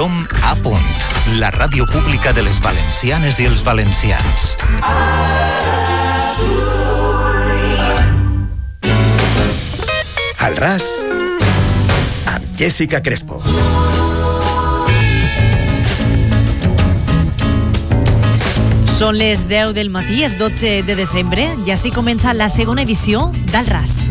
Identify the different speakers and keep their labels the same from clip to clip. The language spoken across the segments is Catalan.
Speaker 1: Som a punt, la ràdio pública de les valencianes i els valencians.
Speaker 2: Al ras, amb Jessica Crespo.
Speaker 3: Són les 10 del matí, és 12 de desembre, i així comença la segona edició d'Al Ras.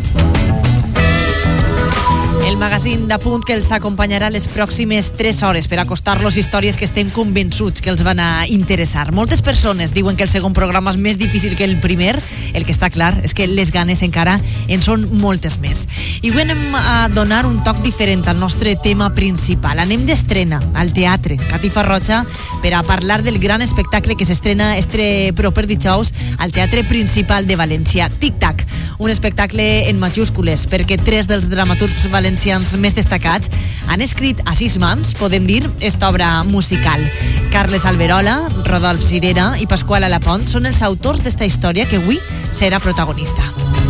Speaker 3: El magazín de punt que els acompanyarà les pròximes 3 hores per acostar-los històries que estem convençuts que els van a interessar. Moltes persones diuen que el segon programa és més difícil que el primer. El que està clar és que les ganes encara en són moltes més. I avui anem a donar un toc diferent al nostre tema principal. Anem d'estrena al teatre Catifa Roja per a parlar del gran espectacle que s'estrena este proper dijous al Teatre Principal de València, Tic Tac. Un espectacle en majúscules perquè tres dels dramaturgs valencians més destacats han escrit a sis mans, podem dir, esta obra musical. Carles Alberola, Rodolf Cirera i Pasqual Alapont són els autors d'esta història que avui serà protagonista.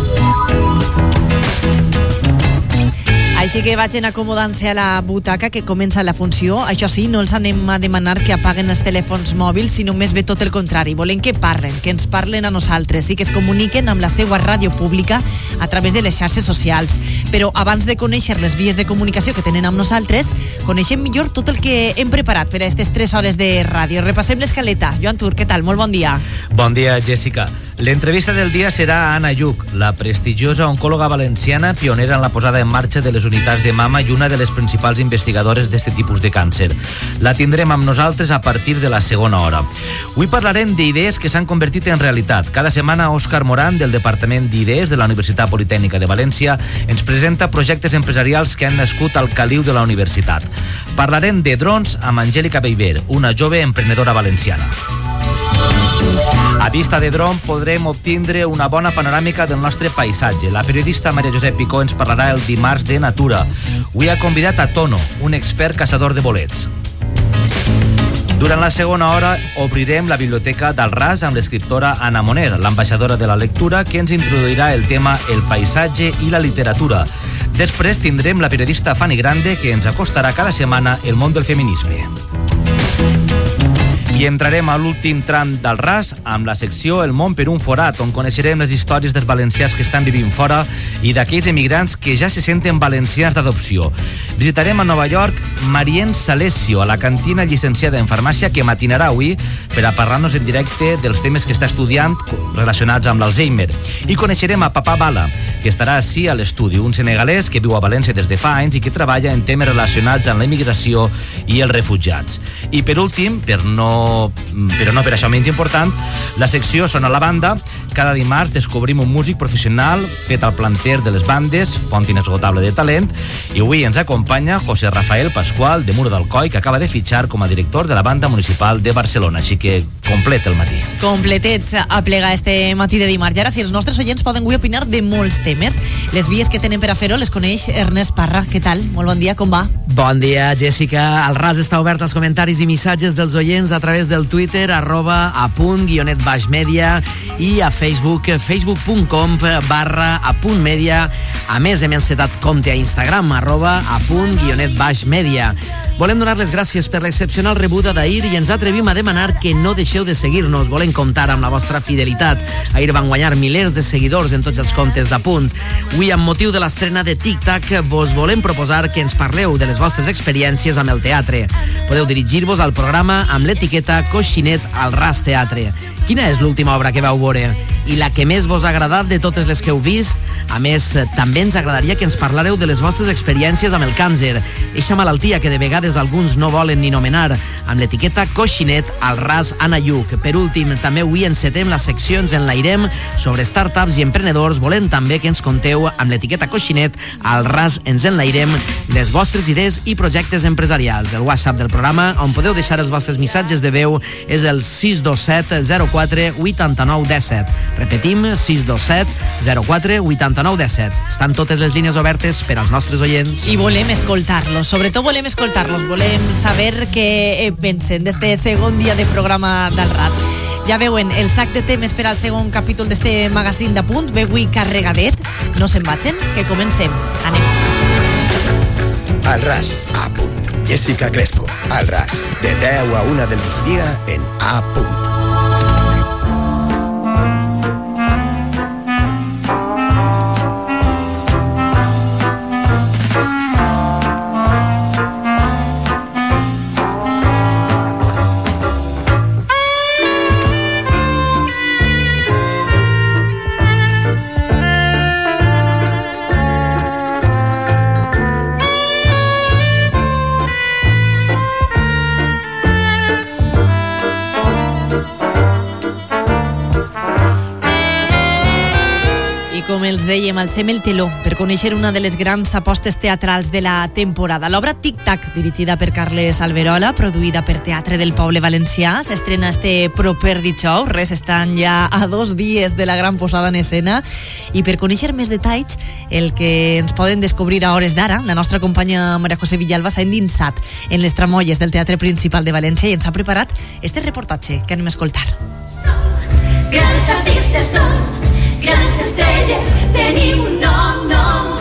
Speaker 3: Així que vagin acomodant-se a la butaca que comença la funció. Això sí, no els anem a demanar que apaguen els telèfons mòbils, sinó més bé tot el contrari. Volem que parlen, que ens parlen a nosaltres i que es comuniquen amb la seva ràdio pública a través de les xarxes socials. Però abans de conèixer les vies de comunicació que tenen amb nosaltres, coneixem millor tot el que hem preparat per a aquestes 3 hores de ràdio. Repassem l'escaleta. Joan Tur, què tal? Molt bon dia.
Speaker 4: Bon dia, Jessica. L'entrevista del dia serà a Anna Lluc, la prestigiosa oncòloga valenciana pionera en la posada en marxa de les unitats de mama i una de les principals investigadores d'aquest tipus de càncer. La tindrem amb nosaltres a partir de la segona hora. Avui parlarem d'idees que s'han convertit en realitat. Cada setmana Òscar Moran, del Departament d'Idees de la Universitat Politècnica de València, ens presenta projectes empresarials que han nascut al caliu de la universitat. Parlarem de drons amb Angèlica Beiber, una jove emprenedora valenciana. A vista de dron podrem obtindre una bona panoràmica del nostre paisatge. La periodista Maria Josep Picó ens parlarà el dimarts de natura. Avui ha convidat a Tono, un expert caçador de bolets. Durant la segona hora obrirem la biblioteca del RAS amb l'escriptora Anna Moner, l'ambaixadora de la lectura, que ens introduirà el tema el paisatge i la literatura. Després tindrem la periodista Fanny Grande, que ens acostarà cada setmana el món del feminisme. I entrarem a l'últim tram del RAS amb la secció El món per un forat, on coneixerem les històries dels valencians que estan vivint fora i d'aquells emigrants que ja se senten valencians d'adopció. Visitarem a Nova York Marien Salesio, a la cantina llicenciada en farmàcia, que matinarà avui per a parlar-nos en directe dels temes que està estudiant relacionats amb l'Alzheimer. I coneixerem a Papà Bala, que estarà així a l'estudi, un senegalès que viu a València des de fa anys i que treballa en temes relacionats amb la immigració i els refugiats. I per últim, per no però no per això menys important, la secció Sona la banda. Cada dimarts descobrim un músic professional fet al planter de les bandes, font inesgotable de talent, i avui ens acompanya José Rafael Pascual, de Mur del Coi, que acaba de fitxar com a director de la banda municipal de Barcelona, així que complet el matí.
Speaker 3: Completet a plegar este matí de dimarts. I ara, si els nostres oients poden avui opinar de molts temes, les vies que tenen per a fer-ho les coneix Ernest Parra. Què tal? Molt bon dia, com va?
Speaker 5: Bon dia, Jessica. El RAS està obert als comentaris i missatges dels oients a través del Twitter, arroba a punt, guionet baix media, i a Facebook, facebook.com barra a punt media. A més, hem encetat compte a Instagram, arroba a punt, guionet baix media. Volem donar les gràcies per l'excepcional rebuda d'ahir i ens atrevim a demanar que no deixeu de seguir-nos. Volem comptar amb la vostra fidelitat. Ahir van guanyar milers de seguidors en tots els comptes d'apunt. Avui, amb motiu de l'estrena de Tic Tac, vos volem proposar que ens parleu de les vostres experiències amb el teatre. Podeu dirigir-vos al programa amb l'etiqueta Coixinet al Ras Teatre. Quina és l'última obra que vau veure? I la que més vos ha agradat de totes les que heu vist? A més, també ens agradaria que ens parlareu de les vostres experiències amb el càncer, eixa malaltia que de vegades alguns no volen ni nomenar, amb l'etiqueta Coixinet al ras Anna Lluc. Per últim, també avui encetem les seccions en l'airem sobre startups i emprenedors, volem també que ens conteu amb l'etiqueta Coixinet al ras ens enlairem les vostres idees i projectes empresarials. El WhatsApp del programa, on podeu deixar els vostres missatges de veu, és el 627 04 89 17. Repetim, 627 04 89 17. Estan totes les línies obertes per als nostres oients.
Speaker 3: I volem escoltar-los, sobretot volem escoltar-los, volem saber què eh, pensen d'este segon dia de programa del RAS. Ja veuen, el sac de temes per al segon capítol d'este magazín de punt ve avui carregadet. No se'n vagin, que comencem. Anem.
Speaker 2: Al ras, a punt. Jessica Crespo. Al ras, de 10 a 1 del migdia en A punt.
Speaker 3: Els dèiem, alcem el teló per conèixer una de les grans apostes teatrals de la temporada. L'obra Tic Tac, dirigida per Carles Alberola, produïda per Teatre del Poble Valencià, s'estrena este proper dijous, res, estan ja a dos dies de la gran posada en escena, i per conèixer més detalls, el que ens poden descobrir a hores d'ara, la nostra companya Maria José Villalba s'ha endinsat en les tramolles del Teatre Principal de València i ens ha preparat este reportatge que anem a escoltar.
Speaker 6: Grans artistes som, grans estrelles, tenim un nom, nom.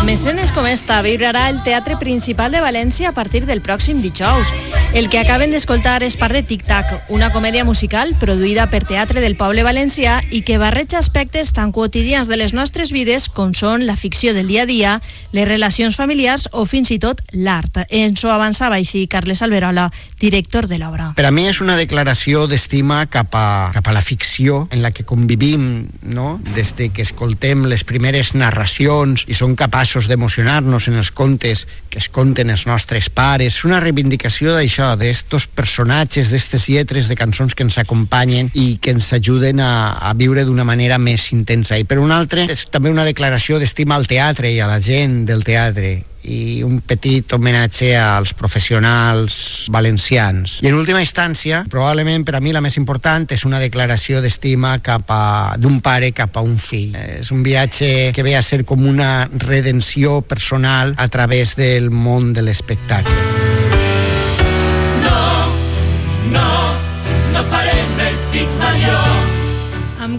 Speaker 7: Amb escenes com esta vibrarà el Teatre Principal de València a partir del pròxim dijous. El que acaben d'escoltar és part de Tic Tac, una comèdia musical produïda per Teatre del Poble Valencià i que barreja aspectes tan quotidians de les nostres vides com són la ficció del dia a dia, les relacions familiars o fins i tot l'art. Ens ho avançava així Carles Alberola, director de l'obra.
Speaker 8: Per a mi és una declaració d'estima cap, a, cap a la ficció en la que convivim, no? des de que escoltem les primeres narracions i som capaços d'emocionar-nos en els contes que es conten els nostres pares. Una reivindicació d'això, d'estos personatges, d'estes lletres de cançons que ens acompanyen i que ens ajuden a, a viure d'una manera més intensa. I per un altre, és també una declaració d'estima al teatre i a la gent del teatre i un petit homenatge als professionals valencians. I en última instància, probablement per a mi la més important és una declaració d'estima cap a d'un pare cap a un fill. És un viatge que ve a ser com una redenció personal a través del món de l'espectacle.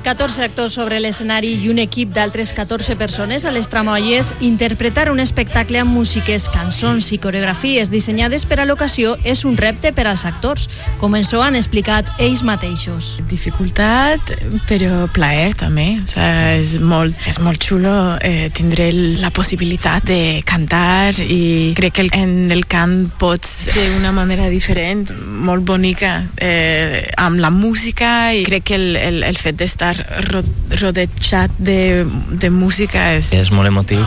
Speaker 7: Amb 14 actors sobre l'escenari i un equip d'altres 14 persones a les Tramolles, interpretar un espectacle amb músiques, cançons i coreografies dissenyades per a l'ocasió és un repte per als actors, com ens ho han explicat ells mateixos.
Speaker 9: dificultat, però plaer també. O sea, és, molt, és molt xulo eh, tindre la possibilitat de cantar i crec que en el cant pots d'una manera diferent, molt bonica, eh, amb la música i crec que el, el, el fet d'estar ro rodejat de, de música és,
Speaker 10: És molt emotiu.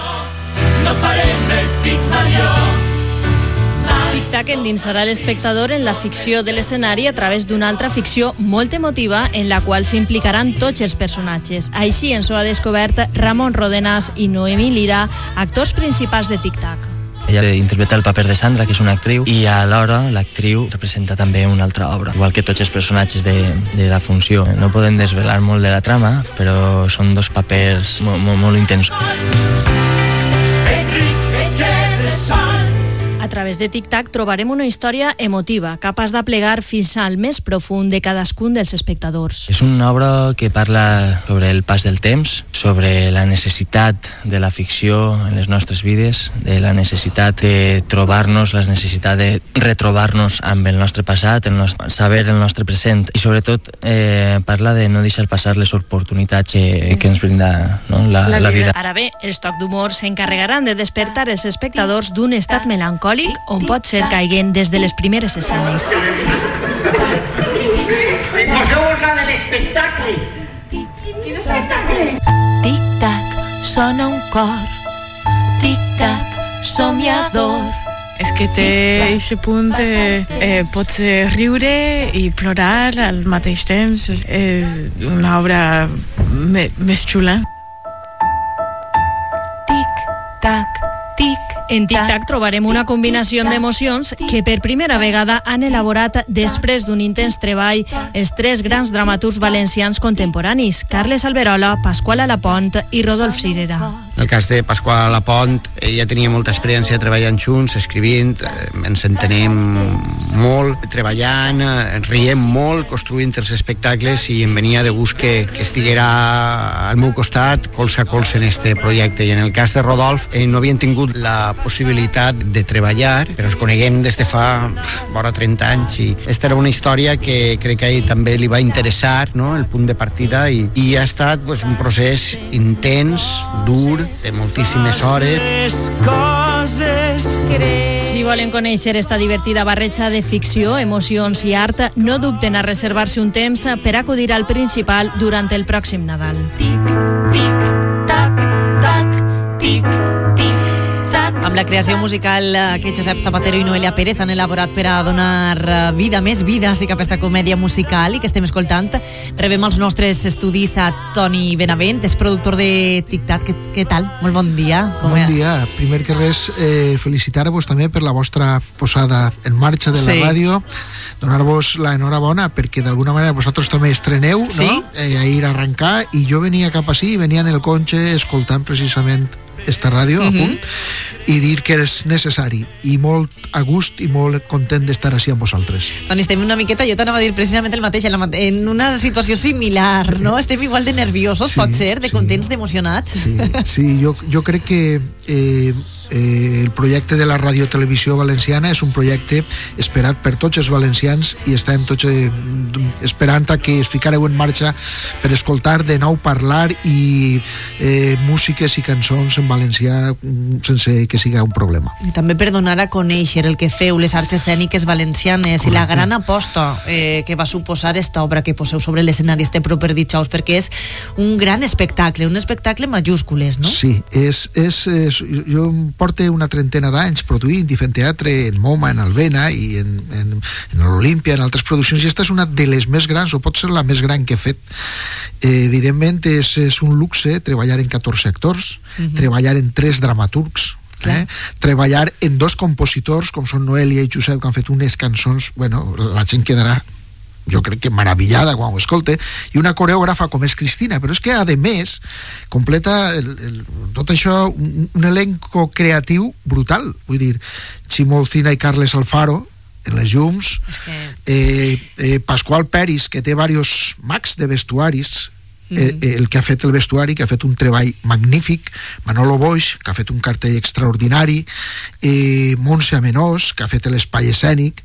Speaker 7: Tic Tac endinsarà l'espectador en la ficció de l'escenari a través d'una altra ficció molt emotiva en la qual s'implicaran tots els personatges. Així ens ho ha descobert Ramon Rodenas i Noemí Lira, actors principals de Tic Tac.
Speaker 10: Ella interpreta el paper de Sandra, que és una actriu, i alhora l'actriu representa també una altra obra, igual que tots els personatges de, de la funció. No podem desvelar molt de la trama, però són dos papers molt, molt, molt intensos.
Speaker 7: A través de Tic Tac trobarem una història emotiva, capaç d'aplegar fins al més profund de cadascun dels espectadors.
Speaker 10: És una obra que parla sobre el pas del temps, sobre la necessitat de la ficció en les nostres vides, de la necessitat de trobar-nos, la necessitat de retrobar-nos amb el nostre passat, el nostre, saber el nostre present i sobretot eh, parla de no deixar passar les oportunitats que, que ens brinda no? la, la, la vida.
Speaker 7: Ara bé, els toc d'humor s'encarregaran de despertar els espectadors d'un estat melancòlic on pot ser caiguen des de les primeres escenes.
Speaker 6: Tic-tac, sona un cor. Tic-tac, somiador.
Speaker 9: és que té aquest punt de eh, pots eh, riure i plorar al mateix temps. És, és una obra me, més xula.
Speaker 6: Tic-tac, tic
Speaker 7: En Tic Tac trobarem una combinació d'emocions que per primera vegada han elaborat després d'un intens treball els tres grans dramaturgs valencians contemporanis, Carles Alberola, Pasqual Alapont i Rodolf Cirera.
Speaker 8: En el cas de Pasqual Lapont, eh, ja tenia molta experiència treballant junts, escrivint, eh, ens entenem molt, treballant, eh, ens riem molt, construint els espectacles i em venia de gust que, que estiguera al meu costat, colze a colze en este projecte. I en el cas de Rodolf, eh, no havien tingut la possibilitat de treballar, però ens coneguem des de fa vora 30 anys i esta era una història que crec que a ell també li va interessar, no?, el punt de partida i, i ha estat pues, un procés intens, dur, de moltíssimes hores.
Speaker 7: Si volen conèixer esta divertida barreja de ficció, emocions i art, no dubten a reservar-se un temps per acudir al Principal durant el pròxim Nadal.
Speaker 3: Amb la creació musical eh, que Josep Zapatero i Noelia Pérez han elaborat per a donar eh, vida, més vida, sí, cap a aquesta comèdia musical i que estem escoltant, rebem als nostres estudis a Toni Benavent, és productor de TikTok. Què, què tal? Molt bon dia.
Speaker 11: bon dia. Primer que res, eh, felicitar-vos també per la vostra posada en marxa de la
Speaker 3: Sí.
Speaker 11: ràdio, donar-vos la enhorabona perquè d'alguna manera vosaltres també estreneu,
Speaker 3: Sí.
Speaker 11: no? Eh, ahir arrencar, i jo venia cap ací i venia en el conxe escoltant precisament esta ràdio,
Speaker 3: Mhm.
Speaker 11: a punt, i dir que és necessari i molt a gust i molt content d'estar així amb vosaltres.
Speaker 3: Toni, estem una miqueta, jo t'anava a dir precisament el mateix, en, la, en una situació similar, no? Estem igual de nerviosos,
Speaker 11: Sí,
Speaker 3: pot ser, de
Speaker 11: sí.
Speaker 3: contents, d'emocionats.
Speaker 11: Sí, sí jo, jo crec que eh, eh, el projecte de la radiotelevisió valenciana és un projecte esperat per tots els valencians i estem tots eh, esperant a que es ficareu en marxa per escoltar de nou parlar i eh, músiques i cançons en valencià mm, sense que siga un problema.
Speaker 3: I també per donar a conèixer el que feu, les arts escèniques valencianes i la gran aposta eh, que va suposar esta obra que poseu sobre l'escenari este proper dijous, perquè és un gran espectacle, un espectacle majúscules, no?
Speaker 11: Sí, és, és, és, jo porto una trentena d'anys produint i fent teatre en MoMA, en Alvena i en, en, en l'Olimpia, en altres produccions i esta és una de les més grans, o pot ser la més gran que he fet eh, evidentment és, és un luxe treballar en 14 actors
Speaker 3: Mhm.
Speaker 11: treballar en tres dramaturgs Eh? treballar en dos compositors com són Noelia i Josep que han fet unes cançons bueno, la gent quedarà jo crec que meravillada quan ho escolte i una coreògrafa com és Cristina però és que a més completa el, el, tot això un, un elenco creatiu brutal. Vull dir Ximo Olcina i Carles Alfaro en les llums
Speaker 3: És que...
Speaker 11: eh, eh, Pasqual Peris que té diversos mags de vestuaris eh, eh, el que ha fet el vestuari, que ha fet un treball magnífic, Manolo Boix, que ha fet un cartell extraordinari, eh, Montse Amenós, que ha fet l'espai escènic,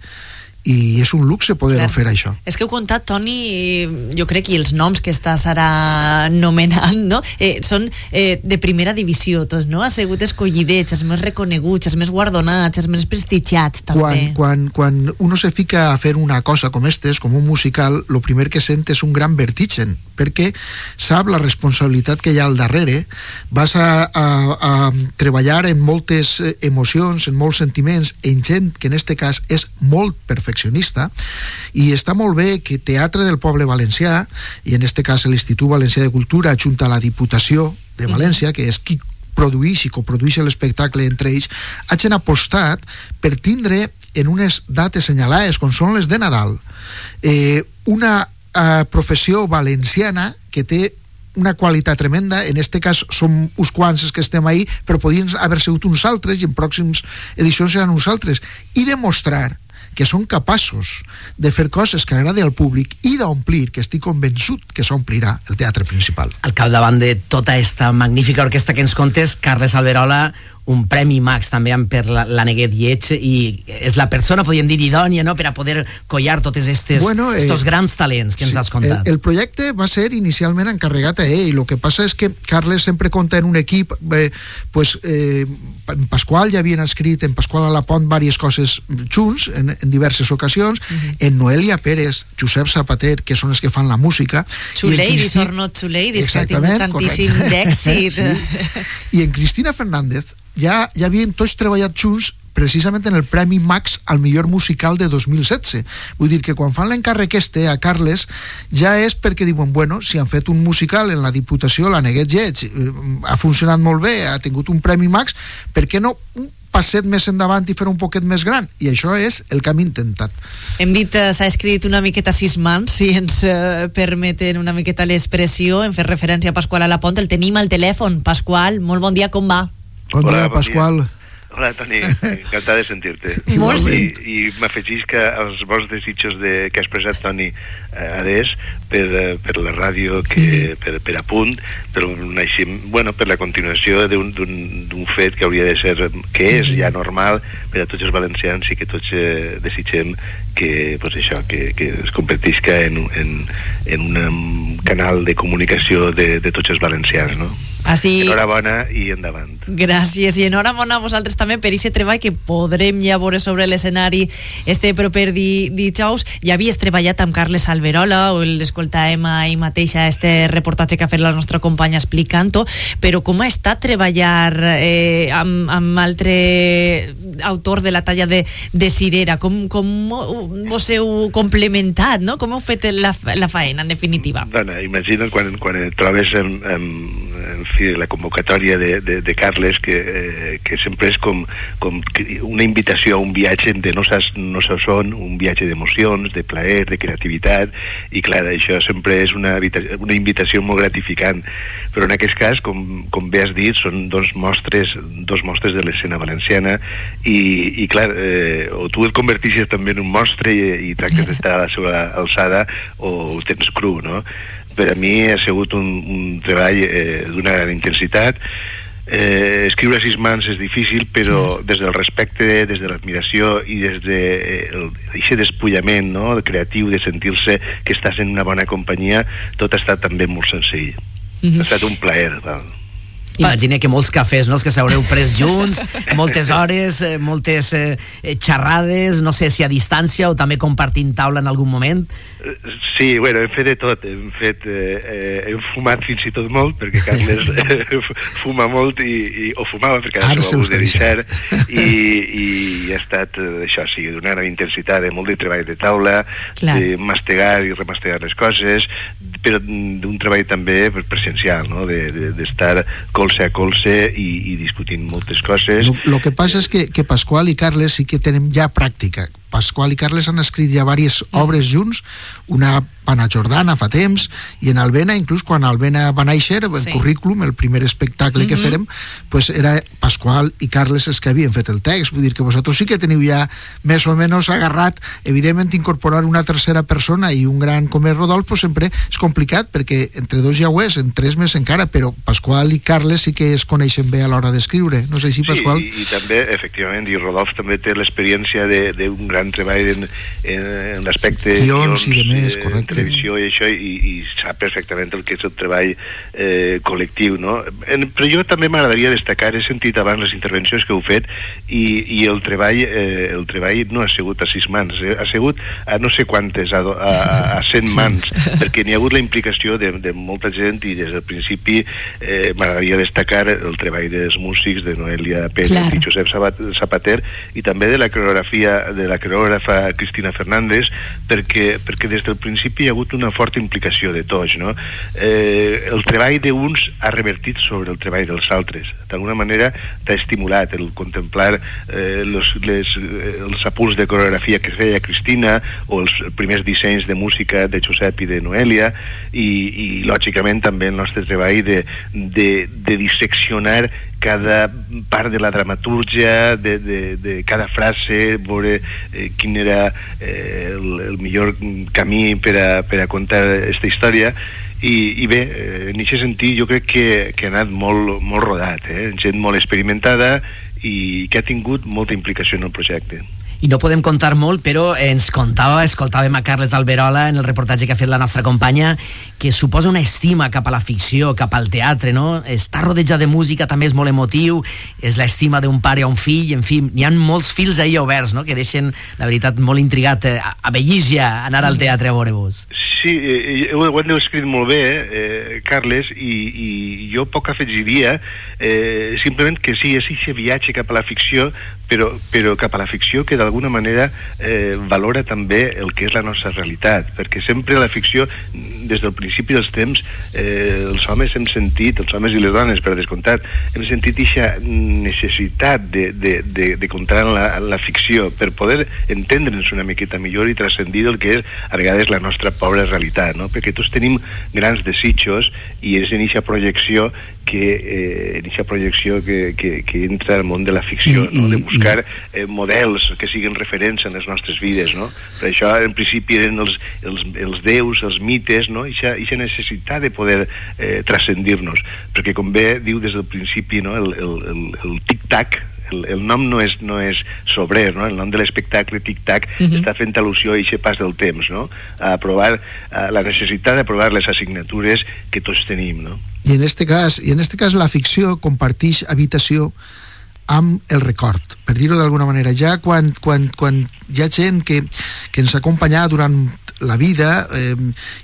Speaker 11: i és un luxe poder
Speaker 3: Clar.
Speaker 11: fer això.
Speaker 3: És que heu contat, Toni, jo crec, i els noms que estàs ara nomenant, no? Eh, són eh, de primera divisió, tots, no? Ha sigut escollidets, els més reconeguts, els més guardonats, els més prestigiats, també.
Speaker 11: Quan, quan, quan uno se fica a fer una cosa com estes, com un musical, lo primer que sent és un gran vertigen, perquè sap la responsabilitat que hi ha al darrere, vas a, a, a treballar en moltes eh, emocions, en molts sentiments, en gent que en este cas és molt perfeccionista, i està molt bé que Teatre del Poble Valencià, i en este cas l'Institut Valencià de Cultura, junta a la Diputació de València, que és qui produeix i coprodueix l'espectacle entre ells, hagin apostat per tindre en unes dates senyalades, com són les de Nadal, eh, una eh, professió valenciana que té una qualitat tremenda, en este cas som uns quants els que estem ahí, però podien haver sigut uns altres i en pròxims edicions seran uns altres, i demostrar que són capaços de fer coses que agradi al públic i d'omplir, que estic convençut que s'omplirà el teatre principal.
Speaker 5: Al capdavant de tota esta magnífica orquestra que ens contes, Carles Alberola, un premi Max també amb per la, la Neguet Lleig i és la persona, podríem dir, idònia no? per a poder collar tots estes,
Speaker 11: Bueno, eh,
Speaker 5: estos grans talents que ens has contat.
Speaker 11: El, el projecte va ser inicialment encarregat a ell, i el que passa és que Carles sempre compta en un equip, eh, pues, eh, en Pasqual ja havien escrit, en Pasqual a la Pont, diverses coses junts, en, en diverses ocasions, en Noelia Pérez, Josep Zapater, que són els que fan la música,
Speaker 3: Two Ladies
Speaker 11: Cristi-
Speaker 3: or Not Two Ladies, que ha tingut
Speaker 11: Exactament,
Speaker 3: tantíssim d'èxit.
Speaker 11: sí. I en Cristina Fernández ja, ja havien tots treballat junts precisament en el Premi Max al millor musical de 2016. Vull dir que quan fan l'encàrrec este a Carles ja és perquè diuen, bueno, si han fet un musical en la Diputació, la Neguet Lleig, ha funcionat molt bé, ha tingut un Premi Max, per què no un passet més endavant i fer un poquet més gran i això és el que hem intentat
Speaker 3: Hem dit, eh, s'ha escrit una miqueta sis mans, si ens eh, permeten una miqueta l'expressió, en fer referència a Pasqual Alapont, el tenim al telèfon. Pasqual, molt bon dia, com va?
Speaker 11: Bon
Speaker 12: Hola,
Speaker 11: dia
Speaker 12: bon
Speaker 11: Pasqual.
Speaker 12: Hola, Toni, encantat de sentir-te.
Speaker 3: Molt
Speaker 12: I, i m'afegís que els bons desitjos de, que ha expressat Toni eh, Adés per, eh, per la ràdio, que, per, per a punt, per, un bueno, per la continuació d'un fet que hauria de ser, que és ja normal per a tots els valencians i que tots eh, desitgem que, pues això, que, que es convertisca en, en, en un canal de comunicació de, de tots els valencians, no?
Speaker 3: Així...
Speaker 12: Enhorabona i endavant.
Speaker 3: Gràcies i enhorabona a vosaltres també per aquest treball que podrem ja veure sobre l'escenari este proper di, dijous. Ja havies treballat amb Carles Alberola o l'escoltàvem ahir mateix a este reportatge que ha fet la nostra companya explicant-ho, però com ha estat treballar eh, amb, amb altre autor de la talla de, de Cirera? Com, com vos heu complementat, no? Com heu fet la, la faena, en definitiva?
Speaker 12: Dona, imagina't quan, quan et trobes en, en, en fi, la convocatòria de, de, de Carles que, eh, que sempre és com, com una invitació a un viatge de no saps, no saps on, un viatge d'emocions, de plaer, de creativitat i clar, això sempre és una, una invitació molt gratificant però en aquest cas, com, com bé has dit són dos mostres, dos mostres de l'escena valenciana i, i clar, eh, o tu el convertixes també en un mostre i, i tractes d'estar a la seva alçada o ho tens cru, no? Per a mi ha sigut un, un treball eh, d'una gran intensitat eh, escriure a sis mans és difícil però des del respecte, des de l'admiració i des de eh, el, aquest despullament no? de creatiu, de sentir-se que estàs en una bona companyia tot ha estat també molt senzill ha estat un plaer val.
Speaker 5: Imagina que molts cafès, no?, els que s'haureu pres junts, moltes hores, eh, moltes eh, eh, xerrades, no sé si a distància o també compartint taula en algun moment.
Speaker 12: Eh, Sí, bueno, hem fet de tot. Hem fet, eh, hem fumat fins i tot molt, perquè Carles eh, fuma molt i, i, o fumava perquè
Speaker 11: Ara
Speaker 12: s'ho de
Speaker 11: deixa.
Speaker 12: deixar i, i ha estat eh, això, sí, d'una gran intensitat, de molt de treball de taula,
Speaker 3: Clar.
Speaker 12: de mastegar i remastegar les coses, però d'un treball també presencial, no? d'estar de, d'estar colze a colze i, i discutint moltes coses.
Speaker 11: Lo, lo que passa és que, que Pasqual i Carles sí que tenen ja pràctica. Pasqual i Carles han escrit ja diverses obres junts, una Pana Jordana fa temps, i en Albena, inclús quan Albena va néixer, el
Speaker 3: Sí.
Speaker 11: currículum, el primer espectacle que
Speaker 3: Mhm.
Speaker 11: fèrem, pues era Pasqual i Carles els que havien fet el text. Vull dir que vosaltres sí que teniu ja més o menys agarrat, evidentment incorporar una tercera persona i un gran com és Rodolf, pues sempre és complicat, perquè entre dos ja ho és, en tres més encara, però Pasqual i Carles sí que es coneixen bé a l'hora d'escriure. No sé si Pasqual...
Speaker 12: Sí, i, i també, efectivament, i Rodolf també té l'experiència de- d'un gran treball en, en, en l'aspecte
Speaker 11: Guions i demés,
Speaker 12: eh,
Speaker 11: correcte.
Speaker 12: Televisió i això, i, i sap perfectament el que és el treball eh, col·lectiu, no? En, però jo també m'agradaria destacar, he sentit abans les intervencions que heu fet, i, i el treball eh, el treball no ha sigut a sis mans, eh, ha sigut a no sé quantes, a, a, a cent mans, perquè n'hi ha hagut la implicació de, de molta gent i des del principi eh, m'agradaria destacar el treball dels músics de Noelia Pérez
Speaker 3: Clar.
Speaker 12: i Josep Zapater i també de la coreografia de la coreògrafa Cristina Fernández perquè, perquè des del principi hi ha hagut una forta implicació de tots no? eh, el treball d'uns ha revertit sobre el treball dels altres d'alguna manera t'ha estimulat el contemplar eh, los, les, eh, els apunts de coreografia que feia Cristina o els primers dissenys de música de Josep i de Noelia i, i lògicament també el nostre treball de, de, de disseccionar cada part de la dramatúrgia, de, de, de cada frase, veure eh, quin era eh, el, el millor camí per a, per a contar aquesta història i, i bé, eh, en aquest sentit jo crec que, que ha anat molt, molt rodat, eh? gent molt experimentada i que ha tingut molta implicació en el projecte.
Speaker 5: I no podem contar molt, però ens contava, escoltàvem a Carles Alberola en el reportatge que ha fet la nostra companya, que suposa una estima cap a la ficció, cap al teatre, no? Està rodejat de música, també és molt emotiu, és l'estima d'un pare a un fill, en fi, n'hi ha molts fils ahí oberts, no?, que deixen, la veritat, molt intrigat, eh, a, a Bellísia, anar al teatre a veure-vos.
Speaker 12: Sí, eh, ho, ho heu escrit molt bé, eh, Carles, i, i jo poc afegiria, eh, simplement que sí, és aquest viatge cap a la ficció, però, però cap a la ficció que d'alguna manera eh, valora també el que és la nostra realitat, perquè sempre la ficció, des del principi dels temps, eh, els homes hem sentit, els homes i les dones, per descomptat, hem sentit aquesta necessitat de, de, de, de comptar la, la ficció per poder entendre'ns una miqueta millor i transcendir el que és a vegades la nostra pobra realitat, no? perquè tots tenim grans desitjos i és en aquesta projecció que eh, en aquesta projecció que, que, que entra al món de la ficció,
Speaker 11: I-
Speaker 12: no? de buscar eh, models que siguin referents en les nostres vides. No? Per això, en principi, eren els, els, els déus, els mites, no? Ixa necessitat de poder eh, transcendir-nos. Perquè, com bé diu des del principi, no? el, el, el, el tic-tac, el, el nom no és, no és sobrer, no? el nom de l'espectacle tic-tac uh -huh. està fent al·lusió a aquest pas del temps, no? a aprovar a la necessitat d'aprovar les assignatures que tots tenim. No?
Speaker 11: I en este cas, i en este cas la ficció compartix habitació amb el record, per dir-ho d'alguna manera. Ja quan, quan, quan hi ha gent que, que ens ha acompanyat durant la vida eh,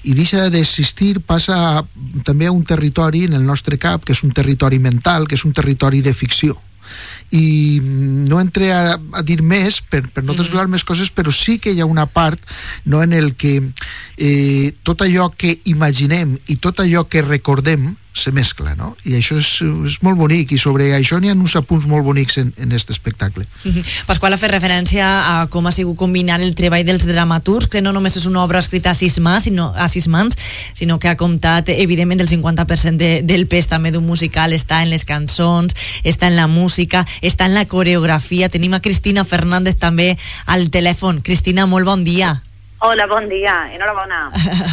Speaker 11: i deixa d'existir passa també a un territori en el nostre cap que és un territori mental, que és un territori de ficció i no entré a, a dir més per, per no desvelar més coses però sí que hi ha una part no, en el que eh, tot allò que imaginem i tot allò que recordem se mescla, no? I això és, és molt bonic i sobre això n'hi ha uns apunts molt bonics en, aquest espectacle.
Speaker 3: Mhm. Pasqual ha fet referència a com ha sigut combinar el treball dels dramaturgs, que no només és una obra escrita a sis mans, sinó, a sis mans, sinó que ha comptat, evidentment, el 50% de, del pes també d'un musical està en les cançons, està en la música, està en la coreografia. Tenim a Cristina Fernández també al telèfon. Cristina, molt bon dia.
Speaker 13: Hola, bon dia, enhorabona.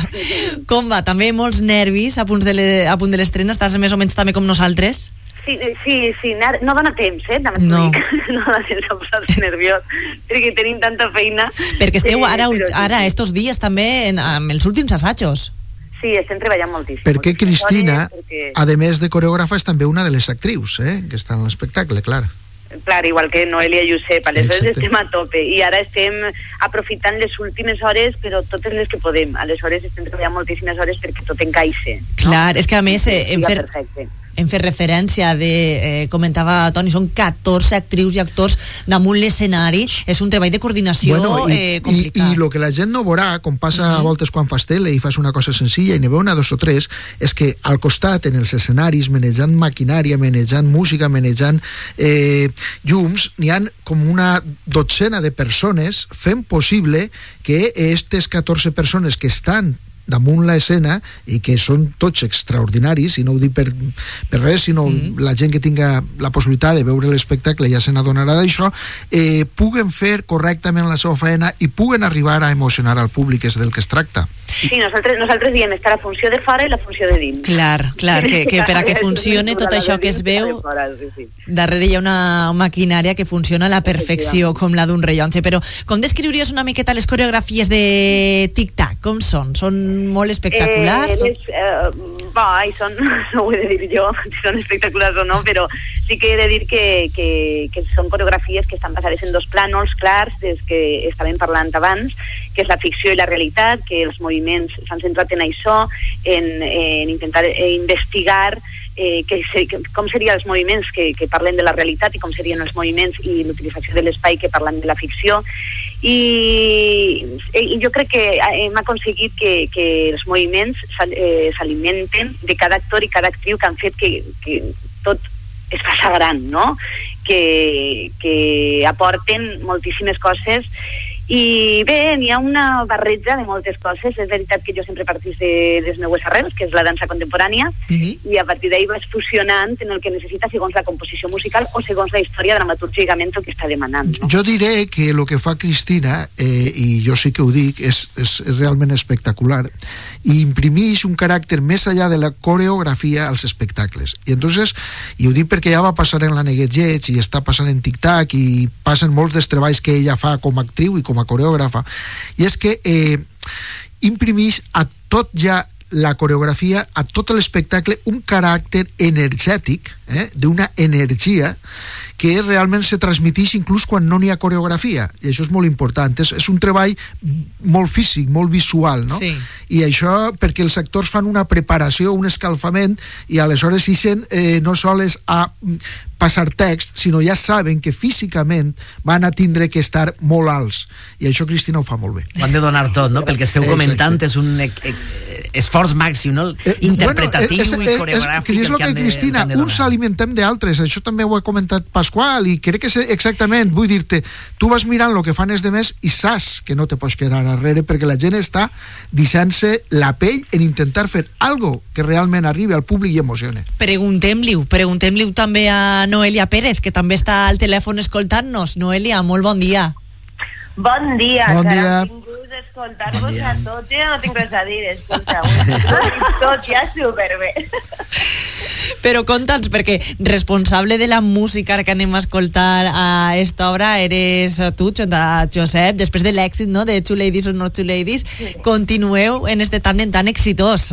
Speaker 3: Com va? També molts nervis a, punts de le, a punt de l'estrena? Estàs més o menys també com nosaltres?
Speaker 13: Sí, sí, sí, no dona temps, eh? També
Speaker 3: No.
Speaker 13: no. no dona temps a posar-se nerviós, perquè tenim tanta feina.
Speaker 3: Perquè esteu ara,
Speaker 13: sí,
Speaker 3: ara
Speaker 13: sí.
Speaker 3: estos dies també en, amb els últims assajos.
Speaker 13: Sí, estem treballant moltíssim.
Speaker 11: Perquè Cristina,
Speaker 13: Perquè,
Speaker 11: a més de coreògrafa, és també una de les actrius eh, que està en l'espectacle, clar.
Speaker 13: Clar, igual que Noelia Josep, aleshores
Speaker 11: Exacte.
Speaker 13: estem a tope i ara estem aprofitant les últimes hores, però totes les que podem. Aleshores estem treballant moltíssimes hores perquè tot encaixe.
Speaker 3: Clar, és que a més eh, hem fet,
Speaker 13: perfecte.
Speaker 3: Hem fet referència de, eh, comentava Toni, són 14 actrius i actors damunt l'escenari, és un treball de coordinació
Speaker 11: i,
Speaker 3: eh,
Speaker 11: i,
Speaker 3: complicat.
Speaker 11: i lo que la gent no veurà, com passa a voltes quan fas tele i fas una cosa senzilla i n'hi veu una, dos o tres, és que al costat, en els escenaris, manejant maquinària, manejant música, manejant eh, llums, n'hi han com una dotzena de persones fent possible que aquestes 14 persones que estan damunt l'escena i que són tots extraordinaris i no ho dic per, per res sinó mm. la gent que tinga la possibilitat de veure l'espectacle ja se n'adonarà d'això eh, puguen fer correctament la seva feina i puguen arribar a emocionar al públic és del que es tracta
Speaker 13: Sí, nosaltres, nosaltres diem està la funció de fora i la funció de dins.
Speaker 3: Clar, clar, que, que per a que funcione tot això que es veu, darrere hi ha una maquinària que funciona a la perfecció, com la d'un rellotge. Però com descriuries una miqueta les coreografies de tic-tac? Com són? Són molt espectaculars?
Speaker 13: Eh, les, eh, i són, no ho he de dir jo, si són espectaculars o no, però sí que he de dir que, que, que són coreografies que estan basades en dos plànols clars des que estàvem parlant abans, que és la ficció i la realitat, que els moviments s'han centrat en això, en, en intentar eh, investigar eh, que, se, que, com serien els moviments que, que parlen de la realitat i com serien els moviments i l'utilització de l'espai que parlen de la ficció i, i jo crec que hem aconseguit que, que els moviments eh, s'alimenten de cada actor i cada actriu que han fet que, que tot es faça gran, no? Que, que aporten moltíssimes coses i bé, n'hi ha una barreja de moltes coses. És veritat que jo sempre partís de les meues arrels, que és la dansa contemporània, i a partir d'ahir vas fusionant en el que necessita segons la composició musical o segons la història dramatúrgicament que està demanant. No?
Speaker 11: jo diré que el que fa Cristina eh, i jo sí que ho dic és, és, és realment espectacular i imprimeix un caràcter més allà de la coreografia als espectacles i entonces, i ho dic perquè ja va passar en la Neguet i està passant en TikTok i passen molts dels treballs que ella fa com a actriu i com a coreògrafa i és que eh, imprimeix a tot ja la coreografia, a tot l'espectacle, un caràcter energètic, eh, d'una energia que realment se transmiteix inclús quan no n'hi ha coreografia, i això és molt important. És, és un treball molt físic, molt visual, no?
Speaker 3: Sí.
Speaker 11: i això perquè els actors fan una preparació, un escalfament i aleshores ixen eh, no sols a mm, passar text, sinó ja saben que físicament van a tindre que estar molt alts i això Cristina ho fa molt bé
Speaker 5: Ho han de donar tot, no? Pel que esteu comentant és un e e esforç màxim, no? Interpretatiu
Speaker 11: Eh, bueno,
Speaker 5: i coreogràfic.
Speaker 11: és, és, és el que,
Speaker 5: han de-
Speaker 11: Cristina,
Speaker 5: que de
Speaker 11: uns s'alimentem d'altres, això també ho ha comentat Pasqual, i crec que és exactament, vull dir-te, tu vas mirant el que fan els demés i saps que no te pots quedar darrere perquè la gent està deixant-se la pell en intentar fer algo que realment arribi al públic i emocione.
Speaker 3: Preguntem-li-ho, preguntem-li-ho també a Noelia Pérez, que també està al telèfon escoltant-nos. Noelia, molt bon dia.
Speaker 14: Bon dia,
Speaker 11: Bon
Speaker 14: que
Speaker 11: dia.
Speaker 14: Han vingut a tots. Jo no tinc res a dir, escolta, tot ja superbé.
Speaker 3: Però conta'ns, perquè responsable de la música que anem a escoltar a esta obra eres tu, Josep, després de l'èxit no? de Two Ladies or Not Two Ladies, continueu en este tàndem tan exitós.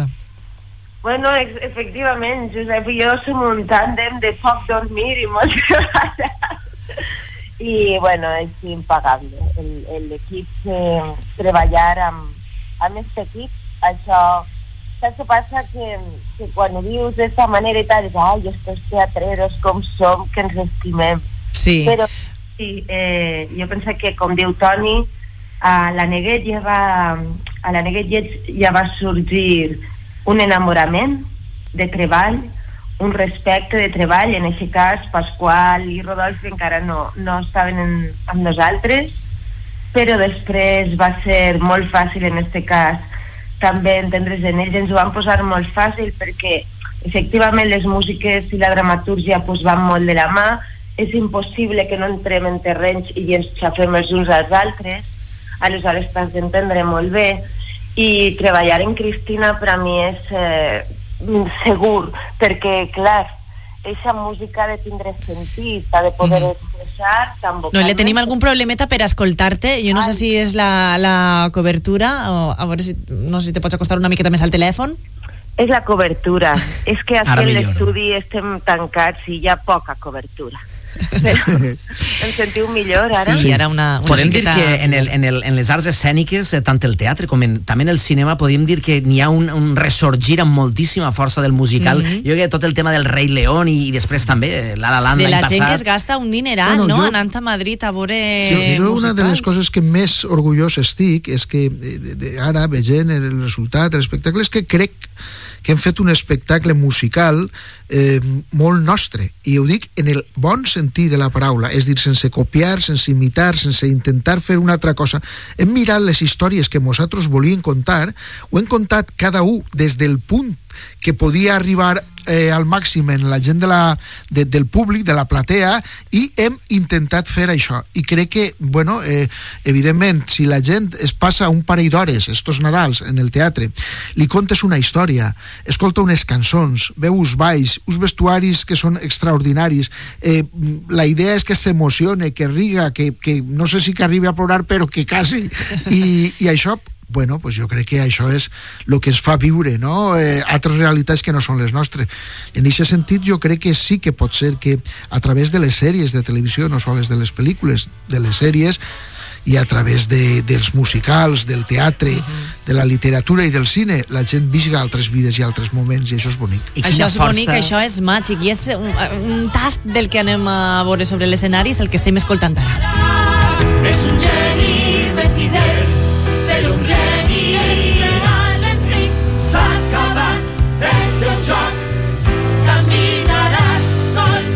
Speaker 14: Bueno, ex efectivament, Josep i jo som un tàndem de poc dormir i molt. I, bueno, és impagable. El- el- L'equip, eh, treballar amb, amb aquest equip, això... Saps què passa? Que, que quan ho dius d'esta manera i tal, dius, ai, estos teatreros com som, que ens estimem.
Speaker 3: Sí.
Speaker 14: Però sí, eh, jo penso que, com diu Toni, a la Neguet ja va, a la Neguet ja va sorgir un enamorament de treball, un respecte de treball, en aquest cas Pasqual i Rodolf encara no, no estaven en, amb nosaltres, però després va ser molt fàcil en aquest cas també entendre's en ells, ens ho van posar molt fàcil perquè efectivament les músiques i la dramatúrgia pues, van molt de la mà, és impossible que no entrem en terrenys i ens xafem els uns als altres, aleshores t'has d'entendre molt bé. I treballar en Cristina per a mi és eh, segur, perquè clar, eixa música ha de tindre sentit, ha de poder
Speaker 3: Mhm.
Speaker 14: expressar tan
Speaker 3: No, le tenim algun problemeta per a escoltar-te. Jo no sé si és la, la cobertura o a veure si, no sé si te pots acostar una miqueta més al telèfon.
Speaker 14: És la cobertura. És que aquí
Speaker 3: millor.
Speaker 14: l'estudi estem tancats i hi ha poca cobertura. Però em sentiu millor ara?
Speaker 3: Sí, ara una, una
Speaker 5: Podem dir
Speaker 3: miqueta-
Speaker 5: que en, el, en, el, en les arts escèniques, eh, tant el teatre com en, també en el cinema, podríem dir que n'hi ha un, un ressorgir amb moltíssima força del musical.
Speaker 3: Mhm.
Speaker 5: Jo crec que tot el tema del Rei León i, i després també eh, La La Land
Speaker 3: de la gent que es gasta un dineral,
Speaker 11: Bueno,
Speaker 3: no?
Speaker 11: jo-
Speaker 3: Anant a Madrid a veure
Speaker 11: Sí, jo una de les coses que més orgullós estic és que eh, de, de, ara veient el resultat, l'espectacle, és que crec que hem fet un espectacle musical eh, molt nostre, i ho dic en el bon sentit de la paraula, és dir, sense copiar, sense imitar, sense intentar fer una altra cosa. Hem mirat les històries que nosaltres volíem contar, ho hem contat cada un des del punt que podia arribar eh, al màxim en la gent de la, de, del públic, de la platea, i hem intentat fer això. I crec que, bueno, eh, evidentment, si la gent es passa un parell d'hores, estos Nadals, en el teatre, li contes una història, escolta unes cançons, veu uns balls, uns vestuaris que són extraordinaris, eh, la idea és que s'emocione, que riga, que, que no sé si que arribi a plorar, però que quasi, i, i això bueno, pues jo crec que això és el que es fa viure, no? Eh, altres realitats que no són les nostres. En aquest sentit, jo crec que sí que pot ser que a través de les sèries de televisió, no sols de les pel·lícules, de les sèries, i a través de, dels musicals, del teatre, de la literatura i del cine, la gent visga altres vides i altres moments, i això és bonic.
Speaker 3: Això és bonic, això és màgic i és un, un tast del que anem a veure sobre l'escenari, és el que estem escoltant ara.
Speaker 6: És un geni mentider, però un geni gran enric. S'ha acabat el teu joc, caminaràs sol.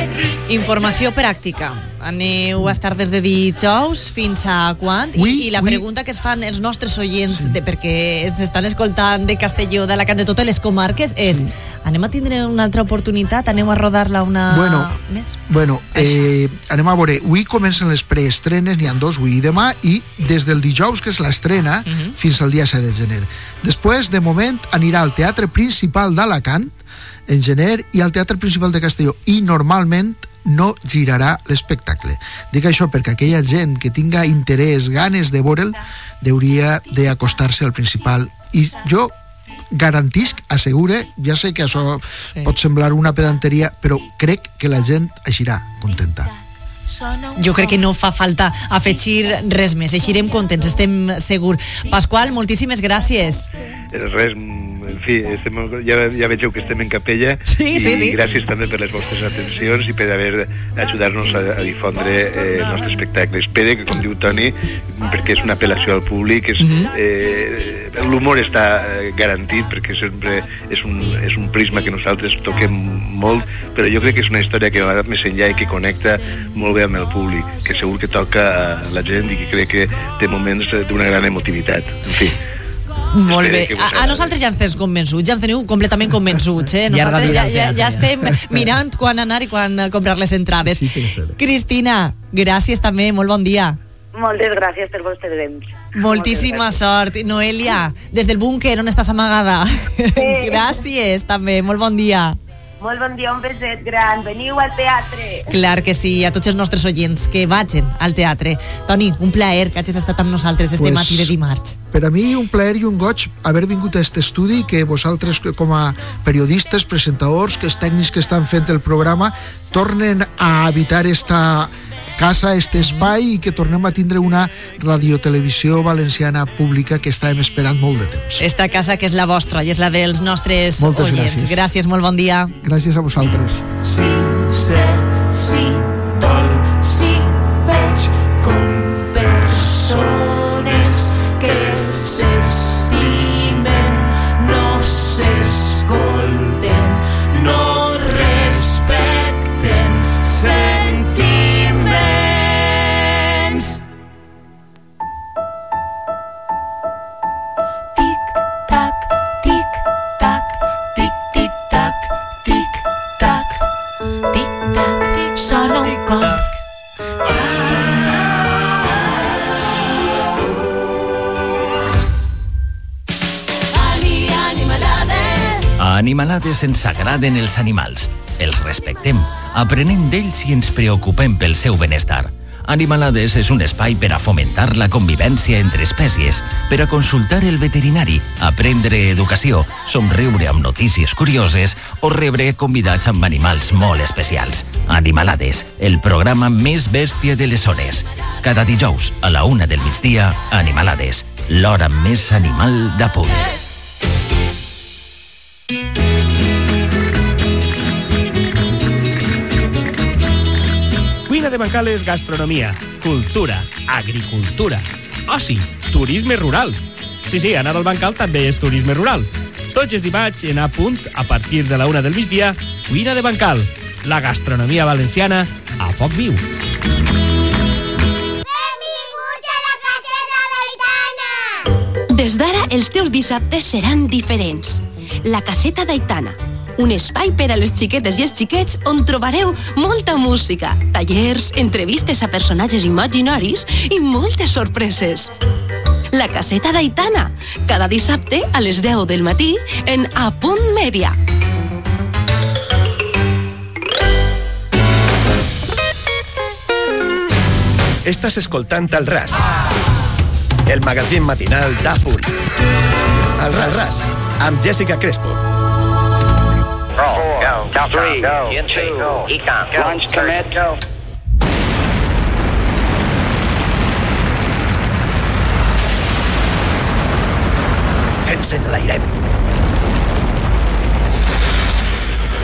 Speaker 6: Enric,
Speaker 3: Informació pràctica. Aneu a estar des de dijous fins a quan? I,
Speaker 11: Ui,
Speaker 3: I la
Speaker 11: ui.
Speaker 3: pregunta que es fan els nostres oients, de, perquè ens estan escoltant de Castelló, d'Alacant, de totes les comarques, és anem a tindre una altra oportunitat? Aneu a rodar-la una
Speaker 11: Bueno,
Speaker 3: més?
Speaker 11: Bueno, eh, anem a veure, avui comencen les preestrenes, n'hi ha dos, avui i demà, i des del dijous, que és l'estrena, fins al dia 7 de gener. Després, de moment, anirà al Teatre Principal d'Alacant, en gener, i al Teatre Principal de Castelló, i normalment no girarà l'espectacle. Dic això perquè aquella gent que tinga interès, ganes de veure'l, hauria d'acostar-se al principal. I jo garantisc, assegure, ja sé que això
Speaker 3: Sí.
Speaker 11: pot semblar una pedanteria, però crec que la gent eixirà contenta.
Speaker 3: Jo crec que no fa falta afegir res més. Eixirem contents, estem segur. Pasqual, moltíssimes gràcies.
Speaker 12: Res, en fi, estem, ja, ja vegeu que estem en capella
Speaker 3: Sí,
Speaker 12: i
Speaker 3: sí, sí.
Speaker 12: gràcies també per les vostres atencions i per haver ajudar-nos a, a difondre eh, el nostre espectacle. Espero que, com diu Toni, perquè és una apel·lació al públic, és,
Speaker 3: Mhm.
Speaker 12: eh, l'humor està eh, garantit perquè sempre és un, és un prisma que nosaltres toquem molt, però jo crec que és una història que va més enllà i que connecta molt bé amb el públic, que segur que toca a la gent i que crec que té moments d'una gran emotivitat. En fi,
Speaker 3: Molt bé. A, a nosaltres ja ens tens convençuts, ja ens teniu completament convençuts, eh? Nosaltres ja, ja, ja estem mirant quan anar i quan eh, comprar les entrades.
Speaker 11: Sí.
Speaker 3: Cristina, gràcies també, molt bon dia.
Speaker 13: Moltes gràcies per vostre temps.
Speaker 3: Moltíssima sort. Noelia, des del búnquer on estàs amagada. gràcies també, molt bon dia.
Speaker 14: Molt bon dia, un beset gran. Veniu al teatre.
Speaker 3: Clar que sí, a tots els nostres oients que vagin al teatre. Toni, un plaer que hagis estat amb nosaltres este
Speaker 11: Pues-
Speaker 3: matí de dimarts.
Speaker 11: Per a mi un plaer i un goig haver vingut a aquest estudi que vosaltres com a periodistes, presentadors, que els tècnics que estan fent el programa tornen a habitar esta casa, este espai i que tornem a tindre una radiotelevisió valenciana pública que estàvem esperant molt de temps.
Speaker 3: Esta casa que és la vostra i és la dels nostres
Speaker 11: Moltes
Speaker 3: oients.
Speaker 11: gràcies.
Speaker 3: gràcies, molt bon dia.
Speaker 11: Gràcies a vosaltres.
Speaker 6: Sí, sé, sí, Animalades
Speaker 15: ens agraden els animals. Els respectem, aprenem d'ells i ens preocupem pel seu benestar. Animalades és un espai per a fomentar la convivència entre espècies, per a consultar el veterinari, aprendre educació, somriure amb notícies curioses o rebre convidats amb animals molt especials. Animalades, el programa més bèstia de les zones. Cada dijous, a la una del migdia, Animalades, l'hora més animal de punt.
Speaker 16: Cuina de Bancal és gastronomia, cultura, agricultura, oci, turisme rural. Sí, sí, anar al Bancal també és turisme rural. Tots els dimarts en a punt, a partir de la una del migdia, Cuina de Bancal, la gastronomia valenciana a foc viu.
Speaker 17: Des d'ara, els teus dissabtes seran diferents. La caseta d'Aitana, un espai per a les xiquetes i els xiquets on trobareu molta música, tallers, entrevistes a personatges imaginaris i moltes sorpreses. La caseta d'Aitana, cada dissabte a les 10 del matí en A Punt Mèdia.
Speaker 2: Estàs escoltant el RAS, el magazín matinal d'Apunt. El Ras Ras, amb Jessica Crespo.
Speaker 18: Three, two, econ. Launch commit.
Speaker 2: Ens enlairem.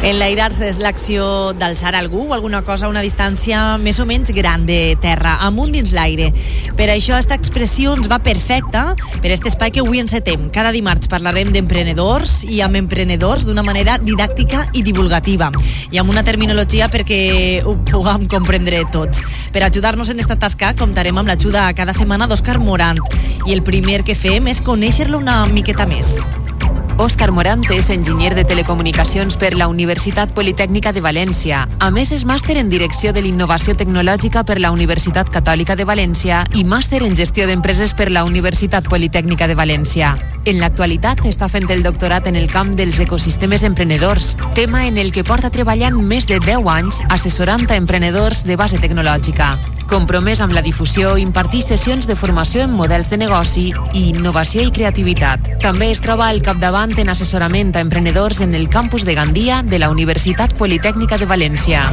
Speaker 3: Enlairar-se és l'acció d'alçar algú o alguna cosa a una distància més o menys gran de terra, amunt dins l'aire. Per això aquesta expressió ens va perfecta per aquest espai que avui encetem. Cada dimarts parlarem d'emprenedors i amb emprenedors d'una manera didàctica i divulgativa i amb una terminologia perquè ho puguem comprendre tots. Per ajudar-nos en esta tasca comptarem amb l'ajuda cada setmana d'Òscar Morant i el primer que fem és conèixer-lo una miqueta més.
Speaker 19: Òscar Morant és enginyer de telecomunicacions per la Universitat Politècnica de València. A més, és màster en Direcció de l'Innovació Tecnològica per la Universitat Catòlica de València i màster en Gestió d'Empreses per la Universitat Politècnica de València. En l'actualitat està fent el doctorat en el camp dels ecosistemes emprenedors, tema en el que porta treballant més de 10 anys assessorant a emprenedors de base tecnològica. Compromès amb la difusió, impartix sessions de formació en models de negoci i innovació i creativitat. També es troba al capdavant en assessorament a emprenedors en el campus de Gandia de la Universitat Politècnica de València.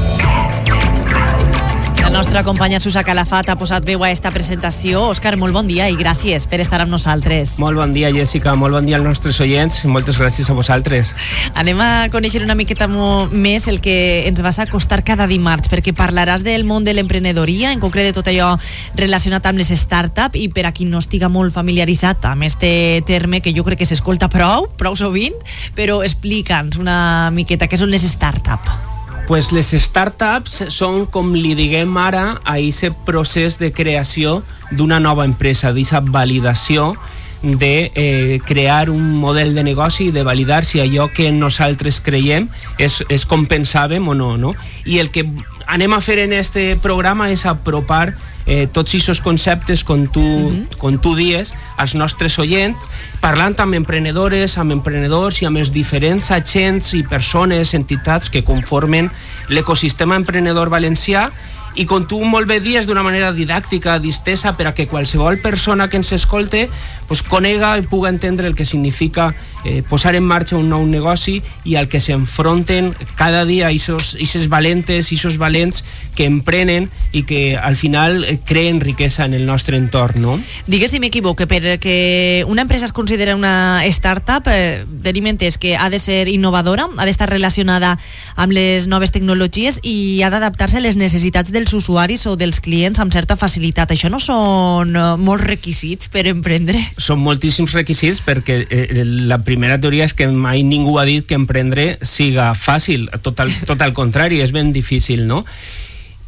Speaker 3: La nostra companya Susa Calafat ha posat veu a esta presentació. Òscar, molt bon dia i gràcies per estar amb nosaltres.
Speaker 20: Molt bon dia, Jessica. Molt bon dia als nostres oients. Moltes gràcies a vosaltres.
Speaker 3: Anem a conèixer una miqueta més el que ens vas acostar cada dimarts, perquè parlaràs del món de l'emprenedoria, en concret de tot allò relacionat amb les start-up i per a qui no estiga molt familiaritzat amb este terme que jo crec que s'escolta prou, prou sovint, però explica'ns una miqueta què són les start-up.
Speaker 20: Pues les startups són, com li diguem ara, a aquest procés de creació d'una nova empresa, d'aquesta validació de eh, crear un model de negoci i de validar si allò que nosaltres creiem és, és com pensàvem o no, no? I el que anem a fer en este programa és apropar eh, tots aquests conceptes com tu, uh -huh. com tu dies als nostres oients, parlant amb emprenedores, amb emprenedors i amb els diferents agents i persones, entitats que conformen l'ecosistema emprenedor valencià i com tu molt bé dies d'una manera didàctica, distesa, per a que qualsevol persona que ens escolte pues, conega i puga entendre el que significa eh, posar en marxa un nou negoci i al que s'enfronten cada dia aquests valentes, aquests valents que emprenen i que al final eh, creen riquesa en el nostre entorn, no?
Speaker 3: Digues si m'equivoque, perquè una empresa es considera una startup, eh, tenim que ha de ser innovadora, ha d'estar relacionada amb les noves tecnologies i ha d'adaptar-se a les necessitats dels usuaris o dels clients amb certa facilitat. Això no són eh, molts requisits per emprendre?
Speaker 20: Són moltíssims requisits perquè eh, la primera teoria és que mai ningú ha dit que emprendre siga fàcil, tot al, tot al contrari, és ben difícil, no?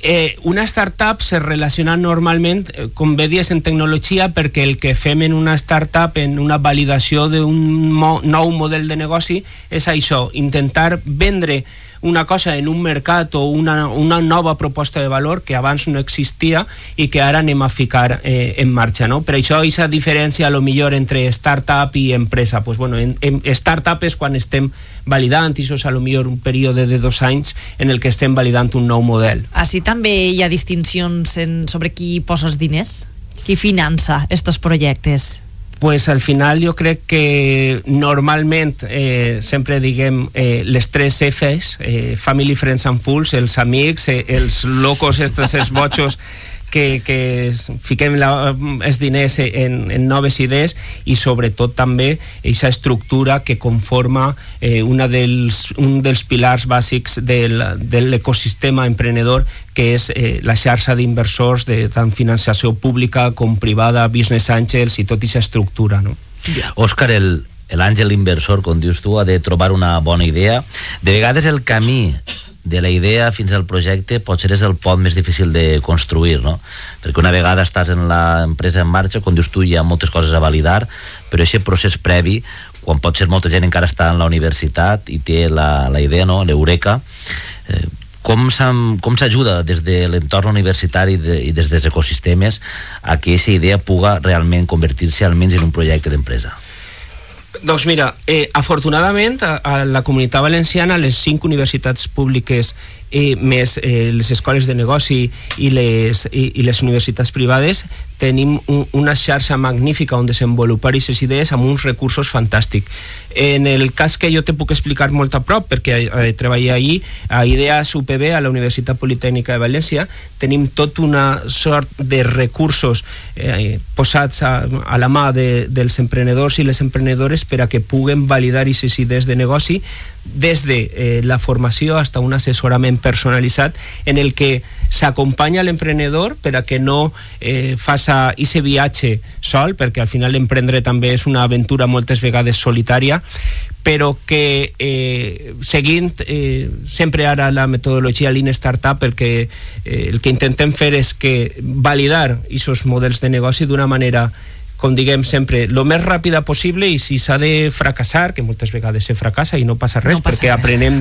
Speaker 20: Eh, una startup se relaciona normalment, eh, com bé dies, en tecnologia perquè el que fem en una startup, en una validació d'un mo nou model de negoci, és això, intentar vendre una cosa en un mercat o una, una nova proposta de valor que abans no existia i que ara anem a ficar eh, en marxa. No? Per això aquesta diferència a lo millor entre startup i empresa. Pues, bueno, en, en startup és quan estem validant, i això és a lo millor un període de dos anys en el que estem validant un nou model.
Speaker 3: Així també hi ha distincions en, sobre qui posa els diners? Qui finança estos projectes?
Speaker 20: Pues al final jo crec que normalment eh, sempre diguem eh, les tres Fs, eh, Family, Friends and Fools, els amics, eh, locos, estos, els botxos que, que fiquem la, els diners en, en noves idees i sobretot també aquesta estructura que conforma eh, una dels, un dels pilars bàsics del, de l'ecosistema emprenedor que és eh, la xarxa d'inversors de tant financiació pública com privada, business angels i tota aquesta estructura. No?
Speaker 15: Òscar, el, l'àngel inversor, com dius tu, ha de trobar una bona idea. De vegades el camí de la idea fins al projecte potser és el pont més difícil de construir, no? Perquè una vegada estàs en l'empresa en marxa, com dius tu, hi ha moltes coses a validar, però aquest procés previ, quan pot ser molta gent encara està en la universitat i té la, la idea, no?, l'eureka, eh, com s'ajuda des de l'entorn universitari de, i des dels ecosistemes a que aquesta idea puga realment convertir-se almenys en un projecte d'empresa?
Speaker 20: Doncs mira, eh, afortunadament a, a la comunitat valenciana les cinc universitats públiques eh, més eh, les escoles de negoci i les, i, i les universitats privades tenim un, una xarxa magnífica on desenvolupar aquestes idees amb uns recursos fantàstics. En el cas que jo te puc explicar molt a prop, perquè eh, treballé ahir a Ideas UPB, a la Universitat Politècnica de València, tenim tota una sort de recursos eh, posats a, a la mà de, dels emprenedors i les emprenedores per a que puguen validar aquestes idees de negoci des de eh, la formació fins a un assessorament personalitzat en el que s'acompanya l'emprenedor per a que no eh, faça aquest viatge sol, perquè al final emprendre també és una aventura moltes vegades solitària, però que eh, seguint eh, sempre ara la metodologia Lean Startup el que, eh, el que intentem fer és que validar aquests models de negoci d'una manera com diguem sempre, lo més ràpida possible i si s'ha de fracassar, que moltes vegades se fracassa i no passa res,
Speaker 3: No passa
Speaker 20: perquè
Speaker 3: res.
Speaker 20: aprenem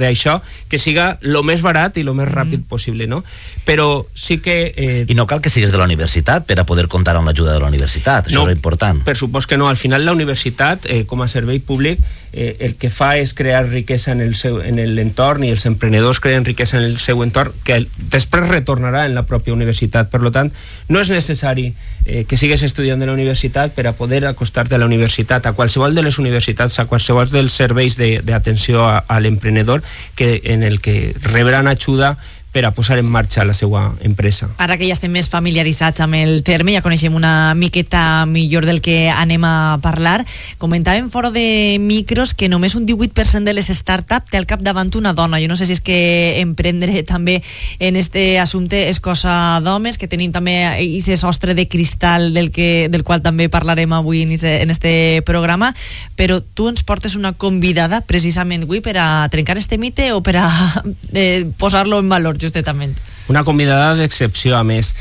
Speaker 20: d'això, que siga lo més barat i lo més ràpid possible, no? Però sí que... Eh,
Speaker 15: I no cal que siguis de la universitat per a poder comptar amb l'ajuda de la universitat, això
Speaker 20: No.
Speaker 15: és important.
Speaker 20: Per supost que no. Al final la universitat, eh, com a servei públic, eh, el que fa és crear riquesa en el seu, en l'entorn i els emprenedors creen riquesa en el seu entorn que el- després retornarà en la pròpia universitat. Per lo tant, no és necessari eh, que sigues estudiant de la universitat per a poder acostar-te a la universitat, a qualsevol de les universitats, a qualsevol dels serveis de- d'atenció a, a l'emprenedor que, en el que rebran ajuda per a posar en marxa la seva empresa.
Speaker 3: Ara que ja estem més familiaritzats amb el terme, ja coneixem una miqueta millor del que anem a parlar, comentàvem fora de micros que només un 18% de les startups té al capdavant una dona. Jo no sé si és que emprendre també en este assumpte és cosa d'homes, que tenim també aquest sostre de cristal del, que, del qual també parlarem avui en este, en este programa, però tu ens portes una convidada precisament avui per a trencar este mite o per a eh, posar-lo en valor justament.
Speaker 20: Una convidada d'excepció, a més.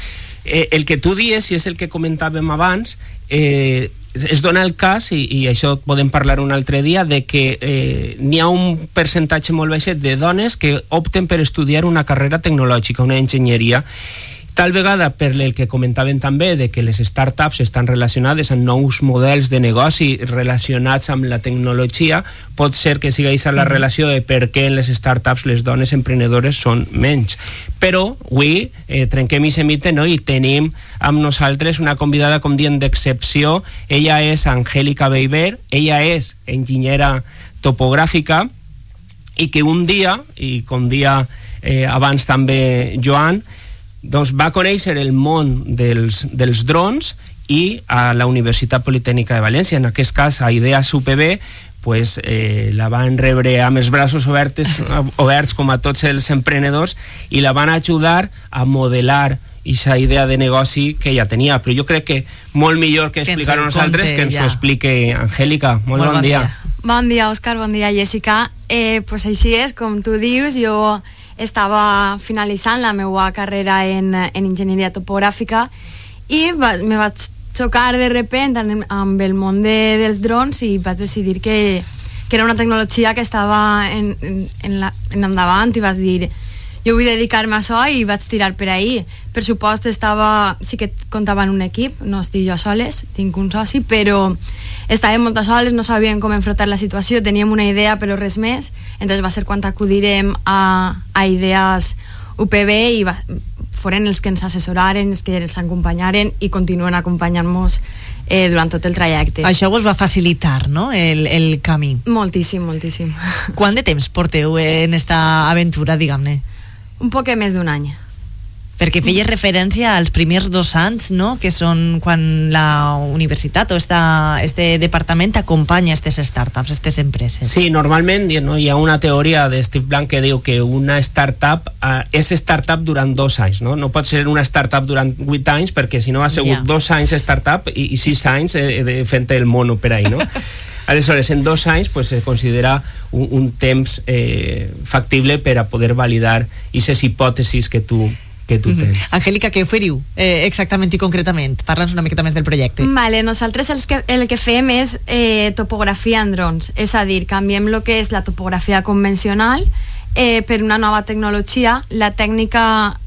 Speaker 20: Eh, el que tu dies, i és el que comentàvem abans, eh, es dona el cas, i, i això podem parlar un altre dia, de que eh, n'hi ha un percentatge molt baixet de dones que opten per estudiar una carrera tecnològica, una enginyeria, tal vegada per el que comentaven també de que les startups estan relacionades amb nous models de negoci relacionats amb la tecnologia pot ser que sigui aquesta la relació de per què en les startups les dones emprenedores són menys. Però avui eh, trenquem i mite no? i tenim amb nosaltres una convidada com dient d'excepció. Ella és Angélica Beiber. Ella és enginyera topogràfica. I que un dia i com dia eh, abans també Joan doncs va conèixer el món dels, dels drons i a la Universitat Politècnica de València, en aquest cas a Ideas UPB, pues, eh, la van rebre amb els braços oberts, oberts com a tots els emprenedors i la van ajudar a modelar aquesta idea de negoci que ja tenia, però jo crec que molt millor que explicar-ho nosaltres que ens ho explique Angèlica. Molt, molt bon, bon dia. dia.
Speaker 21: Bon dia, Òscar, bon dia, Jessica. Eh, pues així és, com tu dius, jo estava finalitzant la meva carrera en, en enginyeria topogràfica i va, me vaig xocar de repent amb, el món de, dels drons i vaig decidir que, que era una tecnologia que estava en, en, en, la, en endavant i vaig dir jo vull dedicar-me a això i vaig tirar per ahir. Per supost estava, sí que comptava en un equip, no estic jo soles, tinc un soci, però estàvem moltes soles, no sabíem com enfrontar la situació, teníem una idea però res més, entonces va ser quan acudirem a, a idees UPB i va, foren els que ens assessoraren, els que ens acompanyaren i continuen acompanyant-nos eh, durant tot el trajecte.
Speaker 3: Això vos va facilitar, no?, el, el camí.
Speaker 21: Moltíssim, moltíssim.
Speaker 3: Quant de temps porteu en esta aventura, diguem-ne?
Speaker 21: Un poc més d'un any
Speaker 3: perquè feies referència als primers dos anys, no?, que són quan la universitat o esta, este departament acompanya aquestes startups, aquestes empreses.
Speaker 20: Sí, normalment no, hi ha una teoria de Steve Blank que diu que una startup uh, és startup durant dos anys, no? No pot ser una startup durant vuit anys perquè si no ha sigut yeah. dos anys startup i, i sis anys eh, de, fent el mono per ahí, no? Aleshores, en dos anys pues, se considera un, un temps eh, factible per a poder validar aquestes hipòtesis que tu que tu tens. Mm -hmm.
Speaker 3: Angélica, què oferiu eh, exactament i concretament? Parla'ns una miqueta més del projecte.
Speaker 21: Vale, nosaltres el que, el que fem és eh, topografia en drons, és a dir, canviem el que és la topografia convencional eh, per una nova tecnologia. La tècnica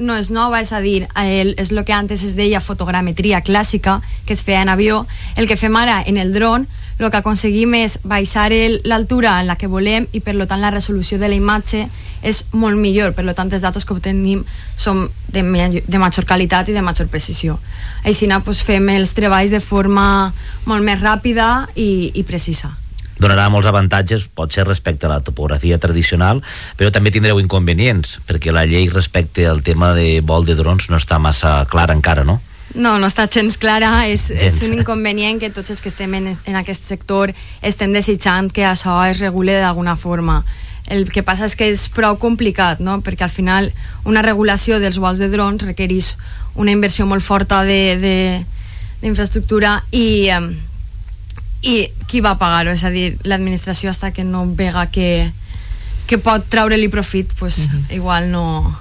Speaker 21: no és nova, és a dir, el, és el que antes es deia fotogrametria clàssica, que es feia en avió. El que fem ara en el dron el que aconseguim és baixar l'altura en la que volem i per tant la resolució de la imatge és molt millor, per tant els datos que obtenim són de, de major qualitat i de major precisió. Així doncs, fem els treballs de forma molt més ràpida i, i precisa
Speaker 15: donarà molts avantatges, pot ser respecte a la topografia tradicional, però també tindreu inconvenients, perquè la llei respecte al tema de vol de drons no està massa clara encara, no?
Speaker 21: No, no està gens clara, és, gens. és un inconvenient que tots els que estem en, en aquest sector estem desitjant que això es regule d'alguna forma. El que passa és que és prou complicat, no? perquè al final una regulació dels vols de drons requereix una inversió molt forta d'infraestructura i, i qui va pagar-ho? És a dir, l'administració hasta que no vega que, que pot treure-li profit, pues, uh -huh. igual no,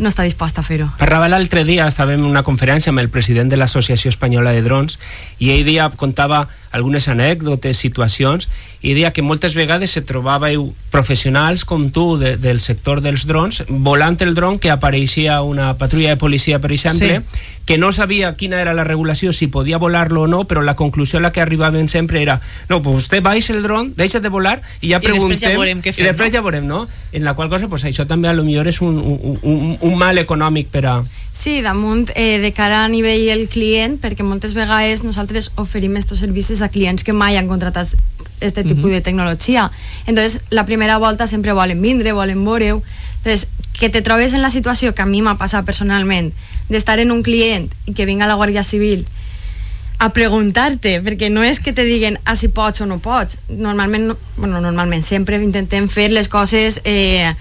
Speaker 21: no està disposta a fer-ho.
Speaker 20: Parlava l'altre dia, estàvem en una conferència amb el president de l'Associació Espanyola de Drons i ell dia contava algunes anècdotes, situacions, i deia que moltes vegades se trobàveu professionals com tu de, del sector dels drons volant el dron que apareixia una patrulla de policia, per exemple, sí. que no sabia quina era la regulació, si podia volar-lo o no, però la conclusió a la que arribaven sempre era no, pues vostè baixa el dron, deixa de volar i ja preguntem... I després ja veurem què fem, I després no? ja veurem, no? En la qual cosa, pues, això també a lo millor és un, un, un, un mal econòmic per a...
Speaker 21: Sí, damunt eh, de cara a nivell el client, perquè moltes vegades nosaltres oferim aquests servicis a clients que mai han contratat este tipus uh -huh. de tecnologia. Entonces, la primera volta sempre volen vindre, volen veure Entonces, que te trobes en la situació que a mi m'ha passat personalment, d'estar en un client i que vinga la Guàrdia Civil a preguntar-te, perquè no és que te diguen ah, si pots o no pots. Normalment, no, bueno, normalment sempre intentem fer les coses eh,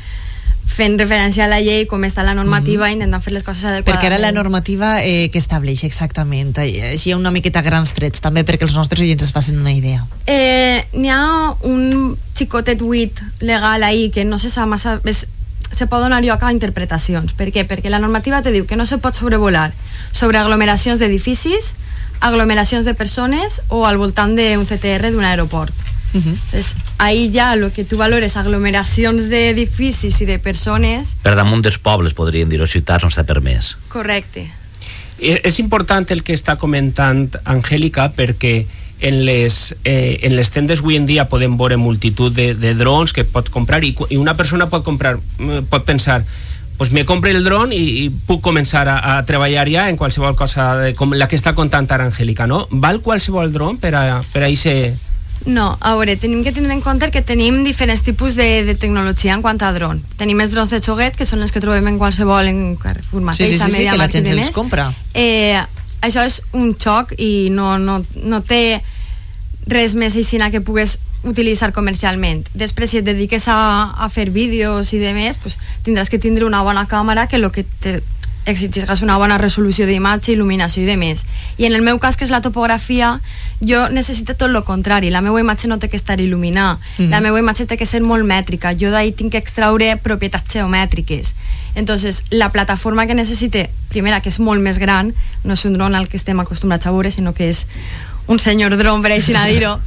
Speaker 21: fent referència a la llei, com està la normativa, mm -hmm. intentant fer les coses adequades.
Speaker 3: Perquè ara la normativa eh, que estableix exactament, eh, així una miqueta grans trets, també perquè els nostres oients es facin una idea.
Speaker 21: Eh, N'hi ha un xicotet buit legal ahí que no se sap massa... És, se pot donar lloc a interpretacions. Per què? Perquè la normativa te diu que no se pot sobrevolar sobre aglomeracions d'edificis, aglomeracions de persones o al voltant d'un CTR d'un aeroport.
Speaker 3: Uh -huh.
Speaker 21: Entonces, ahí ja el que tu valores aglomeracions d'edificis i de persones,
Speaker 15: Per damunt dels pobles, podríem dir, o ciutats on està permès.
Speaker 21: correcte.
Speaker 20: És important el que està comentant Angèlica perquè en les, eh, en les tendes avui en dia podem veure multitud de, de drons que pot comprar i, i una persona pot comprar eh, pot pensar pues me compre el dron i, i puc començar a, a treballar ja en qualsevol cosa de, com la que està contant ara Angèlica, no? Val qualsevol dron per a, per a ese...
Speaker 21: No, a veure, tenim que tindre en compte que tenim diferents tipus de, de tecnologia en quant a dron. Tenim els drons de xoguet, que són els que trobem en qualsevol, en Carrefour mateix,
Speaker 3: sí, sí,
Speaker 21: a
Speaker 3: sí, que la gent
Speaker 21: demés.
Speaker 3: compra.
Speaker 21: Eh, això és un xoc i no, no, no té res més aixina que pugues utilitzar comercialment. Després, si et dediques a, a fer vídeos i demés, pues, tindràs que tindre una bona càmera que el que te exigiràs una bona resolució d'imatge, il·luminació i demés. I en el meu cas, que és la topografia, jo necessito tot el contrari. La meva imatge no té que estar il·luminada.
Speaker 3: Mhm.
Speaker 21: La meva imatge té que ser molt mètrica. Jo d'ahir tinc que extraure propietats geomètriques. Entonces, la plataforma que necessite, primera, que és molt més gran, no és un dron al que estem acostumbrats a veure, sinó que és un senyor dron, per així dir-ho,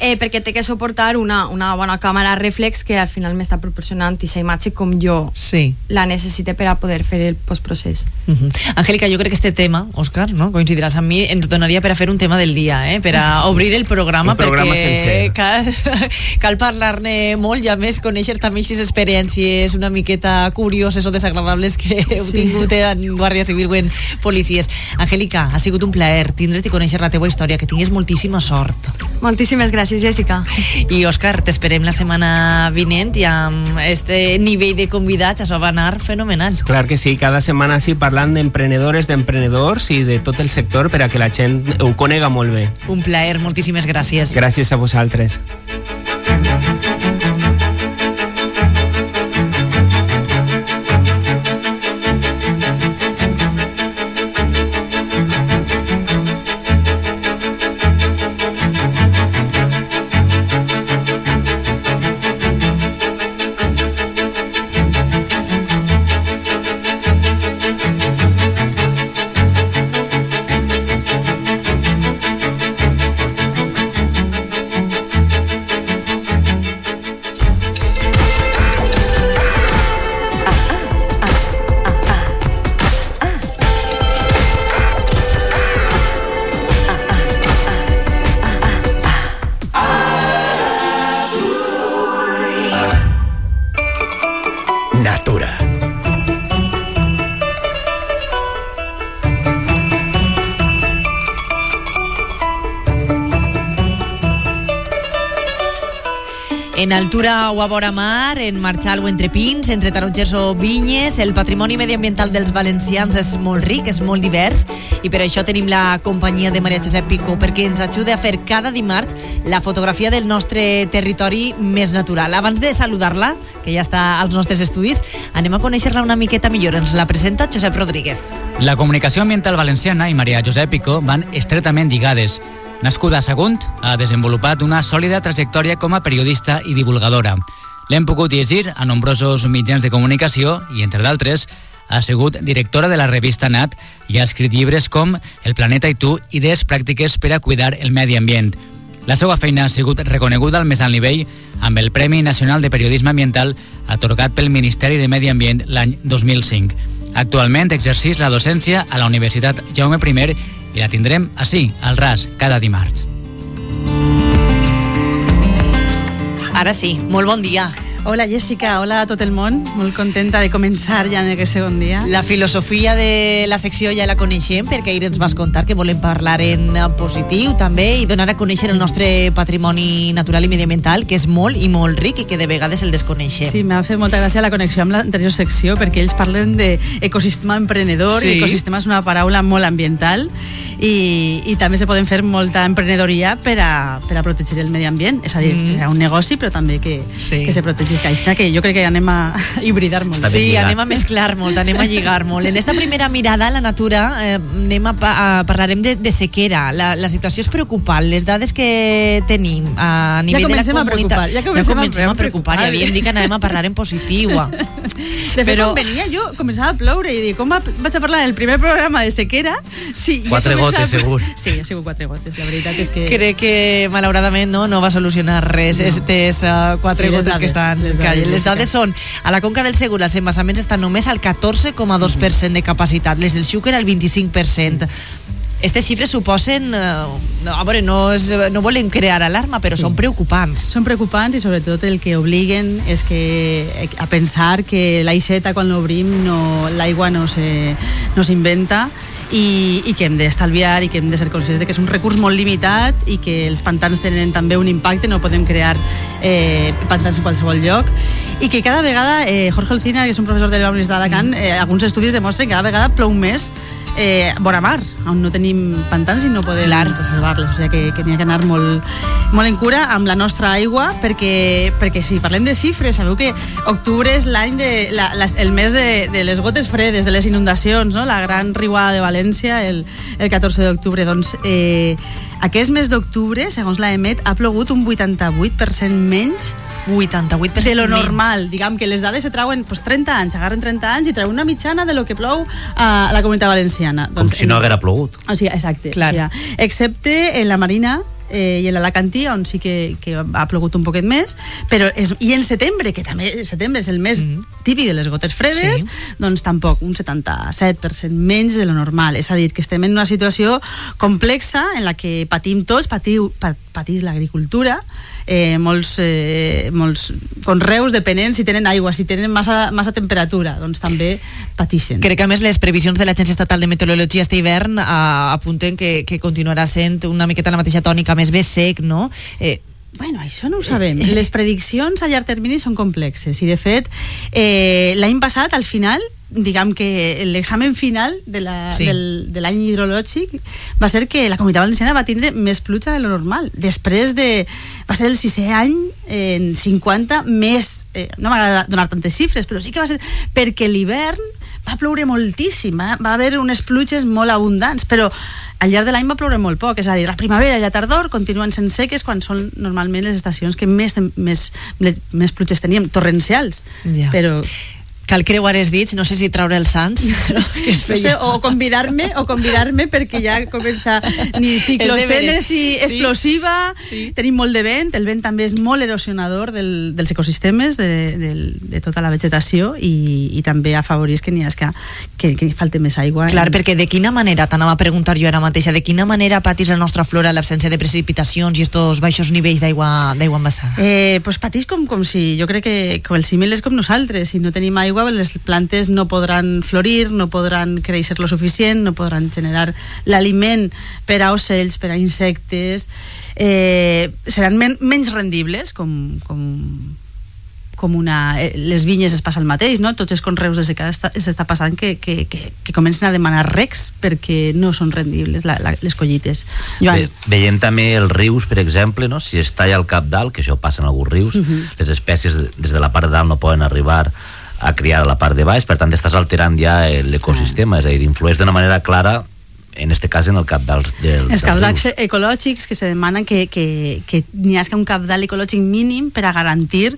Speaker 21: eh, perquè té que suportar una, una bona càmera reflex que al final m'està proporcionant aquesta imatge com jo
Speaker 3: sí.
Speaker 21: la necessite per a poder fer el postprocés.
Speaker 3: Uh -huh. Angélica, jo crec que este tema, Òscar, no? coincidiràs amb mi, ens donaria per a fer un tema del dia, eh? per a obrir el programa,
Speaker 20: Un programa
Speaker 3: perquè
Speaker 20: sencer.
Speaker 3: cal, cal parlar-ne molt i a més conèixer també aquestes experiències una miqueta curioses o desagradables que heu
Speaker 21: Sí.
Speaker 3: tingut en Guàrdia Civil o en policies. Angélica, ha sigut un plaer tindre't i conèixer la teua història, que tinguis moltíssima sort.
Speaker 21: Moltíssimes gràcies, Jessica.
Speaker 3: I Òscar, t'esperem la setmana vinent i amb este nivell de convidats això va anar fenomenal.
Speaker 20: Clar que sí, cada setmana sí parlant d'emprenedores, d'emprenedors i de tot el sector per a que la gent ho conega molt bé.
Speaker 3: Un plaer, moltíssimes gràcies.
Speaker 20: Gràcies a vosaltres.
Speaker 3: En altura o a vora mar, en marxal o entre pins, entre tarongers o vinyes, el patrimoni mediambiental dels valencians és molt ric, és molt divers, i per això tenim la companyia de Maria Josep Picó, perquè ens ajuda a fer cada dimarts la fotografia del nostre territori més natural. Abans de saludar-la, que ja està als nostres estudis, anem a conèixer-la una miqueta millor. Ens la presenta Josep Rodríguez.
Speaker 22: La comunicació ambiental valenciana i Maria Josep Picó van estretament lligades. Nascuda a Sagunt, ha desenvolupat una sòlida trajectòria com a periodista i divulgadora. L'hem pogut llegir a nombrosos mitjans de comunicació i, entre d'altres, ha sigut directora de la revista Nat i ha escrit llibres com El planeta i tu, idees pràctiques per a cuidar el medi ambient. La seva feina ha sigut reconeguda al més alt nivell amb el Premi Nacional de Periodisme Ambiental atorgat pel Ministeri de Medi Ambient l'any 2005. Actualment exercís la docència a la Universitat Jaume I i la tindrem així, al RAS, cada dimarts.
Speaker 3: Ara sí, molt bon dia.
Speaker 23: Hola Jessica, hola a tot el món. Molt contenta de començar ja en aquest segon dia.
Speaker 3: La filosofia de la secció ja la coneixem perquè ahir ens vas contar que volem parlar en positiu també i donar a conèixer el nostre patrimoni natural i mediambiental que és molt i molt ric i que de vegades el desconeixem.
Speaker 23: Sí, m'ha fet molta gràcia la connexió amb l'anterior secció perquè ells parlen d'ecosistema emprenedor
Speaker 3: Sí.
Speaker 23: i ecosistema és una paraula molt ambiental i, i també se poden fer molta emprenedoria per a, per a protegir el medi ambient. És a dir,
Speaker 3: Mm.
Speaker 23: un negoci però també que,
Speaker 3: Sí.
Speaker 23: que se protegisca. Així que jo crec que anem a hibridar molt.
Speaker 3: Sí, anem a mesclar molt, anem a lligar molt. En esta primera mirada a la natura eh, anem a, a, parlarem de, de sequera. La, la situació és preocupant. Les dades que tenim a nivell de la
Speaker 23: comencem a
Speaker 3: comunitat...
Speaker 23: preocupar, ja comencem a
Speaker 3: comencem a preocupar. Ja havíem dit que anàvem a parlar en positiu.
Speaker 23: De fet,
Speaker 3: Però-
Speaker 23: quan venia jo, començava a ploure i dic, com va- vaig a parlar del primer programa de sequera? Sí, ja
Speaker 3: Quatre
Speaker 23: començava-
Speaker 3: gotes, segur.
Speaker 23: Sí, ha sigut quatre gotes, la veritat és que...
Speaker 3: Crec que malauradament no, no va solucionar res no. estes uh, quatre
Speaker 23: Sí,
Speaker 3: gotes que estan
Speaker 23: les dades.
Speaker 3: Les dades són, a la Conca del Segura els embassaments estan només al 14,2% de capacitat, les del Xúquer al 25%. Aquestes xifres suposen... Eh, no, a veure, no, és, no volem crear alarma, però
Speaker 23: Sí.
Speaker 3: són preocupants.
Speaker 23: Són preocupants i sobretot el que obliguen és que a pensar que l'aixeta quan l'obrim no, l'aigua no se- no s'inventa i, i que hem d'estalviar i que hem de ser conscients de que és un recurs molt limitat i que els pantans tenen també un impacte, no podem crear eh, pantans en qualsevol lloc. I que cada vegada, eh, Jorge Olcina, que és un professor de la Universitat d'Alacant, eh, alguns estudis demostren que cada vegada plou més eh, vora mar, on no tenim pantans i no podem preservar-les. O sigui que, que n'hi ha que anar molt, molt en cura amb la nostra aigua, perquè, perquè si parlem de xifres, sabeu que octubre és l'any de, la, la, el mes de, de les gotes fredes, de les inundacions, no? la gran riuada de València el, el 14 d'octubre. Doncs eh, aquest mes d'octubre, segons la EMET, ha plogut un 88% menys
Speaker 3: 88%
Speaker 23: de lo
Speaker 3: menys.
Speaker 23: normal. Diguem que les dades se trauen pues, 30 anys, agarren 30 anys i treuen una mitjana de lo que plou a la comunitat valenciana.
Speaker 15: Com si no haguera plogut.
Speaker 23: O sigui, exacte.
Speaker 3: Clar.
Speaker 23: O sigui, excepte en la Marina eh, i en l'Alacantí, on sí que, que ha plogut un poquet més, però és, i en setembre, que també setembre és el mes mm. típic de les gotes fredes,
Speaker 3: Sí.
Speaker 23: doncs tampoc, un 77% menys de lo normal. És a dir, que estem en una situació complexa en la que patim tots, patiu, pa, patís l'agricultura, eh, molts, eh, molts conreus depenent si tenen aigua, si tenen massa, massa temperatura, doncs també patixen.
Speaker 3: Crec que a més les previsions de l'Agència Estatal de Meteorologia este hivern eh, apunten que, que continuarà sent una miqueta la mateixa tònica, més bé sec, no? Eh,
Speaker 23: Bueno, això no ho sabem. Les prediccions a llarg termini són complexes i, de fet, eh, l'any passat, al final, diguem que l'examen final de la-
Speaker 3: Sí.
Speaker 23: del, de l'any hidrològic va ser que la comunitat valenciana va tindre més pluja de lo normal. Després de... Va ser el sisè any en 50 més... Eh, no m'agrada donar tantes xifres, però sí que va ser perquè l'hivern va ploure moltíssim, va, va haver unes pluges molt abundants, però al llarg de l'any va ploure molt poc, és a dir, la primavera i la tardor continuen sent seques quan són normalment les estacions que més, més, més pluges teníem, torrencials.
Speaker 3: Ja.
Speaker 23: Però
Speaker 3: cal creuar els dits, no sé si traure els sants, però que es
Speaker 23: no sé,
Speaker 3: feia...
Speaker 23: o convidar-me o convidar-me perquè ja comença ni ciclocènesi
Speaker 3: Sí.
Speaker 23: explosiva, tenim molt de vent, el vent també és molt erosionador del, dels ecosistemes, de, del, de tota la vegetació i, i també afavorís que n'hi que, que, que falte més aigua.
Speaker 3: Clar, perquè de quina manera, t'anava a preguntar jo ara mateixa, de quina manera patís la nostra flora l'absència de precipitacions i estos baixos nivells d'aigua d'aigua embassada?
Speaker 23: Eh, pues patís com, com si, jo crec que com el símil és com nosaltres, si no tenim aigua les plantes no podran florir, no podran créixer lo suficient, no podran generar l'aliment per a ocells, per a insectes, eh, seran men menys rendibles com, com, com una... Eh, les vinyes es passa el mateix, no? Tots els conreus de secada està- s'està passant que, que, que, que comencen a demanar recs perquè no són rendibles la, la, les collites. Joan,
Speaker 15: Ve, veiem també els rius, per exemple, no? si es talla el cap dalt, que això passa en alguns rius,
Speaker 23: Mhm.
Speaker 15: les espècies de- des de la part de dalt no poden arribar a criar a la part de baix, per tant estàs alterant ja l'ecosistema, és a dir, influeix d'una manera clara en este cas en el cap dels, dels,
Speaker 23: els cabdals ecològics que se demanen que, que, que n'hi hagi un cabdal ecològic mínim per a garantir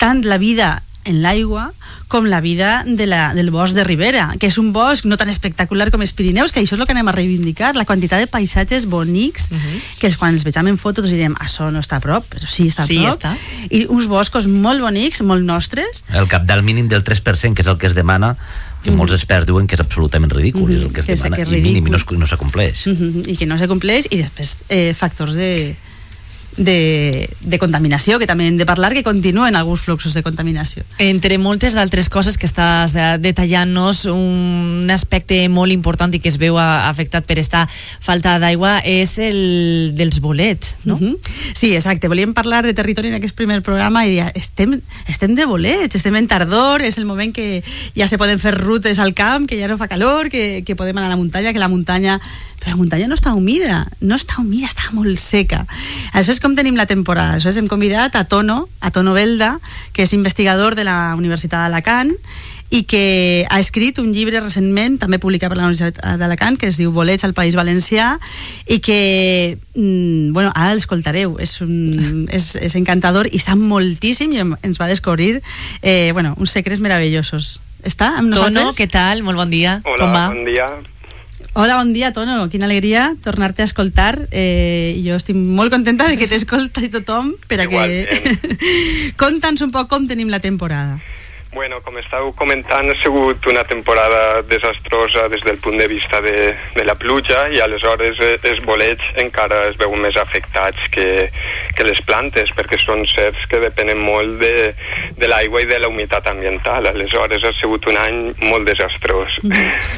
Speaker 23: tant la vida en l'aigua com la vida de la, del bosc de Ribera, que és un bosc no tan espectacular com els Pirineus, que això és el que anem a reivindicar, la quantitat de paisatges bonics, uh -huh. que és quan els vegem en fotos direm, això no està a prop, però sí està a
Speaker 3: Sí,
Speaker 23: prop,
Speaker 3: està.
Speaker 23: i uns boscos molt bonics, molt nostres,
Speaker 15: El cap dalt mínim del 3%, que és el que es demana, que
Speaker 23: Mm.
Speaker 15: molts experts diuen que és absolutament ridícul,
Speaker 23: Mhm,
Speaker 15: és el que es
Speaker 23: que
Speaker 15: demana,
Speaker 23: que és
Speaker 15: i mínim, i no, no s'acompleix.
Speaker 23: uh -huh, i que no se compleix, i després eh, factors de de, de contaminació, que també hem de parlar, que continuen alguns fluxos de contaminació.
Speaker 3: Entre moltes d'altres coses que estàs de- detallant-nos, un aspecte molt important i que es veu afectat per esta falta d'aigua és el dels bolets, no?
Speaker 23: Uh -huh. Sí, exacte. Volíem parlar de territori en aquest primer programa i estem, estem de bolets, estem en tardor, és el moment que ja se poden fer rutes al camp, que ja no fa calor, que, que podem anar a la muntanya, que la muntanya... Però la muntanya no està humida, no està humida, està molt seca. Això és com tenim la temporada. Això és, hem convidat a Tono, a Tono Belda, que és investigador de la Universitat d'Alacant i que ha escrit un llibre recentment, també publicat per la Universitat d'Alacant, que es diu Bolets al País Valencià, i que, mm, bueno, ara l'escoltareu, és, un, és, és encantador i sap moltíssim i ens va descobrir, eh, bueno, uns secrets meravellosos. Està amb nosaltres?
Speaker 3: Tono, què tal? Molt bon dia.
Speaker 24: Hola,
Speaker 3: Com va?
Speaker 24: bon dia.
Speaker 23: Hola, bon dia, Tono. Quina alegria tornar-te a escoltar. Eh, jo estic molt contenta de que t'escolta tothom per a que... Conta'ns un poc com tenim la temporada.
Speaker 24: Bueno, com estàu comentant, ha sigut una temporada desastrosa des del punt de vista de, de la pluja i aleshores eh, els bolets encara es veuen més afectats que, que les plantes perquè són certs que depenen molt de, de l'aigua i de la humitat ambiental. Aleshores ha sigut un any molt desastrós.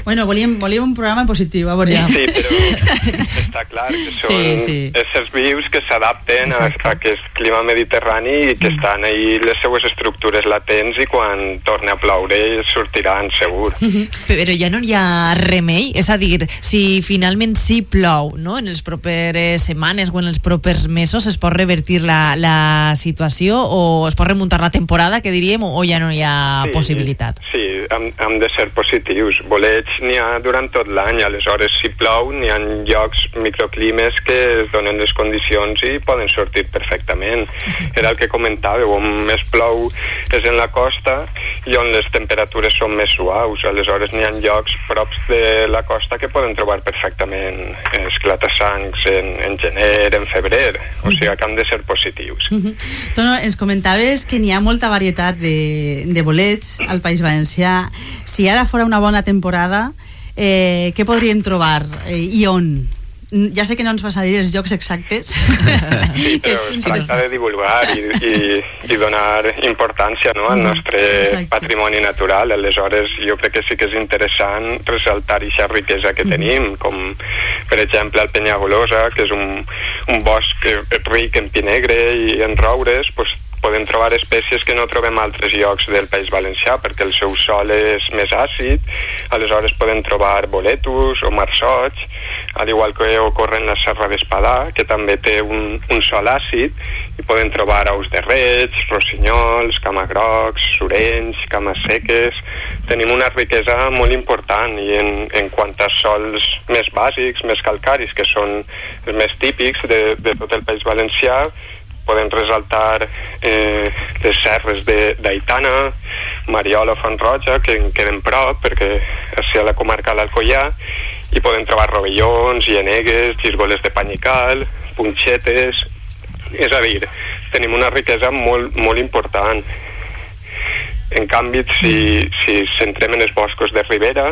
Speaker 23: Bueno, volíem, volíem un programa positiu, a veure.
Speaker 24: Sí, però està clar que són
Speaker 23: Sí, sí.
Speaker 24: éssers vius que s'adapten a, a aquest clima mediterrani i que estan ahí les seues estructures latents i quan torni a ploure sortiran segur.
Speaker 3: Però ja no hi ha remei, és a dir, si finalment sí plou no? en les properes setmanes o en els propers mesos es pot revertir la, la situació o es pot remuntar la temporada, que diríem, o, ja no hi ha
Speaker 24: Sí,
Speaker 3: possibilitat?
Speaker 24: Sí, hem, hem de ser positius. Bolets n'hi ha durant tot l'any, aleshores si plou n'hi ha llocs, microclimes que es donen les condicions i poden sortir perfectament. Era el que comentàveu, on més plou és en la costa i on les temperatures són més suaus. Aleshores n'hi ha llocs props de la costa que poden trobar perfectament esclatassancs en, en gener, en febrer. O sigui que hem de ser positius.
Speaker 23: Mhm. Tono, ens comentaves que n'hi ha molta varietat de, de bolets al País Valencià. Si ara fora una bona temporada, eh, què podríem trobar eh, i on? Mm, Ja sé que no ens vas a dir els llocs exactes.
Speaker 24: Però es tracta de divulgar i, i, i donar importància no, al nostre
Speaker 23: Exacte.
Speaker 24: patrimoni natural. Aleshores, jo crec que sí que és interessant ressaltar aquesta riquesa que tenim, com per exemple el Penyagolosa, que és un, un bosc ric en pi negre i en roures, pues, podem trobar espècies que no trobem a altres llocs del País Valencià perquè el seu sol és més àcid, aleshores podem trobar boletus o marsots, al igual que ocorre en la Serra d'Espadà, que també té un, un sol àcid, i podem trobar aus de reig, rossinyols, camagrocs, surenys, cames seques... Tenim una riquesa molt important i en, en quant a sols més bàsics, més calcaris, que són els més típics de, de tot el País Valencià, podem resaltar eh, les serres d'Aitana, Mariola o Font Roja, que en queden prop, perquè és a la comarca de l'Alcoià, i podem trobar rovellons, llenegues, gisgoles de panyical, punxetes... És a dir, tenim una riquesa molt, molt important. En canvi, si, si centrem en els boscos de ribera,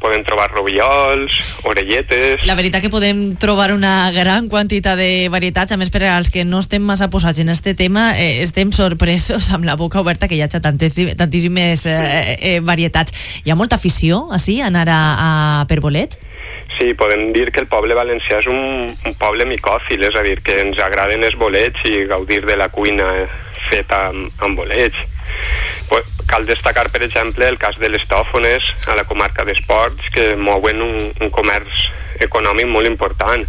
Speaker 24: podem trobar rovillols, orelletes...
Speaker 3: La veritat que podem trobar una gran quantitat de varietats, a més per als que no estem massa posats en este tema, eh, estem sorpresos amb la boca oberta que hi hagi tantíssim, tantíssimes eh, eh, varietats. Hi ha molta afició, així, a anar a, a per bolets?
Speaker 24: Sí, podem dir que el poble valencià és un, un poble micòfil, és a dir, que ens agraden els bolets i gaudir de la cuina feta amb, amb bolets. Cal destacar, per exemple, el cas de les tòfones a la comarca d'Esports, que mouen un, un comerç econòmic molt important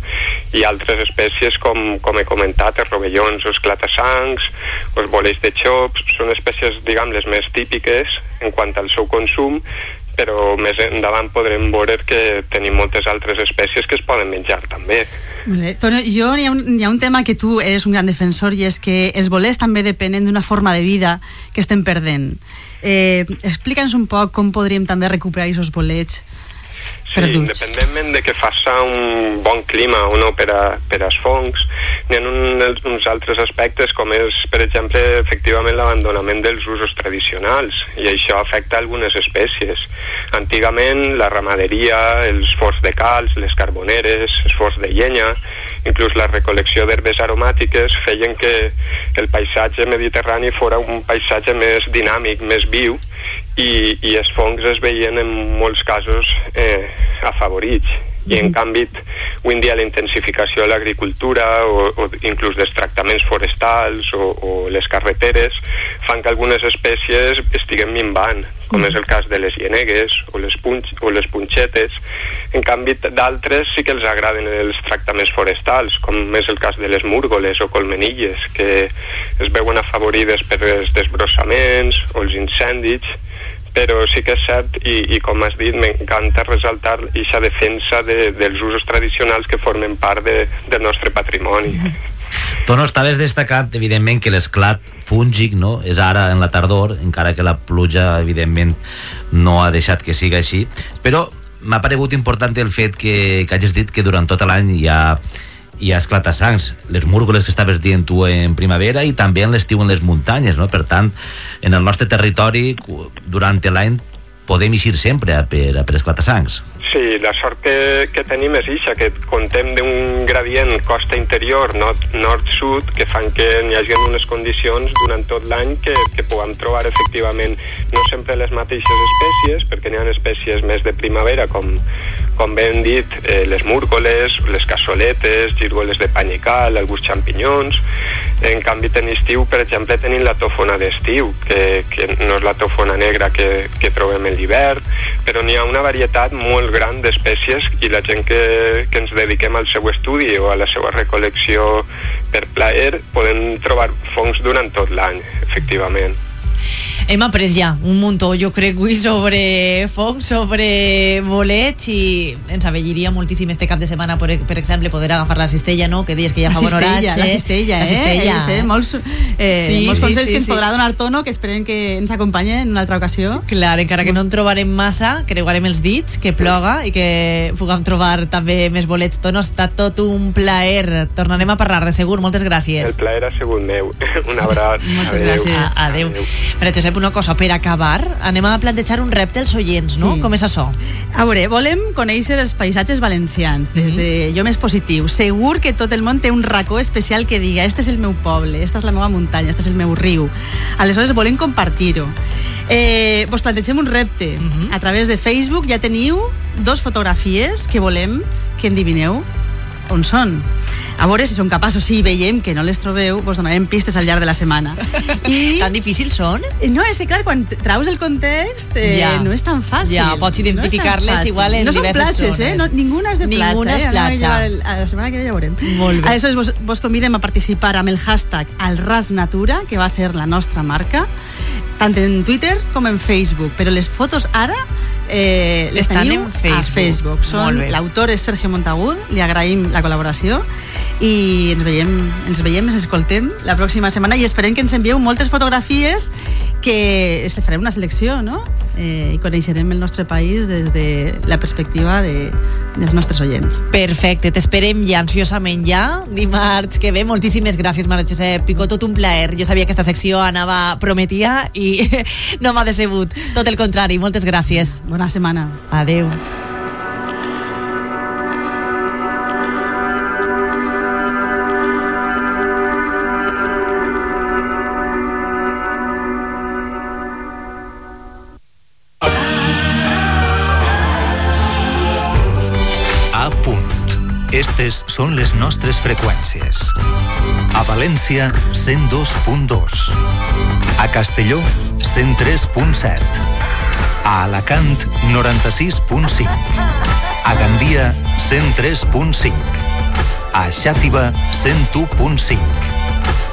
Speaker 24: i altres espècies com, com he comentat, els rovellons, els clatassancs, els bolets de xops, són espècies, diguem, les més típiques en quant al seu consum, però més endavant podrem veure que tenim moltes altres espècies que es poden menjar també.
Speaker 23: Tono, jo hi ha, un, hi ha un tema que tu eres un gran defensor i és que els bolets també depenen d'una forma de vida que estem perdent. Eh, Explica'ns un poc com podríem també recuperar aquests bolets.
Speaker 24: Sí, independentment de que faça un bon clima o no per, a, per als fongs, n'hi ha un, uns altres aspectes com és, per exemple, efectivament l'abandonament dels usos tradicionals i això afecta algunes espècies. Antigament la ramaderia, els forts de calç, les carboneres, els forts de llenya, inclús la recolecció d'herbes aromàtiques feien que el paisatge mediterrani fora un paisatge més dinàmic, més viu i, i els fongs es veien en molts casos eh, afavorits. I en canvi avui en dia la intensificació de l'agricultura o, o inclús dels tractaments forestals o, o les carreteres fan que algunes espècies estiguen minvant com és el cas de les llenegues o les, punx, o les punxetes. En canvi d'altres sí que els agraden els tractaments forestals com és el cas de les múrgoles o colmenilles que es veuen afavorides per els desbrossaments o els incendis però sí que és cert i, i com has dit m'encanta resaltar aquesta defensa de, dels usos tradicionals que formen part de, del nostre patrimoni
Speaker 15: Tono, estaves destacat, evidentment, que l'esclat fúngic no? és ara en la tardor, encara que la pluja, evidentment, no ha deixat que siga així, però m'ha paregut important el fet que, que hagis dit que durant tot l'any hi ha hi ha esclatasangs, les múrgoles que estaves dient tu en primavera i també en l'estiu en les muntanyes, no? Per tant, en el nostre territori, durant l'any, podem eixir sempre a per, a per.
Speaker 24: Sí, la sort que, que tenim és ixa, que contem d'un gradient costa interior nord-sud que fan que hi hagi unes condicions durant tot l'any que, que puguem trobar efectivament no sempre les mateixes espècies, perquè n'hi ha espècies més de primavera com, com bé hem dit, eh, les múrcoles, les cassoletes, gírgoles de panyical, alguns xampinyons. En canvi, en estiu, per exemple, tenim la tòfona d'estiu, que, que no és la tòfona negra que, que trobem en l'hivern, però n'hi ha una varietat molt gran d'espècies i la gent que, que ens dediquem al seu estudi o a la seva recolecció per plaer podem trobar fongs durant tot l'any, efectivament.
Speaker 3: Hem après ja un muntó, jo crec, avui sobre foc, sobre bolets i ens avelliria moltíssim este cap de setmana, per, per exemple, poder agafar la cistella, no? Que deies que ja
Speaker 23: la
Speaker 3: fa bon
Speaker 23: cistella,
Speaker 3: oratge.
Speaker 23: la cistella,
Speaker 3: la
Speaker 23: eh?
Speaker 3: cistella.
Speaker 23: Eh? sé, molts, eh,
Speaker 3: Sí,
Speaker 23: molts
Speaker 3: sí,
Speaker 23: consells
Speaker 3: sí,
Speaker 23: que ens
Speaker 3: sí.
Speaker 23: podrà donar Tono, que esperem que ens acompanyi en una altra ocasió.
Speaker 3: Clar, encara que no en trobarem massa, creuarem els dits, que ploga i que puguem trobar també més bolets. Tono, està tot un plaer. Tornarem a parlar, de segur. Moltes
Speaker 24: El
Speaker 3: gràcies.
Speaker 24: plaer ha sigut meu. Un abraç.
Speaker 3: Moltes
Speaker 24: Adéu.
Speaker 3: gràcies. A- Adéu. Però, Josep, una cosa, per acabar, anem a plantejar un repte als oients, no?
Speaker 23: Sí.
Speaker 3: Com és això?
Speaker 23: A veure, volem conèixer els paisatges valencians, des de jo més positiu. Segur que tot el món té un racó especial que diga este és el meu poble, esta és la meva muntanya, este és el meu riu. Aleshores volem compartir-ho. Eh, vos plantegem un repte. A través de Facebook ja teniu dos fotografies que volem que endivineu on són. A veure si són capaços, si veiem que no les trobeu, vos donarem pistes al llarg de la setmana. I...
Speaker 3: Tan difícils són?
Speaker 23: No, és que clar, quan traus el context eh,
Speaker 3: Ja.
Speaker 23: no és tan fàcil.
Speaker 3: Ja, pots identificar-les
Speaker 23: no
Speaker 3: igual en
Speaker 23: no
Speaker 3: diverses
Speaker 23: platges, eh?
Speaker 3: zones.
Speaker 23: No, ninguna és de platja.
Speaker 3: Ninguna és
Speaker 23: eh?
Speaker 3: Platja.
Speaker 23: el- A la setmana que ve ja veurem.
Speaker 3: Molt bé.
Speaker 23: Aleshores, vos, vos convidem a participar amb el hashtag alrasnatura, que va ser la nostra marca, tant en Twitter com en Facebook. Però les fotos ara eh, les
Speaker 3: Estan
Speaker 23: teniu
Speaker 3: en Facebook.
Speaker 23: a Facebook. Són-. L'autor és Sergio Montagud, li agraïm la col·laboració i ens veiem, ens veiem, ens escoltem la pròxima setmana i esperem que ens envieu moltes fotografies que es farem una selecció, no? Eh, I coneixerem el nostre país des de la perspectiva de, dels nostres oients.
Speaker 3: Perfecte, t'esperem ja ansiosament ja, dimarts que ve. Moltíssimes gràcies, Mare Josep Picó, tot un plaer. Jo sabia que aquesta secció anava prometia i no m'ha decebut. Tot el contrari, moltes gràcies.
Speaker 23: Bona setmana.
Speaker 3: Adeu.
Speaker 1: Estes són les nostres freqüències. A València, 102.2. A Castelló, 103.7. A Alacant, 96.5. A Gandia, 103.5. A Xàtiva, 101.5.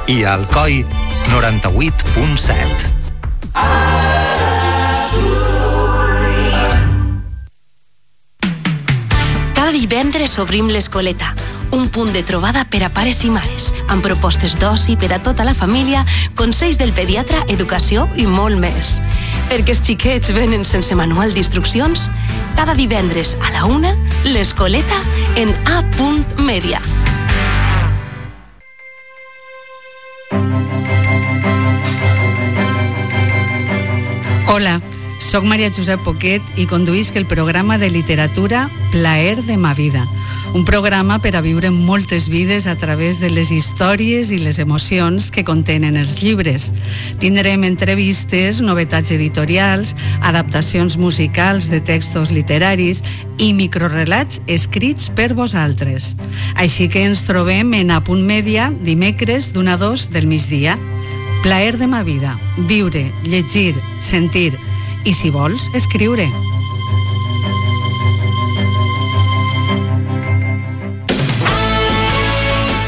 Speaker 1: I a Alcoi, 98.7.
Speaker 17: Cada divendres obrim l'Escoleta, un punt de trobada per a pares i mares, amb propostes d'oci per a tota la família, consells del pediatre, educació i molt més. Perquè els xiquets venen sense manual d'instruccions, cada divendres a la una, l'escoleta en A. Media.
Speaker 25: Hola, sóc Maria Josep Poquet i conduïsc el programa de literatura Plaer de ma vida, un programa per a viure moltes vides a través de les històries i les emocions que contenen els llibres. Tindrem entrevistes, novetats editorials, adaptacions musicals de textos literaris i microrelats escrits per vosaltres. Així que ens trobem en Apunt Mèdia dimecres d'una a dos del migdia. Plaer de ma vida, viure, llegir, sentir i, si vols, escriure.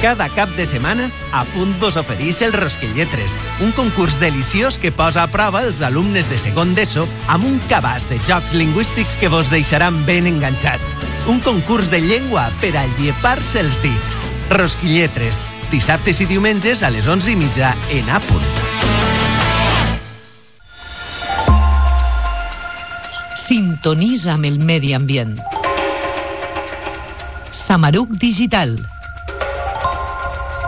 Speaker 26: Cada cap de setmana, a punt vos ofereix el Rosquilletres, un concurs deliciós que posa a prova els alumnes de segon d'ESO amb un cabàs de jocs lingüístics que vos deixaran ben enganxats. Un concurs de llengua per a llepar-se els dits. Rosquilletres, dissabtes i diumenges a les 11 i mitja en A punt.
Speaker 27: Sintonitza amb el medi ambient. Samaruc Digital.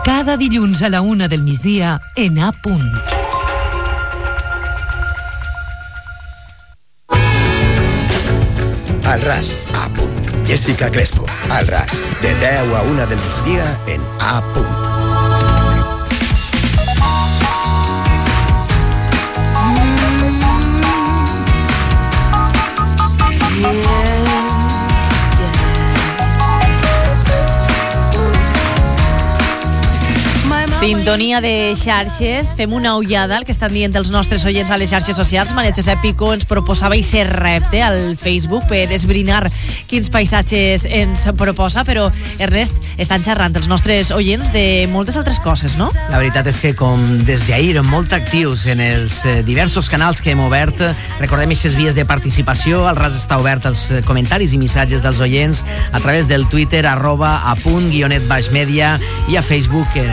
Speaker 27: Cada dilluns a la una del migdia en A punt.
Speaker 2: Al ras, a punt. Jessica Crespo, al ras. De 10 a 1 del migdia en A punt.
Speaker 3: Sintonia de xarxes, fem una ullada al que estan dient els nostres oients a les xarxes socials. Maria Josep Pico ens proposava i ser repte al Facebook per esbrinar quins paisatges ens proposa, però Ernest, estan xerrant els nostres oients de moltes altres coses, no?
Speaker 5: La veritat és que com des d'ahir molt actius en els eh, diversos canals que hem obert, recordem aquestes vies de participació, el RAS està obert als eh, comentaris i missatges dels oients a través del Twitter arroba a punt guionet baix media i a Facebook en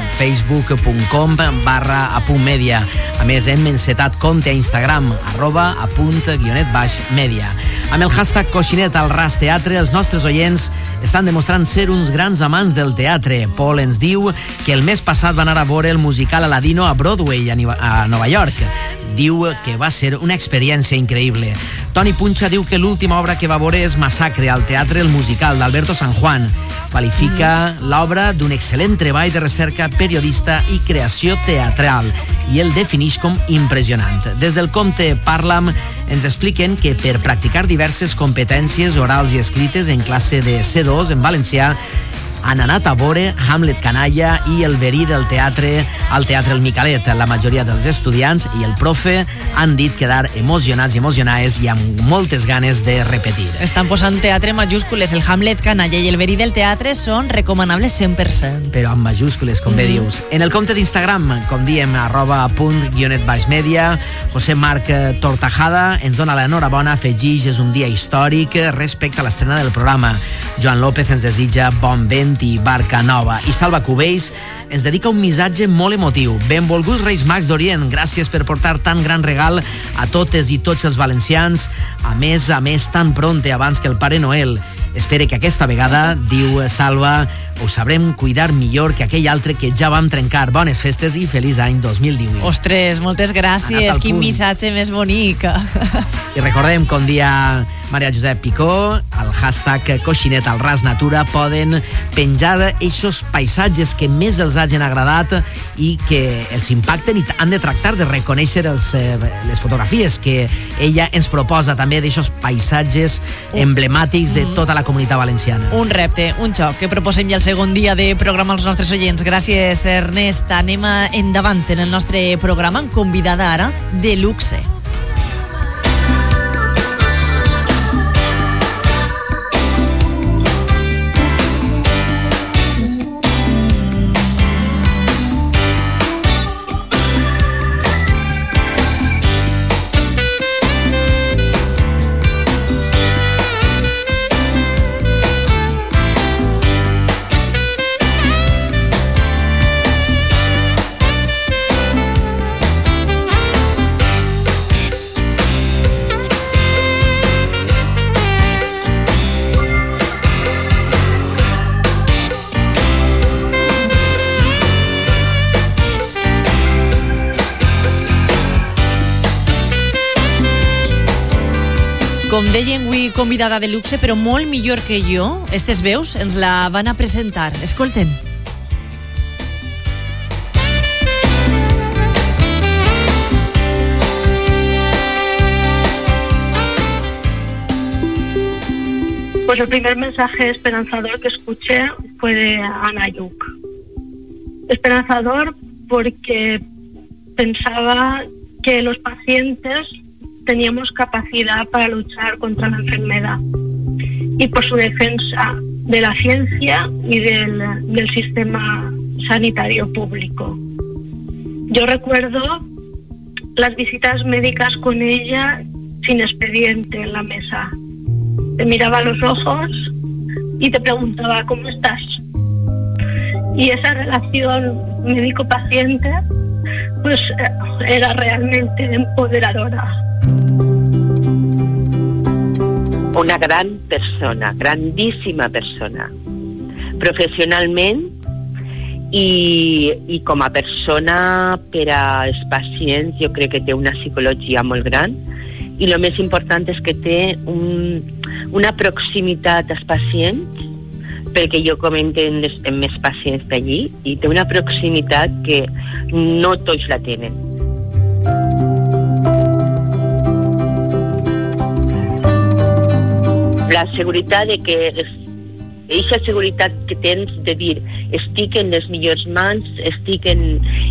Speaker 5: facebook.com barra a. A més, hem encetat compte a Instagram arroba a punt guionet baix media. Amb el hashtag coixinet al RAS Teatre, els nostres oients estan demostrant ser uns grans amants del teatre. Paul ens diu que el mes passat va anar a veure el musical Aladino a Broadway, a Nova York. Diu que va ser una experiència increïble. Toni Punxa diu que l'última obra que va veure és Massacre al Teatre El Musical d'Alberto San Juan. Qualifica l'obra d'un excel·lent treball de recerca periodista i creació teatral i el defineix com impressionant. Des del compte Parlam ens expliquen que per practicar diverses competències orals i escrites en classe de C2 en valencià han anat a veure Hamlet Canalla i el verí del teatre al Teatre El Micalet. La majoria dels estudiants i el profe han dit quedar emocionats i emocionades i amb moltes ganes de repetir.
Speaker 3: Estan posant teatre majúscules. El Hamlet Canalla i el verí del teatre són recomanables 100%.
Speaker 5: però amb majúscules, com bé
Speaker 3: Mhm.
Speaker 5: dius. En el compte d'Instagram, com diem, arroba punt guionet baix media, José Marc Tortajada ens dona l'enhorabona, afegix, és un dia històric respecte a l'estrena del programa. Joan López ens desitja bon vent i barca nova. I Salva Cubells ens dedica un missatge molt emotiu. Benvolguts Reis Mags d'Orient, gràcies per portar tan gran regal a totes i tots els valencians, a més a més tan pronte abans que el Pare Noel. Espere que aquesta vegada, diu Salva, ho sabrem cuidar millor que aquell altre que ja vam trencar. Bones festes i feliç any 2018.
Speaker 3: Ostres, moltes gràcies. Quin
Speaker 5: punt.
Speaker 3: missatge més bonic.
Speaker 5: I recordem, com dia Maria Josep Picó, el hashtag Coixinet al Ras Natura poden penjar eixos paisatges que més els hagin agradat i que els impacten i han de tractar de reconèixer els, eh, les fotografies que ella ens proposa també d'eixos paisatges emblemàtics de tota la comunitat valenciana.
Speaker 3: Un repte, un xoc que proposem ja el segon dia de programa als nostres oients. Gràcies, Ernest. Anem endavant en el nostre programa amb convidada ara de luxe. Deien, avui convidada de luxe, però molt millor que jo, estes veus ens la van a presentar. Escolten.
Speaker 28: Pues el primer mensaje esperanzador que escuché fue de Ana Yuk. Esperanzador porque pensaba que los pacientes teníamos capacidad para luchar contra la enfermedad y por su defensa de la ciencia y del, del sistema sanitario público. Yo recuerdo las visitas médicas con ella sin expediente en la mesa. Te miraba a los ojos y te preguntaba, ¿cómo estás? Y esa relación médico-paciente pues eh, era realmente empoderadora.
Speaker 29: Una gran persona, grandíssima persona, professionalment i, i com a persona per als pacients jo crec que té una psicologia molt gran i el més important és que té un, una proximitat als pacients perquè jo comento amb, més pacients d'allí i té una proximitat que no tots la tenen la seguretat de que aquesta seguretat que tens de dir estic en les millors mans, estic en,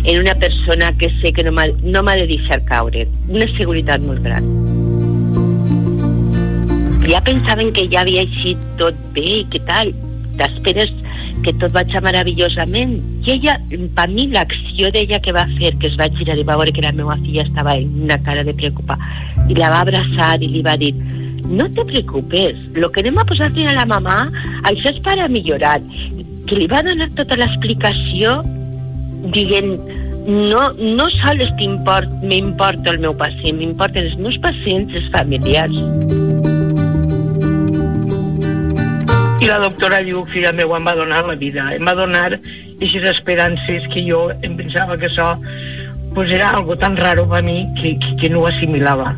Speaker 29: en una persona que sé que no m'ha no de deixar caure. Una seguretat molt gran. Ja pensaven que ja havia eixit tot bé i que tal. T'esperes que tot vaig meravellosament. I ella, per mi, l'acció d'ella que va fer, que es va girar i va veure que la meva filla estava en una cara de preocupar, i la va abraçar i li va dir no te preocupes, lo que anem a posar-li a la mamà, això és per a millorar. Que li va donar tota l'explicació dient no, no sols m'importa el meu pacient, m'importen els meus pacients, els familiars.
Speaker 28: I la doctora Lluc, filla meva, em va donar la vida, em va donar aquestes esperances que jo em pensava que això pues era algo tan raro per mi que, que, que no ho assimilava.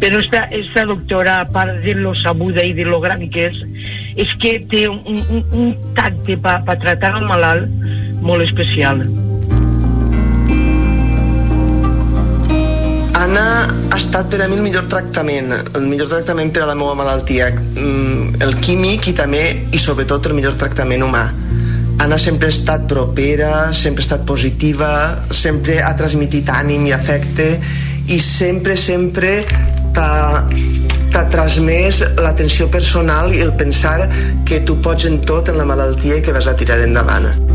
Speaker 28: Però esta, esta doctora, a part de lo sabuda i de lo gran que és, és que té un, un, un tacte per pa tractar el malalt molt especial.
Speaker 30: Anna ha estat per a mi el millor tractament, el millor tractament per a la meva malaltia, mm, el químic i també, i sobretot, el millor tractament humà. Anna sempre ha estat propera, sempre ha estat positiva, sempre ha transmitit ànim i afecte i sempre, sempre t'ha transmès l'atenció personal i el pensar que tu pots en tot en la malaltia i que vas a tirar endavant.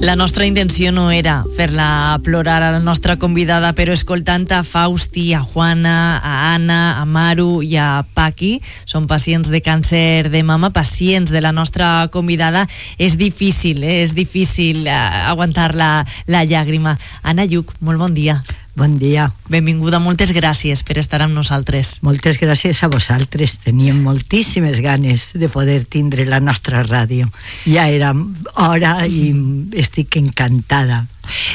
Speaker 3: La nostra intenció no era fer-la plorar a la nostra convidada, però escoltant a Fausti, a Juana, a Anna, a Maru i a Paqui, són pacients de càncer de mama, pacients de la nostra convidada, és difícil, eh? és difícil eh, aguantar la, la llàgrima. Anna Lluc, molt bon dia.
Speaker 31: Bon dia.
Speaker 3: Benvinguda, moltes gràcies per estar amb nosaltres.
Speaker 31: Moltes gràcies a vosaltres. Teníem moltíssimes ganes de poder tindre la nostra ràdio. Ja era hora i estic encantada.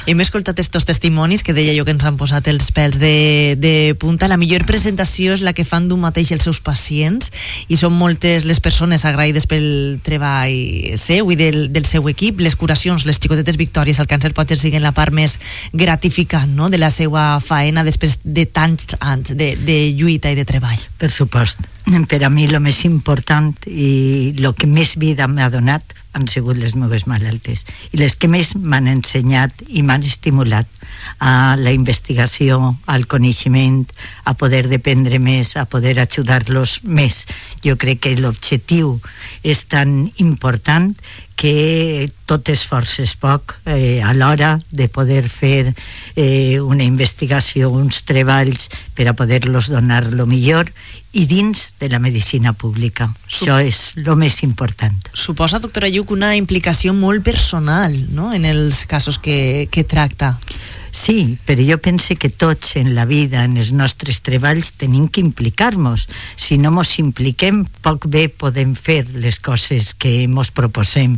Speaker 3: Hem escoltat estos testimonis que deia jo que ens han posat els pèls de, de punta. La millor presentació és la que fan d'un mateix els seus pacients i són moltes les persones agraïdes pel treball seu i del, del seu equip. Les curacions, les xicotetes victòries, el càncer pot ser la part més gratificant no? de la seva faena després de tants anys de, de lluita i de treball.
Speaker 31: Per supost. Per a mi el més important i el que més vida m'ha donat han sigut les meves malaltes i les que més m'han ensenyat i m'han estimulat a la investigació, al coneixement, a poder dependre més, a poder ajudar-los més. Jo crec que l'objectiu és tan important que tot esforç és poc eh, a l'hora de poder fer eh, una investigació, uns treballs per a poder-los donar lo millor i dins de la medicina pública.
Speaker 3: Sup
Speaker 31: Això és el més important.
Speaker 3: Suposa, doctora Lluc, una implicació molt personal no? en els casos que, que tracta.
Speaker 31: Sí, però jo pense que tots en la vida, en els nostres treballs, tenim que implicar-nos. Si no mos impliquem, poc bé podem fer les coses que mos proposem.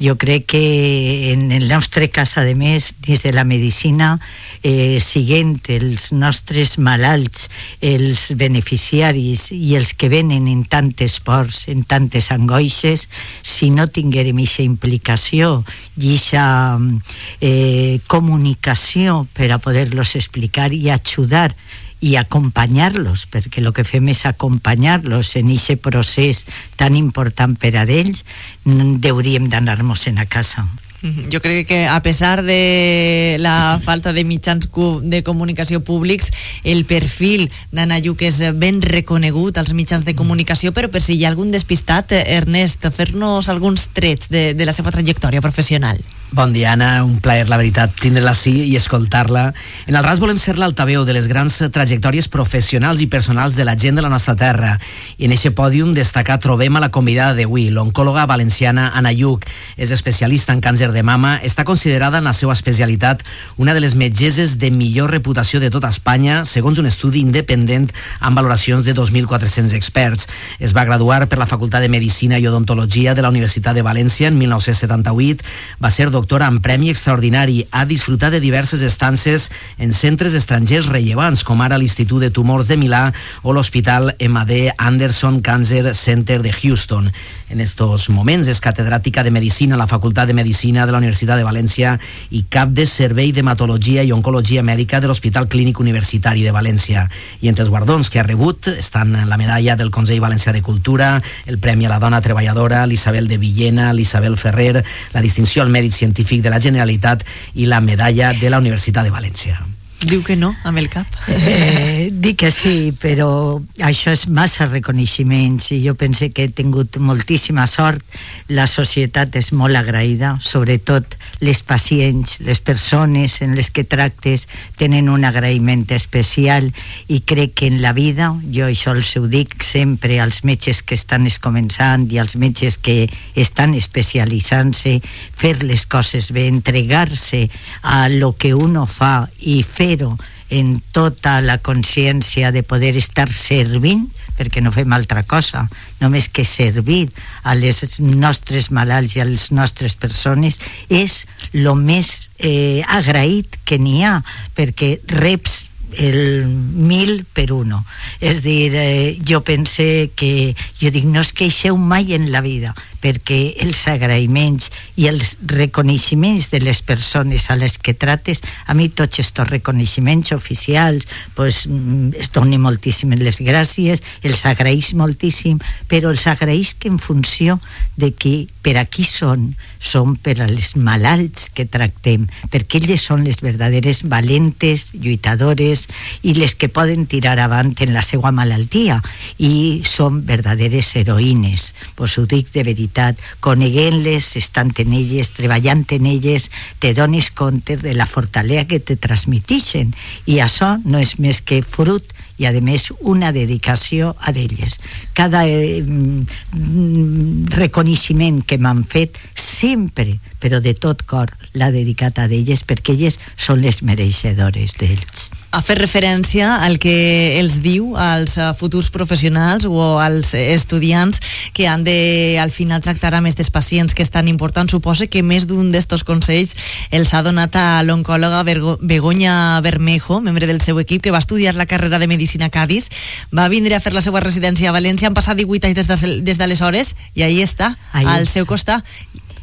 Speaker 31: Jo crec que en el nostre cas, a més, dins de la medicina, eh, siguent els nostres malalts, els beneficiaris i els que venen en tantes ports, en tantes angoixes, si no tinguérem aquesta implicació i aquesta eh, comunicació per a poder-los explicar i ajudar i acompanyar-los, perquè el que fem és acompanyar-los en aquest procés tan important per a ells, deuríem d'anar-nos-en a casa.
Speaker 3: Jo crec que a pesar de la falta de mitjans de comunicació públics, el perfil d'Anna Lluc és ben reconegut als mitjans de comunicació, però per si hi ha algun despistat, Ernest, fer-nos alguns trets de, de la seva trajectòria professional.
Speaker 5: Bon dia, Anna. Un plaer, la veritat, tindre-la així i escoltar-la. En el RAS volem ser l'altaveu de les grans trajectòries professionals i personals de la gent de la nostra terra. I en aquest pòdium destacar trobem a la convidada d'avui, l'oncòloga valenciana Anna Lluc. És especialista en càncer de mama. Està considerada en la seva especialitat una de les metgeses de millor reputació de tota Espanya, segons un estudi independent amb valoracions de 2.400 experts. Es va graduar per la Facultat de Medicina i Odontologia de la Universitat de València en 1978. Va ser doctor doctora en Premi Extraordinari. Ha disfrutat de diverses estances en centres estrangers rellevants, com ara l'Institut de Tumors de Milà o l'Hospital MD Anderson Cancer Center de Houston. En estos moments és catedràtica de Medicina a la Facultat de Medicina de la Universitat de València i cap de Servei d'Hematologia i Oncologia Mèdica de l'Hospital Clínic Universitari de València. I entre els guardons que ha rebut estan la medalla del Consell Valencià de Cultura, el Premi a la Dona Treballadora, l'Isabel de Villena, l'Isabel Ferrer, la distinció al mèrit científic de la Generalitat i la medalla de la Universitat de València.
Speaker 3: Diu que no, amb el cap.
Speaker 31: Eh, dic que sí, però això és massa reconeixements i jo pense que he tingut moltíssima sort. La societat és molt agraïda, sobretot les pacients, les persones en les que tractes tenen un agraïment especial i crec que en la vida, jo això els ho dic sempre als metges que estan començant i als metges que estan especialitzant-se, fer les coses bé, entregar-se a lo que uno fa i fer fer-ho en tota la consciència de poder estar servint perquè no fem altra cosa, només que servir a les nostres malalts i a les nostres persones és el més eh, agraït que n'hi ha, perquè reps el mil per uno. És dir, eh, jo pense que, jo dic, no es queixeu mai en la vida, perquè els agraïments i els reconeixements de les persones a les que trates, a mi tots aquests reconeixements oficials, pues, mm, es donen moltíssimes les gràcies, els agraïs moltíssim, però els agraïs que en funció de que per a qui són, són per als malalts que tractem, perquè elles són les verdaderes valentes, lluitadores i les que poden tirar avant en la seva malaltia i són verdaderes heroïnes. Pues ho dic de veritat veritat, coneguent-les, estant en elles, treballant en elles, te donis compte de la fortalea que te transmitixen. I això no és més que fruit i a més una dedicació a d'elles cada eh, mm, reconeixement que m'han fet sempre, però de tot cor l'ha dedicat a d'elles perquè elles són les mereixedores d'ells
Speaker 3: a fer referència al que els diu als uh, futurs professionals o als estudiants que han de al final tractar amb aquests pacients que és tan important. Suposa que més d'un d'estos consells els ha donat a l'oncòloga Begoña Bermejo, membre del seu equip, que va estudiar la carrera de Medicina a Cádiz, va vindre a fer la seva residència a València, han passat 18 anys des, de, des d'aleshores i ahí està, ahí. al seu costat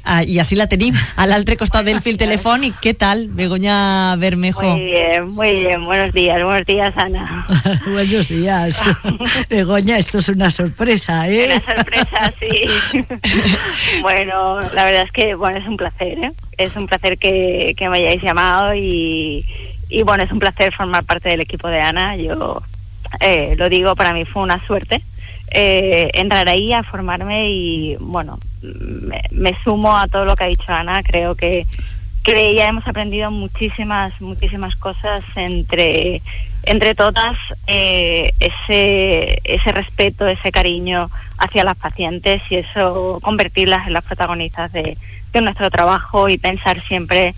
Speaker 3: Ah, y así la tenim a l'altre costat del fil telefònic. ¿Qué tal, Begoña Bermejo?
Speaker 32: Muy bien, muy bien. Buenos días, buenos días, Ana.
Speaker 31: buenos días. Begoña, esto es una sorpresa, ¿eh?
Speaker 32: Una sorpresa, sí. bueno, la verdad es que, bueno, es un placer, ¿eh? Es un placer que, que me hayáis llamado y, y, bueno, es un placer formar parte del equipo de Ana. Yo eh, lo digo, para mí fue una suerte eh, entrar ahí a formarme y bueno, me, me, sumo a todo lo que ha dicho Ana, creo que, que ya hemos aprendido muchísimas, muchísimas cosas entre, entre todas, eh, ese, ese respeto, ese cariño hacia las pacientes y eso convertirlas en las protagonistas de, de nuestro trabajo y pensar siempre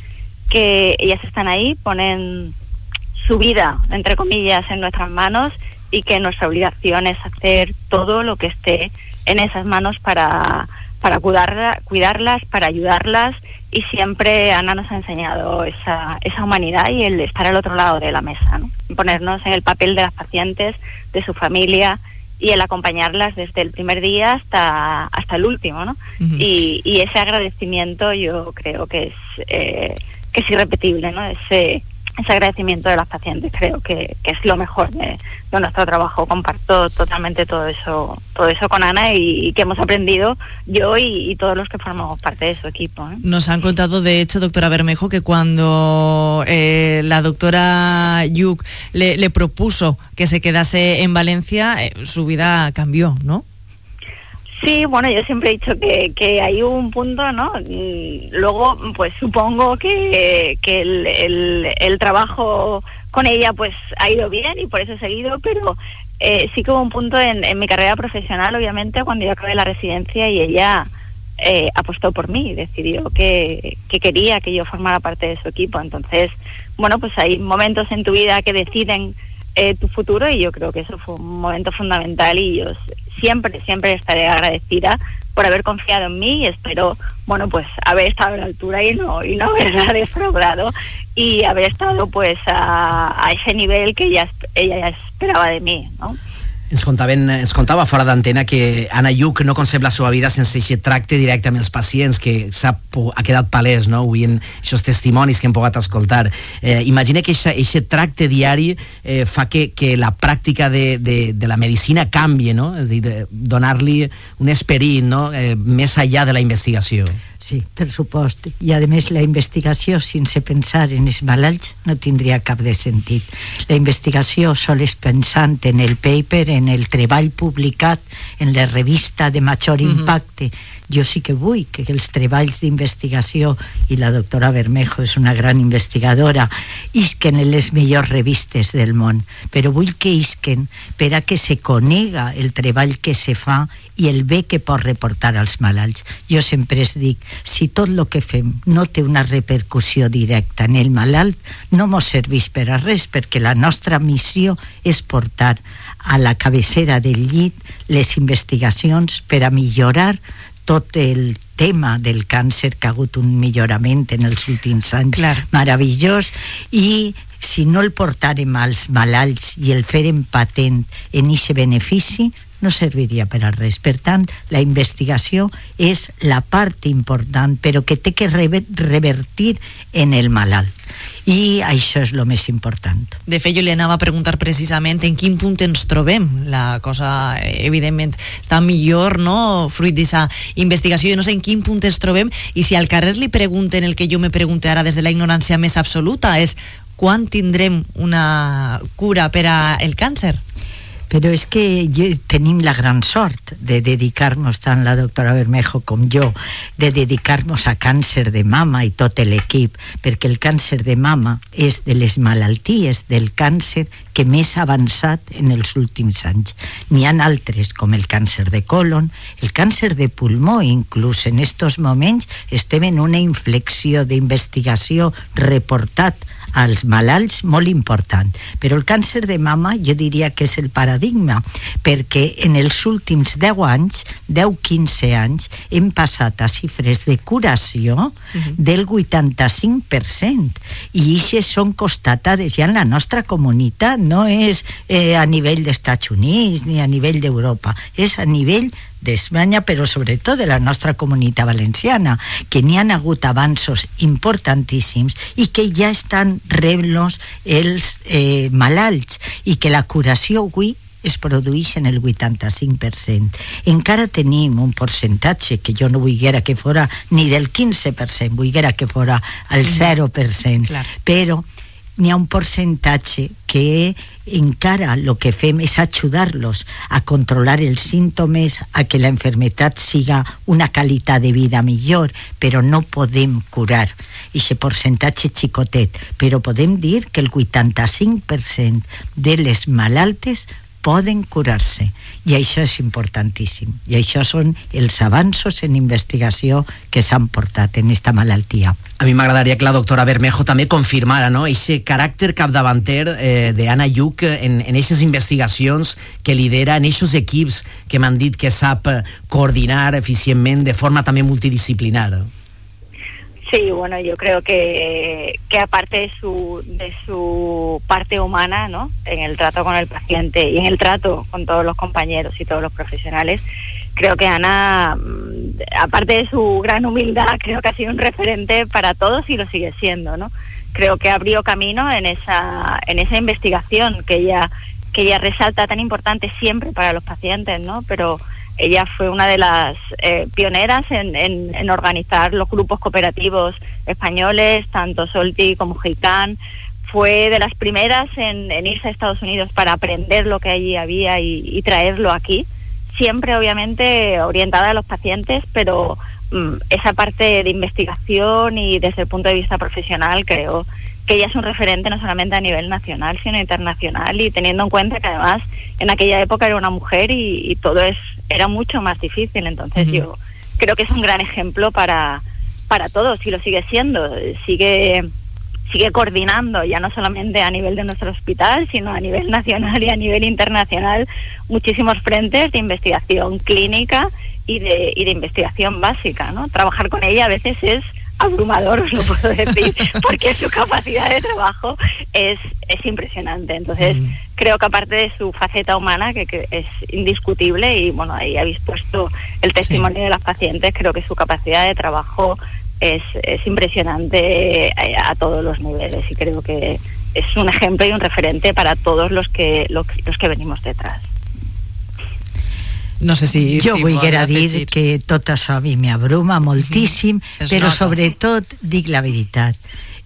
Speaker 32: que ellas están ahí, ponen su vida, entre comillas, en nuestras manos y que nuestra obligación es hacer todo lo que esté en esas manos para, para cuidarla, cuidarlas, para ayudarlas y siempre Ana nos ha enseñado esa, esa humanidad y el estar al otro lado de la mesa, ¿no? ponernos en el papel de las pacientes, de su familia y el acompañarlas desde el primer día hasta, hasta el último. ¿no? y, y ese agradecimiento yo creo que es, eh, que es irrepetible, ¿no? ese, ese agradecimiento de las pacientes creo que, que es lo mejor de, de, nuestro trabajo comparto totalmente todo eso todo eso con Ana y, que hemos aprendido yo y, y, todos los que formamos parte de su equipo ¿eh?
Speaker 3: nos han contado de hecho doctora Bermejo que cuando eh, la doctora Yuk le, le, propuso que se quedase en Valencia eh, su vida cambió ¿no?
Speaker 32: Sí, bueno, yo siempre he dicho que, que hay un punto, ¿no? Luego, pues supongo que, que el, el, el, trabajo con ella pues ha ido bien y por eso he seguido, pero eh, sí que hubo un punto en, en, mi carrera profesional, obviamente, cuando yo acabé la residencia y ella eh, apostó por mí, decidió que, que quería que yo formara parte de su equipo. Entonces, bueno, pues hay momentos en tu vida que deciden eh, tu futuro y yo creo que eso fue un momento fundamental y yo siempre, siempre estaré agradecida por haber confiado en mí y espero, bueno, pues haber estado a la altura y no, y no haberla defraudado y haber estado pues a, a ese nivel que ella, ella esperaba de mí, ¿no?
Speaker 5: Ens, contaven, ens contava fora d'antena que Anna Lluc no concep la seva vida sense aquest tracte directe amb els pacients, que ha quedat palès no? avui en aquests testimonis que hem pogut escoltar. Eh, imagina que aquest tracte diari eh, fa que, que la pràctica de, de, de la medicina canvi, no? és a dir, donar-li un esperit no? eh, més enllà de la investigació.
Speaker 31: Sí, per supost. I a més la investigació sense pensar en els malalts no tindria cap de sentit. La investigació sols pensant en el paper, en el treball publicat, en la revista de major mm -hmm. Jo sí que vull que els treballs d'investigació i la doctora Bermejo és una gran investigadora isquen en les millors revistes del món. Però vull que isquen per a que se conega el treball que se fa i el bé que pot reportar als malalts. Jo sempre es dic si tot el que fem no té una repercussió directa en el malalt no mos serveix per a res perquè la nostra missió és portar a la cabecera del llit les investigacions per a millorar tot el tema del càncer que ha hagut un millorament en els últims anys
Speaker 3: Clar.
Speaker 31: meravellós i si no el portàrem als malalts i el fèrem patent en aquest benefici no serviria per a res. Per tant, la investigació és la part important, però que té que revertir en el malalt i això és el més important.
Speaker 3: De fet, jo li anava a preguntar precisament en quin punt ens trobem. La cosa, evidentment, està millor, no?, fruit d'aquesta investigació. Jo no sé en quin punt ens trobem i si al carrer li pregunten el que jo me pregunto ara des de la ignorància més absoluta és quan tindrem una cura per al càncer?
Speaker 31: Però és que tenim la gran sort de dedicar-nos, tant la doctora Bermejo com jo, de dedicar-nos a càncer de mama i tot l'equip, perquè el càncer de mama és de les malalties del càncer que més ha avançat en els últims anys. N'hi ha altres, com el càncer de colon, el càncer de pulmó, inclús en estos moments estem en una inflexió d'investigació reportat als malalts molt important. Però el càncer de mama jo diria que és el paradigma, perquè en els últims 10 anys, 10-15 anys, hem passat a xifres de curació uh -huh. del 85%. I aquestes són constatades ja en la nostra comunitat, no és eh, a nivell dels Estats Units ni a nivell d'Europa, és a nivell d'Espanya, però sobretot de la nostra comunitat valenciana, que n'hi han hagut avanços importantíssims i que ja estan reblos els eh, malalts i que la curació avui es produeix en el 85%. Encara tenim un percentatge que jo no volguera que fora ni del 15%, volguera que fora el 0%,
Speaker 3: Clar.
Speaker 31: però n'hi ha un percentatge que encara el que fem és ajudar-los a controlar els símptomes, a que la enfermetat siga una qualitat de vida millor, però no podem curar aquest percentatge xicotet, però podem dir que el 85% de les malaltes poden curar-se i això és importantíssim i això són els avanços en investigació que s'han portat en esta malaltia
Speaker 5: A mi m'agradaria que la doctora Bermejo també confirmara no? ese caràcter capdavanter eh, d'Anna Lluc en, en aquestes investigacions que lidera, en aquests equips que m'han dit que sap eh, coordinar eficientment de forma també multidisciplinar.
Speaker 32: Sí, bueno, yo creo que, que aparte de su, de su parte humana, ¿no? En el trato con el paciente y en el trato con todos los compañeros y todos los profesionales, creo que Ana, mm, aparte de su gran humildad, creo que ha sido un referente para todos y lo sigue siendo, ¿no? Creo que abrió camino en esa, en esa investigación que ella, que ella resalta tan importante siempre para los pacientes, ¿no? Pero ella fue una de las eh, pioneras en, en, organizar los grupos cooperativos españoles, tanto Solti como Gitán. Fue de las primeras en, en, irse a Estados Unidos para aprender lo que allí había y, y, traerlo aquí. Siempre, obviamente, orientada a los pacientes, pero mm, esa parte de investigación y desde el punto de vista profesional creo que ella es un referente no solamente a nivel nacional, sino internacional y teniendo en cuenta que además en aquella época era una mujer y, y todo es era mucho más difícil. Entonces uh -huh. yo creo que es un gran ejemplo para, para todos y lo sigue siendo. Sigue sigue coordinando ya no solamente a nivel de nuestro hospital, sino a nivel nacional y a nivel internacional muchísimos frentes de investigación clínica y de, y de investigación básica. ¿no? Trabajar con ella a veces es abrumador, os lo puedo decir, porque su capacidad de trabajo es, es impresionante. Entonces, mm. creo que aparte de su faceta humana, que, que, es indiscutible, y bueno, ahí habéis puesto el testimonio sí. de las pacientes, creo que su capacidad de trabajo es, es impresionante a, a, todos los niveles y creo que es un ejemplo y un referente para todos los que, los, los que venimos detrás.
Speaker 3: No sé si...
Speaker 31: Jo
Speaker 3: si
Speaker 31: volguera dir que tot això a mi m'abruma moltíssim, mm, però nota. sobretot dic la veritat.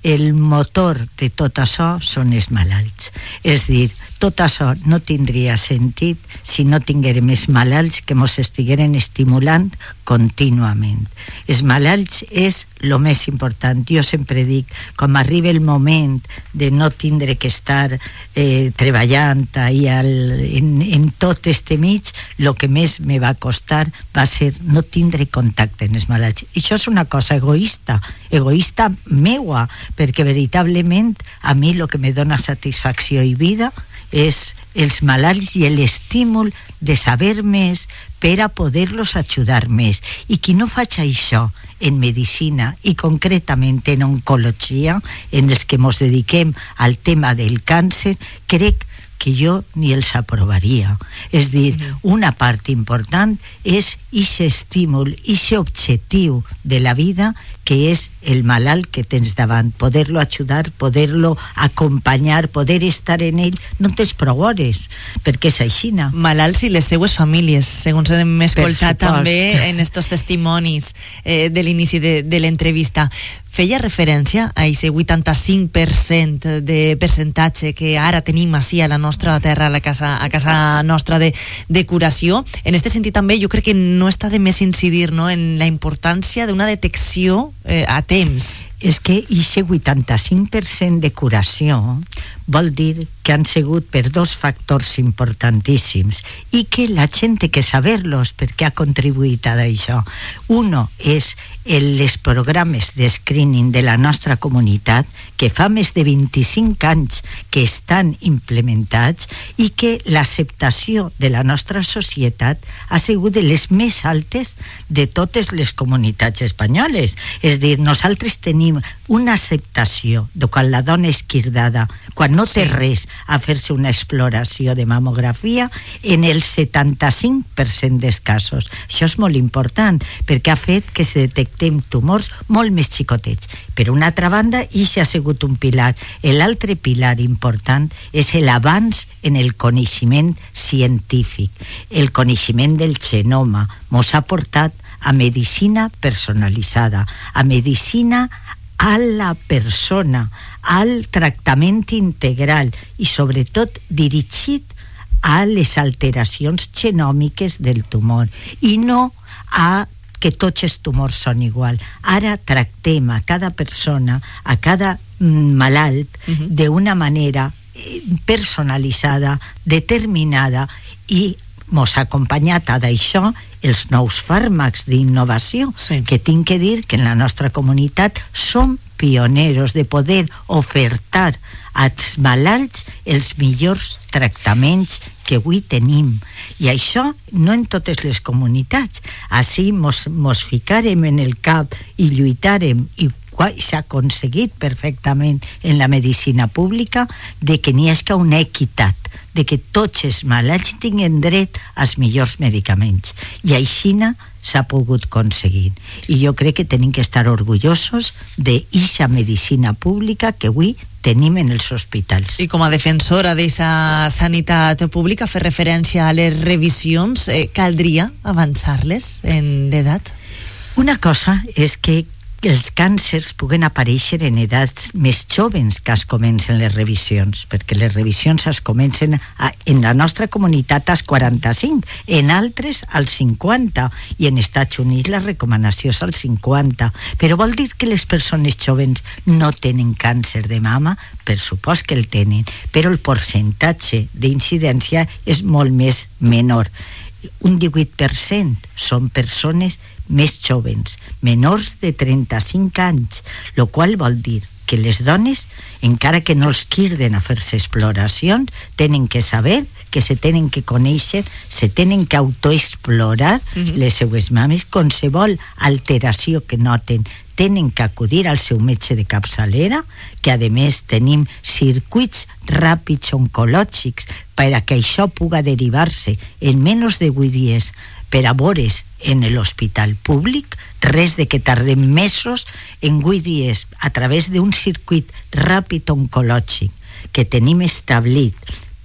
Speaker 31: El motor de tot això són els malalts. És dir, tot això no tindria sentit si no tinguérem els malalts que ens estigueren estimulant contínuament. Els malalts és el més important. Jo sempre dic, com arriba el moment de no tindre que estar eh, treballant ahí al, en, en tot este mig, el que més me va costar va ser no tindre contacte amb els malalts. I això és una cosa egoista, egoista meua, perquè veritablement a mi el que me dona satisfacció i vida és els malalts i l'estímul de saber més per a poder-los ajudar més. I qui no faig això en medicina i concretament en oncologia, en els que ens dediquem al tema del càncer, crec que jo ni els aprovaria. És dir, una part important és aquest estímul, aquest objectiu de la vida que és el malalt que tens davant, poder-lo ajudar, poder-lo acompanyar, poder estar en ell, no tens prou hores, perquè és així.
Speaker 3: Malalts i les seues famílies, segons hem escoltat també en estos testimonis eh, de l'inici de, de l'entrevista. Feia referència a aquest 85% de percentatge que ara tenim així a la nostra terra, a, la casa, a casa nostra de, de curació. En aquest sentit també jo crec que no està de més incidir no, en la importància d'una detecció eh, a temps.
Speaker 31: És que aquest 85% de curació vol dir que han sigut per dos factors importantíssims i que la gent té que saber-los perquè ha contribuït a això. Uno és els programes de screening de la nostra comunitat que fa més de 25 anys que estan implementats i que l'acceptació de la nostra societat ha sigut de les més altes de totes les comunitats espanyoles. És dir, nosaltres tenim una acceptació de quan la dona és quirdada, quan no té sí. res a fer-se una exploració de mamografia en el 75% dels casos. Això és molt important perquè ha fet que se detectem tumors molt més xicotets. Per una altra banda, i ha sigut un pilar. L'altre pilar important és l'abans en el coneixement científic. El coneixement del genoma mos ha portat a medicina personalitzada, a medicina a la persona, al tractament integral i sobretot dirigit a les alteracions genòmiques del tumor i no a que tots els tumors són igual. Ara tractem a cada persona, a cada malalt, uh -huh. d'una manera eh, personalitzada, determinada i mos ha acompanyat a d'això els nous fàrmacs d'innovació, sí. que tinc que dir que en la nostra comunitat som pioneros de poder ofertar als malalts els millors tractaments que avui tenim. I això no en totes les comunitats. Així mos, mos ficarem en el cap i lluitarem i s'ha aconseguit perfectament en la medicina pública de que n'hi hagi una equitat de que tots els malalts tinguen dret als millors medicaments. I així s'ha pogut aconseguir. I jo crec que tenim que estar orgullosos d'eixa medicina pública que avui tenim en els hospitals.
Speaker 3: I com a defensora d'aquesta sanitat pública, fer referència a les revisions, eh, caldria avançar-les en l'edat?
Speaker 31: Una cosa és que els càncers puguen aparèixer en edats més joves que es comencen les revisions, perquè les revisions es comencen a, en la nostra comunitat als 45, en altres als 50, i en Estats Units la recomanació és als 50. Però vol dir que les persones joves no tenen càncer de mama? Per supost que el tenen, però el percentatge d'incidència és molt més menor un 18% són persones més jovens, menors de 35 anys, lo qual vol dir que les dones, encara que no els quirden a fer-se exploracions, tenen que saber que se tenen que conèixer, se tenen que autoexplorar uh -huh. les seues mames, qualsevol alteració que noten tenen que acudir al seu metge de capçalera, que a més tenim circuits ràpids oncològics per a que això puga derivar-se en menys de 8 dies per a vores en l'hospital públic, res de que tardem mesos en 8 dies a través d'un circuit ràpid oncològic que tenim establit.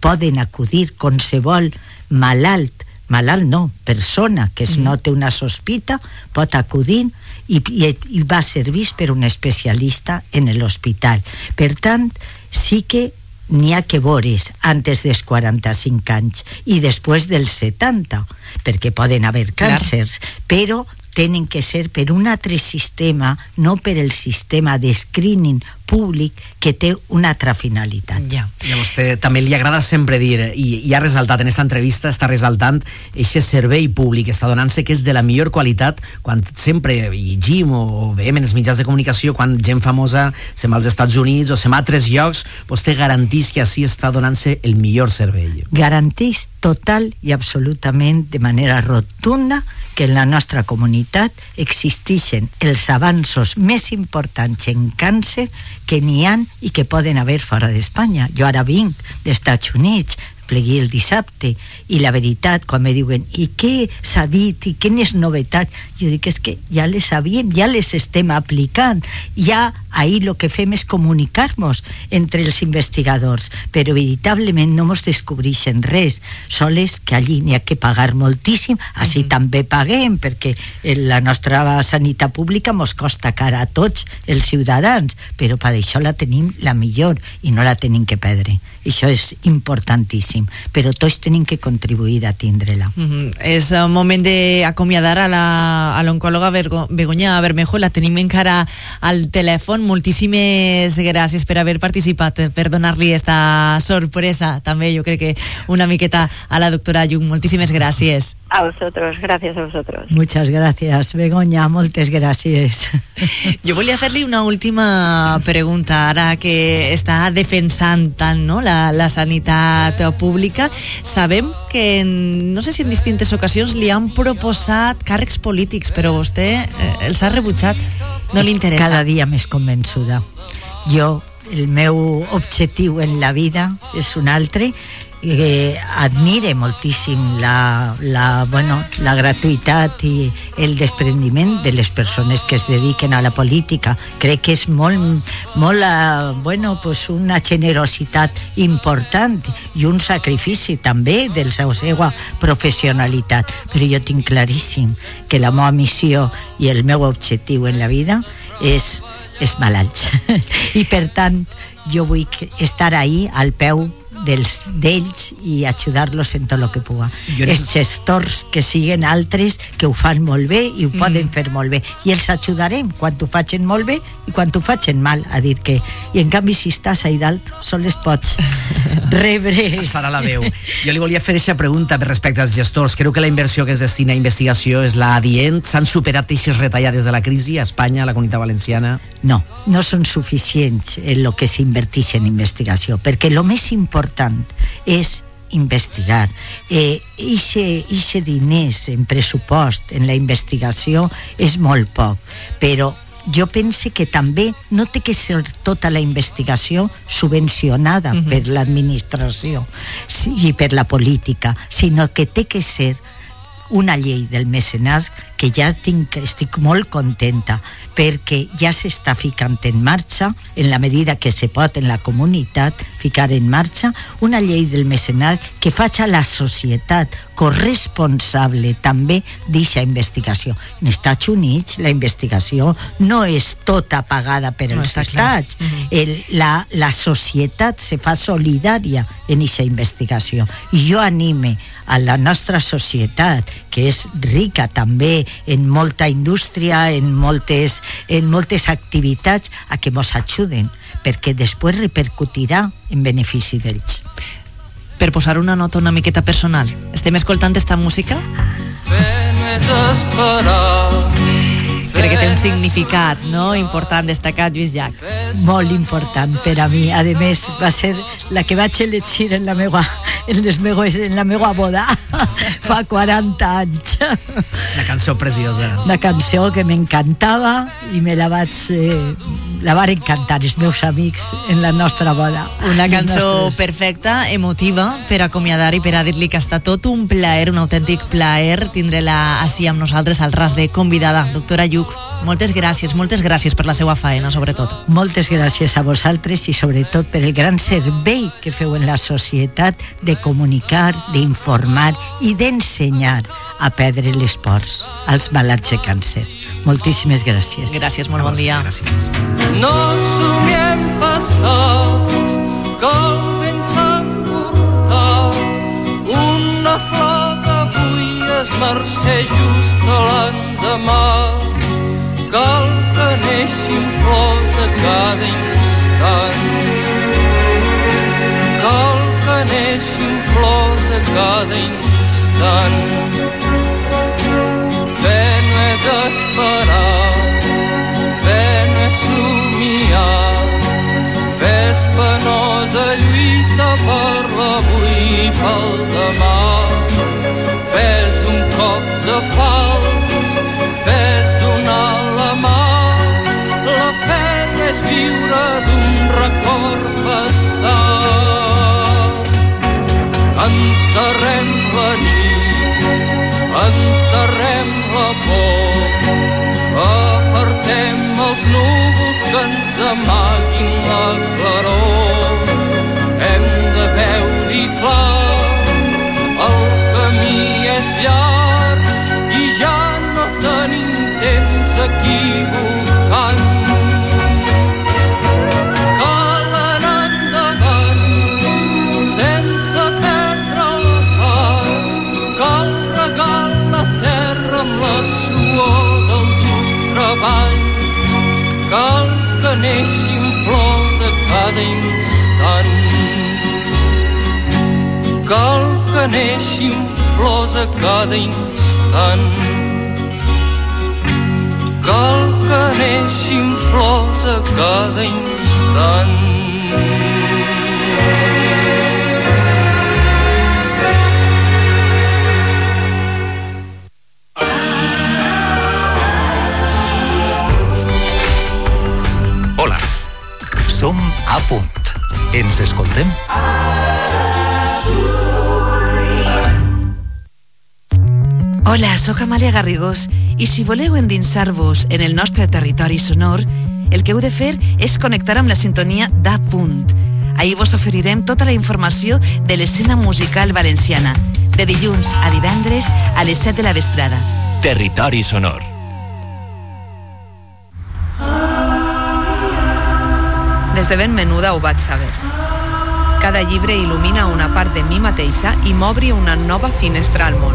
Speaker 31: Poden acudir qualsevol malalt, malalt no, persona que es note una sospita, pot acudir i, i, i va servir per un especialista en l'hospital. Per tant, sí que n'hi ha que vores antes dels 45 anys i després dels 70, perquè poden haver càncers, Clar. però tenen que ser per un altre sistema, no per el sistema de screening públic que té una altra finalitat.
Speaker 5: Ja. I a vostè també li agrada sempre dir, i, i ha resaltat en aquesta entrevista, està resaltant aquest servei públic, està donant-se que és de la millor qualitat, quan sempre llegim o, o veiem en els mitjans de comunicació, quan gent famosa se'n va als Estats Units o se'n va a altres llocs, vostè garantís que així està donant-se el millor servei.
Speaker 31: Garantís total i absolutament de manera rotunda que en la nostra comunitat existeixen els avanços més importants en càncer que n'hi han i que poden haver fora d'Espanya. Jo ara vinc d'Estats Units, plegui el dissabte i la veritat quan me diuen i què s'ha dit? I quines novetats? Jo dic és que ja les sabíem ja les estem aplicant. Ja ahir el que fem és comunicar-nos entre els investigadors però veritablement no ens descobreixen res. Soles que allí n'hi ha que pagar moltíssim així mm -hmm. també paguem perquè la nostra sanitat pública ens costa cara a tots els ciutadans però per això la tenim la millor i no la tenim que perdre. Això és importantíssim però tots tenim que contribuir a tindre-la.
Speaker 3: Mm -hmm. és el moment d'acomiadar a l'oncòloga Begoña Bermejo. La tenim encara al telèfon moltíssimes gràcies per haver participat per donar-li esta sorpresa també jo crec que una miqueta a la doctora Jung moltíssimes gràcies
Speaker 32: a vosotros, gracias a vosotros
Speaker 31: muchas gracias Begoña, moltes gràcies
Speaker 3: jo volia fer-li una última pregunta ara que està defensant tant no, la la, sanitat pública. Sabem que, en, no sé si en distintes ocasions li han proposat càrrecs polítics, però vostè eh, els ha rebutjat. No li interessa.
Speaker 31: Cada dia més convençuda. Jo, el meu objectiu en la vida és un altre eh, admire moltíssim la, la, bueno, la gratuïtat i el desprendiment de les persones que es dediquen a la política. Crec que és molt, molt uh, bueno, pues una generositat important i un sacrifici també de la seva professionalitat. Però jo tinc claríssim que la meva missió i el meu objectiu en la vida és, és malalts. I per tant, jo vull estar ahí al peu dels d'ells i ajudar-los en tot el que puga.
Speaker 5: Jo
Speaker 31: Els gestors que siguen altres que ho fan molt bé i ho
Speaker 5: Mm.
Speaker 31: poden fer molt bé i els ajudarem quan ho facin molt bé i quan ho facin mal, a dir que i en canvi si estàs ahí dalt sols pots rebre
Speaker 5: Serà la veu. Jo li volia fer aquesta pregunta respecte als gestors. Creu que la inversió que es destina a investigació és la adient? S'han superat aquestes retallades de la crisi a Espanya, a la comunitat valenciana?
Speaker 31: No, no són suficients en el que s'inverteix en investigació, perquè el més important és investigar. Eh, ixe, ixe diners en pressupost en la investigació és molt poc, però jo pense que també no té que ser tota la investigació subvencionada uh -huh. per l'administració i per la política, sinó que té que ser una llei del mecenàs que ja tinc, estic molt contenta perquè ja s'està ficant en marxa en la medida que se pot en la comunitat ficar en marxa una llei del mecenàs que faci la societat corresponsable també d'aquesta investigació. En Estats Units la investigació no és tota pagada per
Speaker 3: No,
Speaker 31: els estats. El, la, la societat se fa solidària en aquesta investigació. I jo anime a la nostra societat, que és rica també en molta indústria, en moltes, en moltes activitats, a que mos ajuden, perquè després repercutirà en benefici d'ells.
Speaker 3: Per posar una nota una miqueta personal, estem escoltant esta música? Crec que té un significat no? important destacat, Lluís Llach.
Speaker 31: Molt important per a mi. A més, va ser la que vaig elegir en la meva, en les meues, en la meva boda fa 40 anys.
Speaker 5: Una cançó preciosa.
Speaker 31: Una cançó que m'encantava i me la vaig... Eh, la varen cantar els meus amics en la nostra boda.
Speaker 3: Una cançó
Speaker 31: nostres-
Speaker 3: perfecta, emotiva, per acomiadar i per a dir-li que està tot un plaer, un autèntic plaer tindre-la així amb nosaltres al ras de convidada. Doctora Lluc, moltes gràcies, moltes gràcies per la seva faena, sobretot.
Speaker 31: Moltes gràcies a vosaltres i sobretot per el gran servei que feu en la societat de comunicar, d'informar i d'ensenyar a perdre les pors als malalts de càncer. Moltíssimes gràcies.
Speaker 3: Gràcies, molt bon dia.
Speaker 5: Gràcies.
Speaker 33: No somiem passats portar una flor d'avui es mercè just a l'endemà neixin flors a cada instant. Cal que neixin flors a cada instant ens amaguin la claror neixin flors a cada instant. Cal que neixin flors a cada instant. Cal que neixin flors a cada instant
Speaker 1: Ens escoltem?
Speaker 34: Hola, sóc Amàlia Garrigós i si voleu endinsar-vos en el nostre territori sonor, el que heu de fer és connectar amb la sintonia d'A Punt. Ahir vos oferirem tota la informació de l'escena musical valenciana, de dilluns a divendres a les 7 de la vesprada.
Speaker 35: Territori sonor.
Speaker 36: Des de ben menuda ho vaig saber.
Speaker 35: Cada llibre il·lumina una part de mi mateixa i m'obri una nova finestra al món.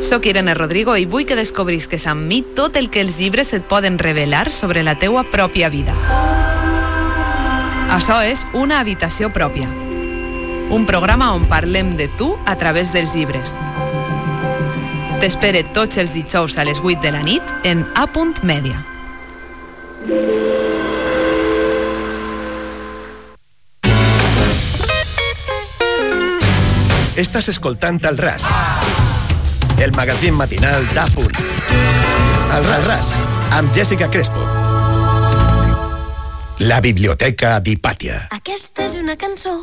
Speaker 35: Soc Irene Rodrigo i vull que descobrisques amb mi tot el que els llibres et poden revelar sobre la teua pròpia vida. Això és Una habitació pròpia. Un programa on parlem de tu a través dels llibres. T'espere tots els dijous a les 8 de la nit en A. Media.
Speaker 2: Estàs escoltant el RAS, el magazín matinal d'Apunt. El RAS, RAS, amb Jessica Crespo. La biblioteca d'Hipàtia.
Speaker 36: Aquesta és una cançó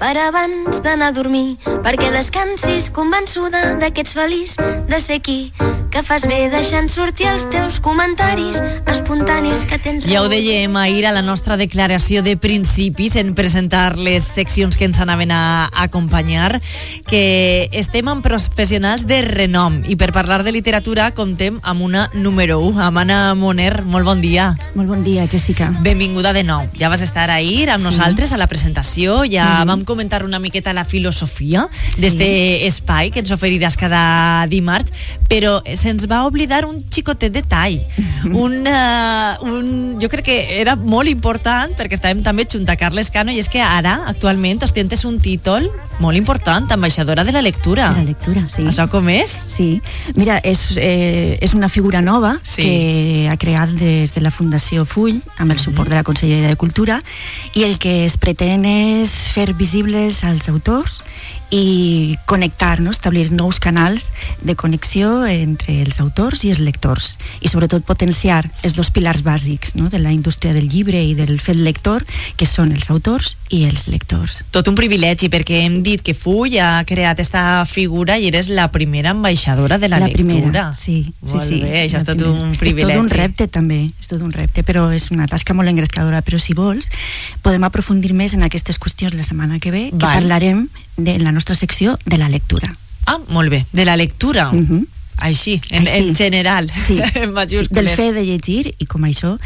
Speaker 36: per abans d'anar a dormir, perquè descansis convençuda de que ets feliç de ser aquí, que fas bé deixant sortir els teus comentaris espontanis que tens
Speaker 3: Ja ho dèiem ahir a la nostra declaració de principis en presentar les seccions que ens anaven a acompanyar, que estem amb professionals de renom i per parlar de literatura contem amb una número 1, amb Anna Moner. Molt bon dia.
Speaker 37: Molt bon dia, Jessica.
Speaker 3: Benvinguda de nou. Ja vas estar ahir amb
Speaker 37: Sí.
Speaker 3: nosaltres a la presentació, ja
Speaker 37: Mhm.
Speaker 3: vam comentar una miqueta la filosofia d'este espai que ens oferiràs cada dimarts, però se'ns va oblidar un xicotet detall. un, uh, un, jo crec que era molt important perquè estàvem també junt a Carles Cano i és que ara, actualment, ostentes un títol molt important, ambaixadora de la lectura.
Speaker 37: De la lectura, sí.
Speaker 3: Això com és?
Speaker 37: Sí, mira, és, eh, és una figura nova
Speaker 3: Sí.
Speaker 37: que ha creat des de la Fundació Full amb el suport de la Conselleria de Cultura i el que es pretén és fer visibles als autors i connectar, no? establir nous canals de connexió entre els autors i els lectors i sobretot potenciar els dos pilars bàsics no? de la indústria del llibre i del fet lector que són els autors i els lectors.
Speaker 3: Tot un privilegi, perquè hem dit que Full ha creat esta figura i eres la primera ambaixadora de la,
Speaker 37: la
Speaker 3: lectura.
Speaker 37: primera, sí, sí,
Speaker 3: Molt
Speaker 37: sí.
Speaker 3: bé, això és tot
Speaker 37: primera.
Speaker 3: un privilegi.
Speaker 37: És tot un repte també, és tot un repte, però és una tasca molt engrescadora. Però si vols, podem aprofundir més en aquestes qüestions la setmana que ve, que
Speaker 3: Val.
Speaker 37: parlarem de la nostra secció de la lectura.
Speaker 3: Ah, molt bé, de la lectura. Així, en,
Speaker 37: Així.
Speaker 3: en general,
Speaker 37: Sí,
Speaker 3: en
Speaker 37: sí, del fet de llegir i com això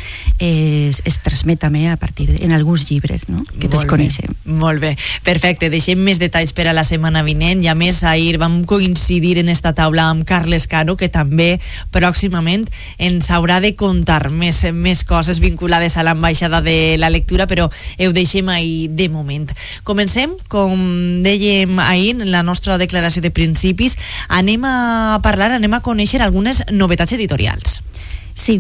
Speaker 37: es, es transmet també a partir de, en alguns llibres no? que tots
Speaker 3: Molt bé,
Speaker 37: coneixem.
Speaker 3: Molt bé, perfecte. Deixem més detalls per a la setmana vinent i a més ahir vam coincidir en esta taula amb Carles Caro que també pròximament ens haurà de contar més, més coses vinculades a l'ambaixada de la lectura però ho deixem ahir de moment. Comencem, com dèiem ahir en la nostra declaració de principis, anem a parlar, anem a conèixer algunes novetats editorials.
Speaker 37: Sí,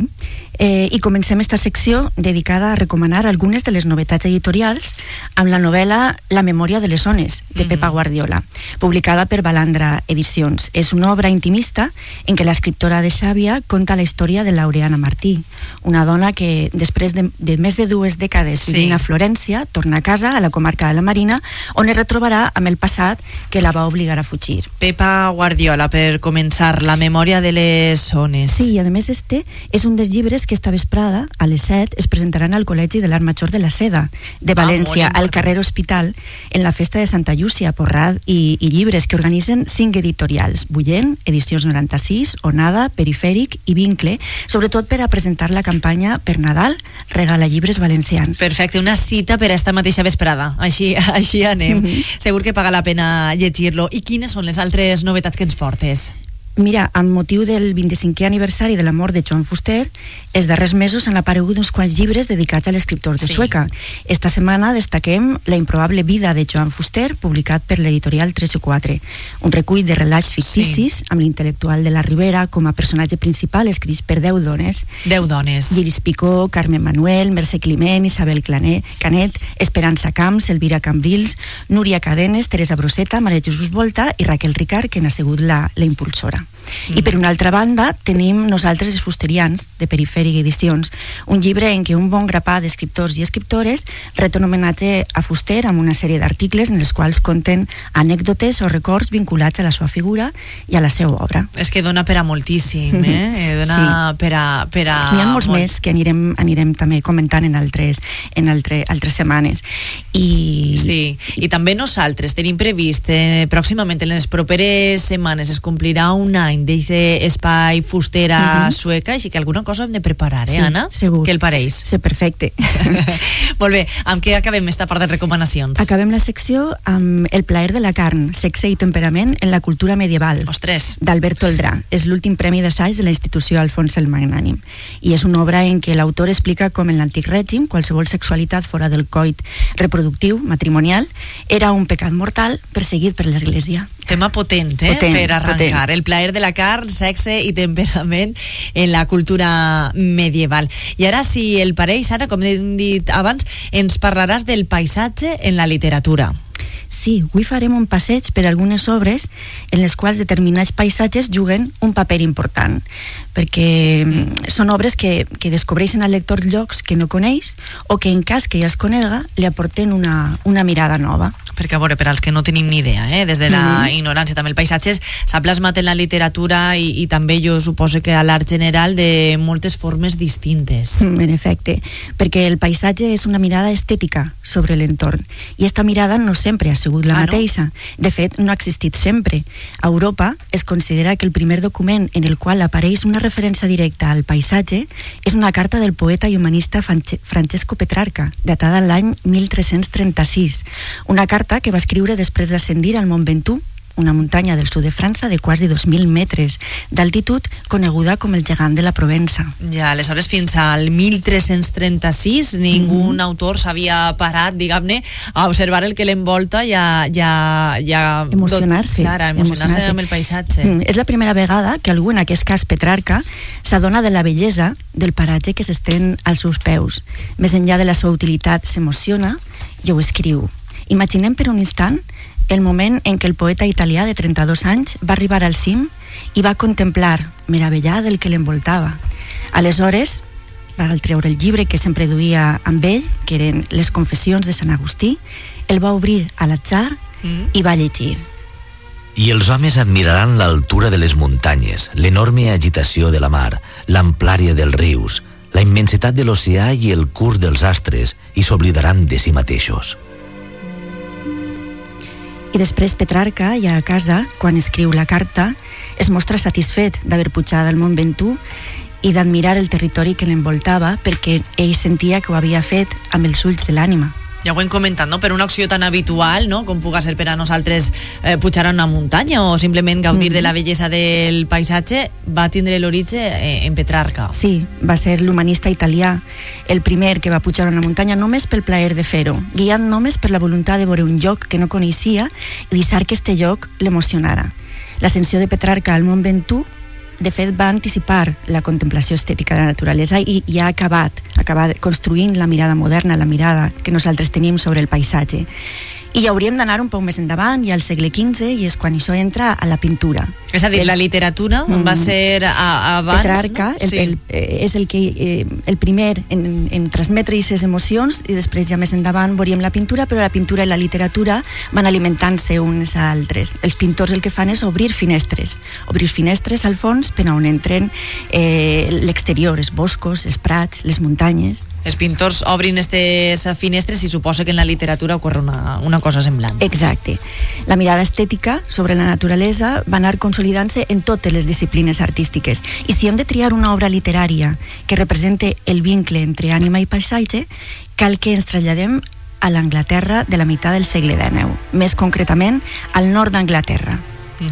Speaker 37: eh, i comencem esta secció dedicada a recomanar algunes de les novetats editorials amb la novel·la La memòria de les ones, de Pepa Guardiola, publicada per Balandra Edicions. És una obra intimista en què l'escriptora de Xàbia conta la història de Laureana Martí, una dona que, després de, de més de dues dècades
Speaker 3: Sí.
Speaker 37: vivint a Florència, torna a casa, a la comarca de la Marina, on es retrobarà amb el passat que la va obligar a fugir.
Speaker 3: Pepa Guardiola, per començar, la memòria de les ones.
Speaker 37: Sí, i a més este és un dels llibres que esta vesprada, a les 7, es presentaran al Col·legi de l'Art Major de la Seda, de
Speaker 3: Ah,
Speaker 37: València,
Speaker 3: molt
Speaker 37: al carrer Hospital, en la festa de Santa Llúcia, Porrat i, i llibres que organitzen cinc editorials, Bullent, Edicions 96, Onada, Perifèric i Vincle, sobretot per a presentar la campanya per Nadal, regala llibres valencians.
Speaker 3: Perfecte, una cita per a esta mateixa vesprada. Així, així anem.
Speaker 37: Mhm.
Speaker 3: Segur que paga la pena llegir-lo. I quines són les altres novetats que ens portes?
Speaker 37: Mira, amb motiu del 25è aniversari de la mort de Joan Fuster, els darrers mesos han aparegut uns quants llibres dedicats a l'escriptor de
Speaker 3: Sí.
Speaker 37: Sueca. Esta setmana destaquem La improbable vida de Joan Fuster, publicat per l'editorial 3 i 4. Un recull de relats ficticis sí. amb l'intel·lectual de la Ribera com a personatge principal escrits per 10 dones.
Speaker 3: 10 dones.
Speaker 37: Lliris Picó, Carmen Manuel, Mercè Climent, Isabel Clané, Canet, Esperança Camps, Elvira Cambrils, Núria Cadenes, Teresa Broseta, Maria Jesús Volta i Raquel Ricard, que n'ha sigut la, la impulsora. Mm. I per una altra banda tenim Nosaltres els Fusterians, de Perifèric Edicions, un llibre en què un bon grapat d'escriptors i escriptores ret un homenatge a Fuster amb una sèrie d'articles en els quals conten anècdotes o records vinculats a la seva figura i a la seva obra.
Speaker 3: És que dona per a moltíssim, eh? eh? Dona
Speaker 37: Sí.
Speaker 3: per, a, per a...
Speaker 37: N'hi ha molts
Speaker 3: molt.
Speaker 37: més que anirem, anirem també comentant en altres, en altre, altres setmanes. I...
Speaker 3: Sí, i també nosaltres tenim previst, eh, pròximament en les properes setmanes es complirà un un any d'eixe espai fustera
Speaker 37: Mhm.
Speaker 3: sueca, així que alguna cosa hem de preparar, eh,
Speaker 37: Sí,
Speaker 3: Anna?
Speaker 37: segur.
Speaker 3: Què el pareix?
Speaker 37: Sí, perfecte.
Speaker 3: Molt bé, amb què acabem esta part de recomanacions?
Speaker 37: Acabem la secció amb El plaer de la carn, sexe i temperament en la cultura medieval.
Speaker 3: Ostres!
Speaker 37: D'Alberto Eldrà. És l'últim premi d'assaig de la institució Alfons el Magnànim. I és una obra en què l'autor explica com en l'antic règim qualsevol sexualitat fora del coit reproductiu, matrimonial, era un pecat mortal perseguit per l'Església.
Speaker 3: Tema potent, eh?
Speaker 37: Potent,
Speaker 3: per arrencar.
Speaker 37: potent.
Speaker 3: El plaer de la carn, sexe i temperament en la cultura medieval. I ara, si el pareix, ara, com hem dit abans, ens parlaràs del paisatge en la literatura.
Speaker 37: Sí, avui farem un passeig per algunes obres en les quals determinats paisatges juguen un paper important, perquè mm. són obres que, que descobreixen al lector llocs que no coneix o que en cas que ja els conega li aporten una, una mirada nova.
Speaker 3: Perquè, a veure, per als que no tenim ni idea, eh? des de la
Speaker 37: Mhm.
Speaker 3: ignorància, també el paisatge s'ha plasmat en la literatura i, i també jo suposo que a l'art general de moltes formes distintes.
Speaker 37: Mm, En efecte, perquè el paisatge és una mirada estètica sobre l'entorn i esta mirada no sempre ha sigut la
Speaker 3: Ah, no?
Speaker 37: mateixa. De fet, no ha existit sempre. A Europa es considera que el primer document en el qual apareix una referència directa al paisatge és una carta del poeta i humanista Francesco Petrarca, datada l'any 1336. Una carta que va escriure després d'ascendir al Mont Ventoux, una muntanya del sud de França de quasi 2.000 metres d'altitud, coneguda com el gegant de la Provença.
Speaker 3: Ja, aleshores, fins al 1336, ningú
Speaker 37: Mhm.
Speaker 3: autor s'havia parat, diguem-ne, a observar el que l'envolta i a, i a, i a
Speaker 37: Emocionar-se.
Speaker 3: Clar, emocionar-se
Speaker 37: emocionar-se.
Speaker 3: amb el paisatge.
Speaker 37: Mm, és la primera vegada que algú, en aquest cas Petrarca, s'adona de la bellesa del paratge que s'estén als seus peus. Més enllà de la seva utilitat, s'emociona i ho escriu. Imaginem per un instant el moment en què el poeta italià de 32 anys va arribar al cim i va contemplar, meravellar del que l'envoltava. Aleshores, va treure el llibre que sempre duia amb ell, que eren les confessions de Sant Agustí, el va obrir a l'atzar
Speaker 3: Mm.
Speaker 37: i va llegir.
Speaker 4: I els homes admiraran l'altura de les muntanyes, l'enorme agitació de la mar, l'amplària dels rius, la immensitat de l'oceà i el curs dels astres i s'oblidaran de si mateixos.
Speaker 37: I després Petrarca, ja a casa, quan escriu la carta, es mostra satisfet d'haver pujat al Mont Ventoux i d'admirar el territori que l'envoltava perquè ell sentia que ho havia fet amb els ulls de l'ànima.
Speaker 3: Ja ho hem comentat, no? Per una acció tan habitual, no? Com puga ser per a nosaltres eh, pujar a una muntanya o simplement gaudir
Speaker 37: Mhm.
Speaker 3: de la bellesa del paisatge, va tindre l'origen eh, en Petrarca.
Speaker 37: Sí, va ser l'humanista italià el primer que va pujar a una muntanya només pel plaer de fer-ho, guiat només per la voluntat de veure un lloc que no coneixia i deixar que este lloc l'emocionara. L'ascensió de Petrarca al Mont Ventoux de fet va anticipar la contemplació estètica de la naturalesa i, i ha acabat, acabat construint la mirada moderna, la mirada que nosaltres tenim sobre el paisatge. I hauríem d'anar un poc més endavant, i al segle XV, i és quan això entra a la pintura.
Speaker 3: És a dir,
Speaker 37: Els-
Speaker 3: la literatura
Speaker 37: Mm.
Speaker 3: va ser a, abans...
Speaker 37: Petrarca
Speaker 3: no?
Speaker 37: el, el, eh, és el, que, eh, el primer en, en transmetre aquestes emocions i després ja més endavant veuríem la pintura, però la pintura i la literatura van alimentant-se unes a altres. Els pintors el que fan és obrir finestres, obrir finestres al fons per on entren eh, l'exterior, els boscos, els prats, les muntanyes.
Speaker 3: Els pintors obrin aquestes finestres i suposa que en la literatura ocorre una, una cosa semblant.
Speaker 37: Exacte. La mirada estètica sobre la naturalesa va anar consolidant-se en totes les disciplines artístiques. I si hem de triar una obra literària que represente el vincle entre ànima i paisatge, cal que ens traslladem a l'Anglaterra de la meitat del segle XIX, més concretament al nord d'Anglaterra,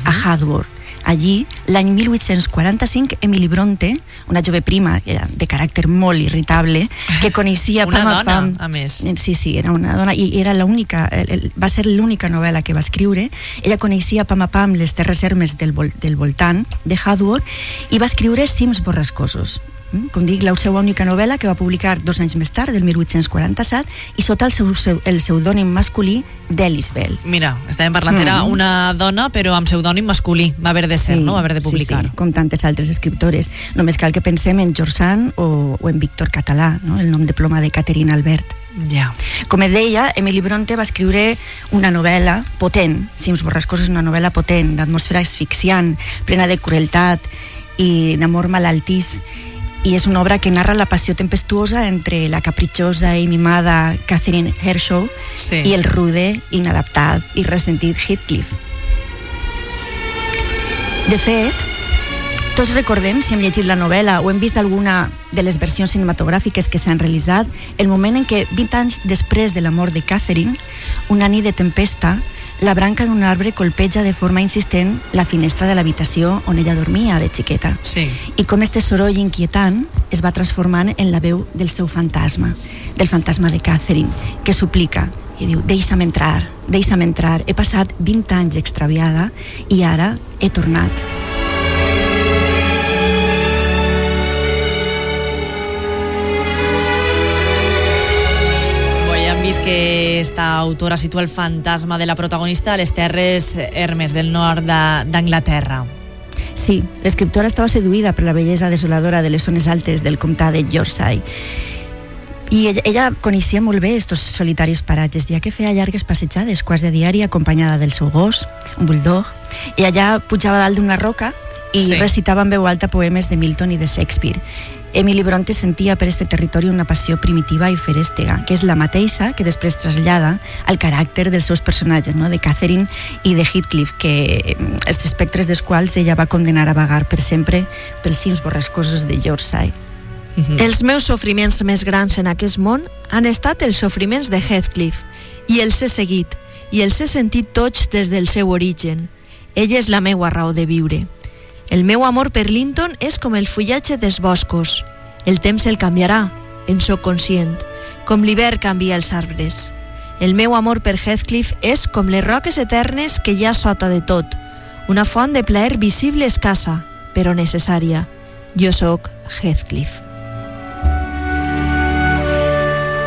Speaker 37: a Hadworth. Allí, l'any 1845, Emily Bronte, una jove prima era de caràcter molt irritable, que coneixia
Speaker 3: Una
Speaker 37: pam a
Speaker 3: dona,
Speaker 37: pam...
Speaker 3: a més.
Speaker 37: Sí, sí, era una dona i era l'única, va ser l'única novel·la que va escriure. Ella coneixia pam a pam les terres ermes del, vol, del voltant de Hadworth i va escriure Cims borrascosos. Mm? Com dic, la seva única novel·la que va publicar dos anys més tard, del 1847, i sota el seu, seu el pseudònim masculí d'Ellis Bell.
Speaker 3: Mira, estàvem parlant, era
Speaker 37: Mhm.
Speaker 3: una dona però amb pseudònim masculí, va haver de ser, no? Va haver de publicar.
Speaker 37: Sí, sí, com tantes altres escriptores. Només cal que pensem en George Sand o, o en Víctor Català, no? el nom de ploma de Caterina Albert.
Speaker 3: Ja.
Speaker 37: Com et deia, Emily Bronte va escriure una novel·la potent, Cims borrascós és una novel·la potent, d'atmosfera asfixiant, plena de crueltat i d'amor malaltís, i és una obra que narra la passió tempestuosa entre la capritxosa i mimada Catherine Hershaw
Speaker 3: Sí.
Speaker 37: i el rude, inadaptat i ressentit Heathcliff. De fet, tots recordem, si hem llegit la novel·la o hem vist alguna de les versions cinematogràfiques que s'han realitzat, el moment en què, 20 anys després de la mort de Catherine, una nit de tempesta, la branca d'un arbre colpeja de forma insistent la finestra de l'habitació on ella dormia de xiqueta.
Speaker 3: Sí.
Speaker 37: I com este soroll inquietant es va transformant en la veu del seu fantasma, del fantasma de Catherine, que suplica i diu, deixa'm entrar, deixa'm entrar. He passat 20 anys extraviada i ara he tornat.
Speaker 3: Vist que esta autora situa el fantasma de la protagonista a les terres Hermes del nord de- d'Anglaterra.
Speaker 37: Sí, l'escriptora estava seduïda per la bellesa desoladora de les zones altes del comtat de Yorkshire i ella, ella coneixia molt bé estos solitaris paratges, ja que feia llargues passejades, quasi a diari, acompanyada del seu gos, un bulldog, i allà pujava dalt d'una roca i
Speaker 3: sí.
Speaker 37: recitava en veu alta poemes de Milton i de Shakespeare. Emily Bronte sentia per este territori una passió primitiva i ferèstega, que és la mateixa que després trasllada al caràcter dels seus personatges, no? de Catherine i de Heathcliff, que mm, els espectres dels quals ella va condenar a vagar per sempre pels cims borrascosos de Yorkshire.
Speaker 38: Els meus sofriments més grans en aquest món han estat els sofriments de Heathcliff i els he seguit i els he sentit tots des del seu origen. Ella és la meua raó de viure. El meu amor per Linton és com el fullatge dels boscos. El temps el canviarà, en sóc conscient, com l'hivern canvia els arbres. El meu amor per Heathcliff és com les roques eternes que hi ha sota de tot, una font de plaer visible escassa, però necessària. Jo sóc Heathcliff.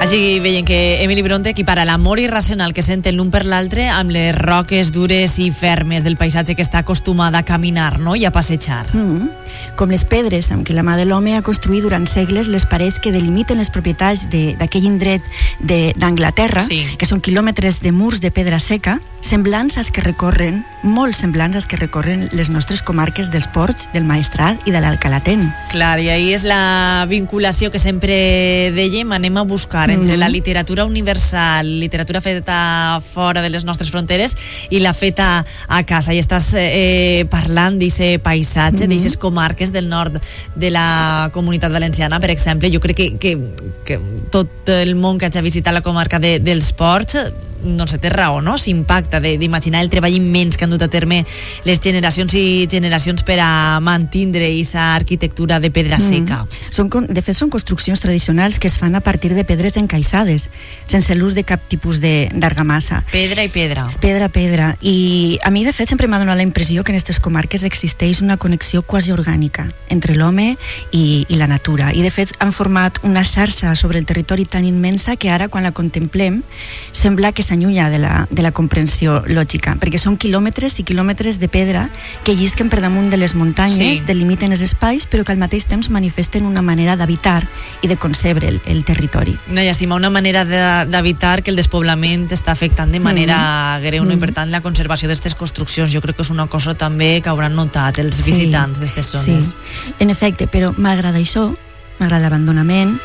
Speaker 3: Així veiem que Emily Bronte equipara l'amor irracional que senten l'un per l'altre amb les roques dures i fermes del paisatge que està acostumada a caminar no? i a passejar.
Speaker 37: Mm. Com les pedres amb què la mà de l'home ha construït durant segles les parets que delimiten les propietats de- d'aquell indret de- d'Anglaterra,
Speaker 3: Sí.
Speaker 37: que són quilòmetres de murs de pedra seca, semblants als que recorren, molt semblants als que recorren les nostres comarques dels Ports, del Maestrat i de l'Alcalatent.
Speaker 3: Clar, i ahí és la vinculació que sempre dèiem, anem a buscar entre la literatura universal, literatura feta fora de les nostres fronteres i la feta a casa. I estàs eh, parlant d'aquest paisatge,
Speaker 37: Mhm.
Speaker 3: d'aquestes comarques del nord de la comunitat valenciana, per exemple. Jo crec que, que, que tot el món que hagi visitat la comarca de, dels Ports no sé, té raó, no? S'impacta de- d'imaginar el treball immens que han dut a terme les generacions i generacions per a mantindre aquesta arquitectura de pedra seca.
Speaker 37: Mm. Són, de fet, són construccions tradicionals que es fan a partir de pedres encaixades, sense l'ús de cap tipus de- d'argamassa.
Speaker 3: Pedra i pedra.
Speaker 37: És pedra, pedra. I a mi, de fet, sempre m'ha donat la impressió que en aquestes comarques existeix una connexió quasi orgànica entre l'home i, i la natura. I, de fet, han format una xarxa sobre el territori tan immensa que ara, quan la contemplem, sembla que s'allunya de la, de la comprensió lògica, perquè són quilòmetres i quilòmetres de pedra que llisquen per damunt de les muntanyes,
Speaker 3: Sí.
Speaker 37: delimiten els espais, però que al mateix temps manifesten una manera d'habitar i de concebre el, el territori.
Speaker 3: Una llàstima, una manera de- d'evitar que el despoblament està afectant de manera
Speaker 37: Mhm.
Speaker 3: greu, no? i per
Speaker 37: Mhm.
Speaker 3: tant la conservació d'aquestes construccions jo crec que és una cosa també que hauran notat els
Speaker 37: Sí,
Speaker 3: visitants d'aquestes zones.
Speaker 37: Sí, en efecte, però malgrat això, malgrat l'abandonament,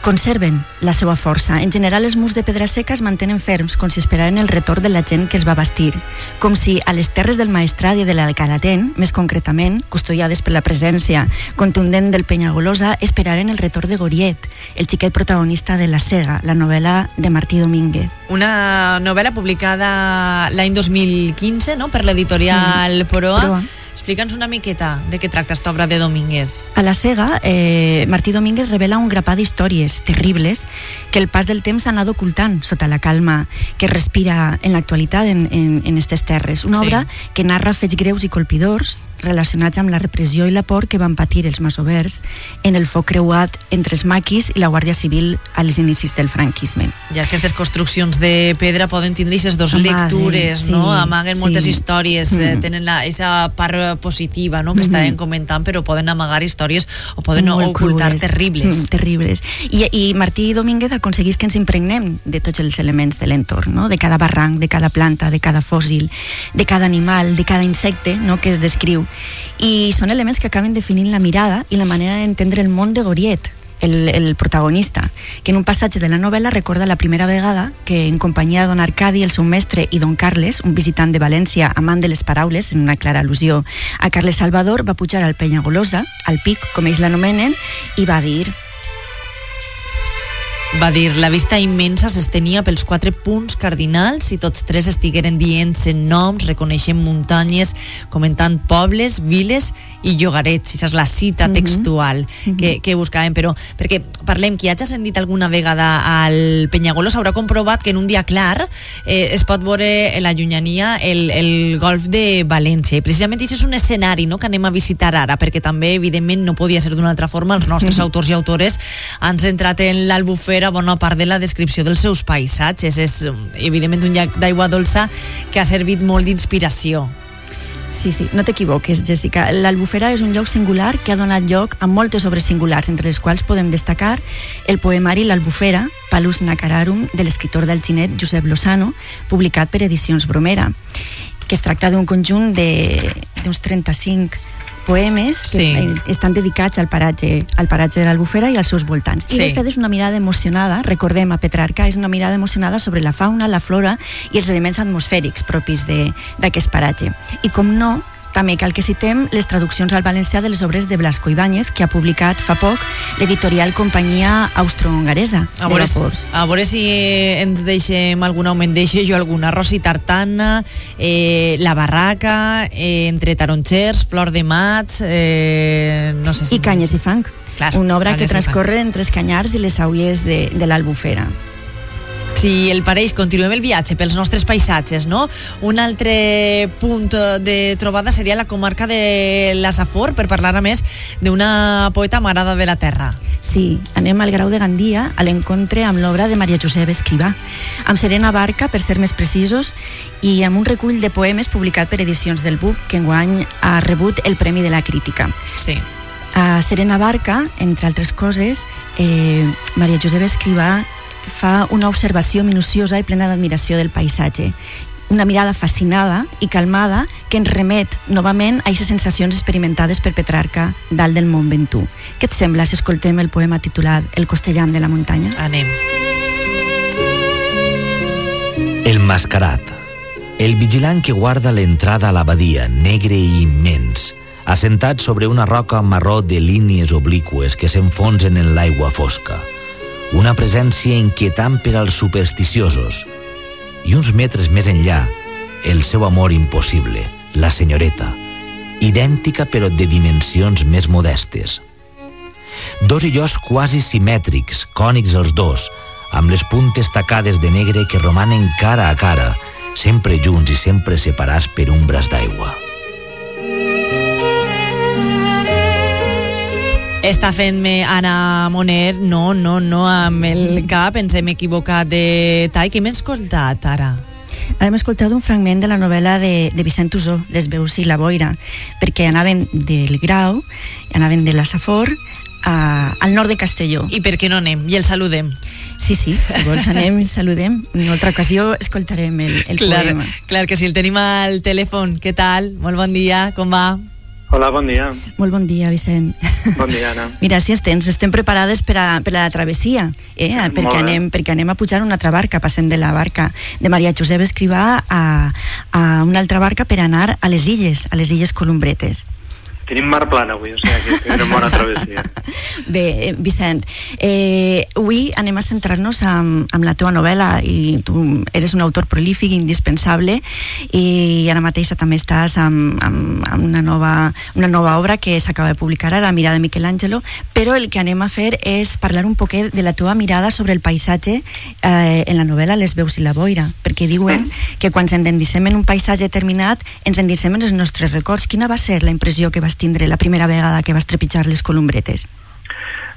Speaker 37: conserven la seva força. En general, els murs de pedra seca es mantenen ferms, com si esperaren el retorn de la gent que els va bastir. Com si a les terres del Maestrat i de l'Alcalatent, més concretament, custodiades per la presència contundent del Penyagolosa, esperaren el retorn de Goriet, el xiquet protagonista de La Sega, la novel·la de Martí Domínguez.
Speaker 3: Una novel·la publicada l'any 2015 no? per l'editorial Proa.
Speaker 37: Proa.
Speaker 3: Explica'ns una miqueta de què tracta aquesta obra de Domínguez.
Speaker 37: A la Sega, eh, Martí Domínguez revela un grapat d'històries terribles que el pas del temps s'ha anat ocultant sota la calma que respira en l'actualitat en, en, en estes terres. Una
Speaker 3: Sí.
Speaker 37: obra que narra fets greus i colpidors relacionats amb la repressió i la por que van patir els masovers en el foc creuat entre els maquis i la Guàrdia Civil als inicis del franquisme.
Speaker 3: Que aquestes construccions de pedra poden tindre aquestes dos
Speaker 37: Amaguen,
Speaker 3: lectures,
Speaker 37: sí,
Speaker 3: no? Amaguen
Speaker 37: sí.
Speaker 3: moltes històries, eh,
Speaker 37: Mm.
Speaker 3: tenen la, esa part positiva no? que
Speaker 37: Mhm.
Speaker 3: estàvem comentant, però poden amagar històries o poden
Speaker 37: Molt
Speaker 3: ocultar
Speaker 37: crues.
Speaker 3: terribles.
Speaker 37: Mm, terribles. I, I Martí Domínguez aconseguís que ens impregnem de tots els elements de l'entorn, no? de cada barranc, de cada planta, de cada fòssil, de cada animal, de cada insecte no? que es descriu. I són elements que acaben definint la mirada i la manera d'entendre el món de Goriet, el, el protagonista, que en un passatge de la novel·la recorda la primera vegada que en companyia de don Arcadi, el seu mestre, i don Carles, un visitant de València amant de les paraules, en una clara al·lusió a Carles Salvador, va pujar al Penyagolosa, al pic, com ells l'anomenen, i va dir
Speaker 3: va dir la vista immensa s'estenia pels quatre punts cardinals i tots tres estigueren dient-se noms, reconeixent muntanyes, comentant pobles, viles i llogarets. Aquesta és la cita
Speaker 37: Mhm.
Speaker 3: textual que, que buscàvem. Però, perquè parlem, qui hagi sentit alguna vegada al Penyagolosa haurà comprovat que en un dia clar eh, es pot veure en la llunyania el, el golf de València. I precisament aquest és un escenari no, que anem a visitar ara, perquè també, evidentment, no podia ser d'una altra forma. Els nostres
Speaker 37: Mhm.
Speaker 3: autors i autores han centrat en l'Albufera bona part de la descripció dels seus paisatges. És, evidentment, un llac d'aigua dolça que ha servit molt d'inspiració.
Speaker 37: Sí, sí, no t'equivoques, Jessica. L'Albufera és un lloc singular que ha donat lloc a moltes obres singulars, entre les quals podem destacar el poemari L'Albufera, Palus Nacararum, de l'escriptor del xinet Josep Lozano, publicat per Edicions Bromera, que es tracta d'un conjunt d'uns 35 poemes que
Speaker 3: Sí.
Speaker 37: eh, estan dedicats al paratge, al paratge de l'Albufera i als seus voltants. I
Speaker 3: Sí.
Speaker 37: de fet és una mirada emocionada, recordem a Petrarca, és una mirada emocionada sobre la fauna, la flora i els elements atmosfèrics propis de- d'aquest paratge. I com no, també cal que citem les traduccions al valencià de les obres de Blasco Ibáñez, que ha publicat fa poc l'editorial Companyia Austro-Hongaresa
Speaker 3: A veure, a veure si ens deixem alguna o me'n deixo jo alguna. Rosi Tartana, eh, La Barraca, eh, Entre Taronxers, Flor de Mats, eh, no sé si...
Speaker 37: I Canyes i Fang,
Speaker 3: Clar,
Speaker 37: una obra que transcorre entre els canyars i les aules de, de l'Albufera.
Speaker 3: Si el pareix, continuem el viatge pels nostres paisatges, no? Un altre punt de trobada seria la comarca de la Safor, per parlar a més d'una poeta amarada de la terra.
Speaker 37: Sí, anem al Grau de Gandia a l'encontre amb l'obra de Maria Josep Escrivà, amb Serena Barca, per ser més precisos, i amb un recull de poemes publicat per Edicions del Buc, que enguany ha rebut el Premi de la Crítica.
Speaker 3: Sí.
Speaker 37: A Serena Barca, entre altres coses, eh, Maria Josep Escrivà fa una observació minuciosa i plena d'admiració del paisatge una mirada fascinada i calmada que ens remet novament a aquestes sensacions experimentades per Petrarca dalt del Mont Ventoux. Què et sembla si escoltem el poema titulat El costellam de la muntanya?
Speaker 3: Anem.
Speaker 4: El mascarat. El vigilant que guarda l'entrada a l'abadia, negre i immens, assentat sobre una roca marró de línies obliqües que s'enfonsen en l'aigua fosca. Una presència inquietant per als supersticiosos. I uns metres més enllà, el seu amor impossible, la senyoreta, idèntica però de dimensions més modestes. Dos illots quasi simètrics, cònics els dos, amb les puntes tacades de negre que romanen cara a cara, sempre junts i sempre separats per umbres d'aigua.
Speaker 3: Està fent-me Anna Moner, no, no, no, amb el cap, ens hem equivocat de tall. Què m'he escoltat ara?
Speaker 37: Ara hem escoltat un fragment de la novel·la de, de Vicent Usó, Les veus i la boira, perquè anaven del Grau, anaven de la Safor a, al nord de Castelló.
Speaker 3: I per què no anem? I el saludem.
Speaker 37: Sí, sí, si vols anem i saludem. En una altra ocasió escoltarem el, el
Speaker 3: clar,
Speaker 37: poema.
Speaker 3: clar que sí, el tenim al telèfon. Què tal? Molt bon dia, com va?
Speaker 39: Hola, bon dia.
Speaker 37: Molt bon dia, Vicent.
Speaker 39: Bon dia, Anna.
Speaker 37: Mira, si estens, estem preparades per a, per a la travessia, eh? perquè, anem, perquè anem a pujar una altra barca, passem de la barca de Maria Josep Escrivà a, a una altra barca per anar a les illes, a les illes Columbretes.
Speaker 39: Tenim mar plana avui, o sigui que tindrem bona travessia.
Speaker 37: Bé, eh, Vicent, eh, avui anem a centrar-nos amb, la teva novel·la i tu eres un autor prolífic, indispensable i ara mateix també estàs amb, amb, amb una, nova, una nova obra que s'acaba de publicar ara, La mirada de Michelangelo, però el que anem a fer és parlar un poquet de la teva mirada sobre el paisatge eh, en la novel·la Les veus i la boira, perquè diuen que quan ens endindissem en un paisatge determinat ens endissem en els nostres records. Quina va ser la impressió que vas tindre la primera vegada que vas trepitjar les columbretes?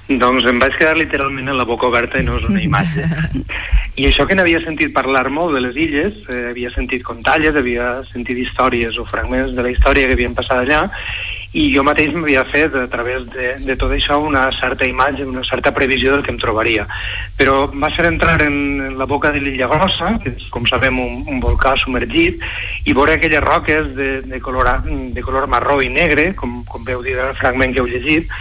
Speaker 39: Doncs em vaig quedar literalment amb la boca oberta i no és una imatge. I això que n'havia sentit parlar molt de les illes, eh, havia sentit contalles, havia sentit històries o fragments de la història que havien passat allà, i jo mateix m'havia fet a través de, de tot això una certa imatge, una certa previsió del que em trobaria. Però va ser entrar en, la boca de l'illa Grossa, que és, com sabem, un, un volcà submergit, i veure aquelles roques de, de, color, de color marró i negre, com, com veu dir el fragment que heu llegit,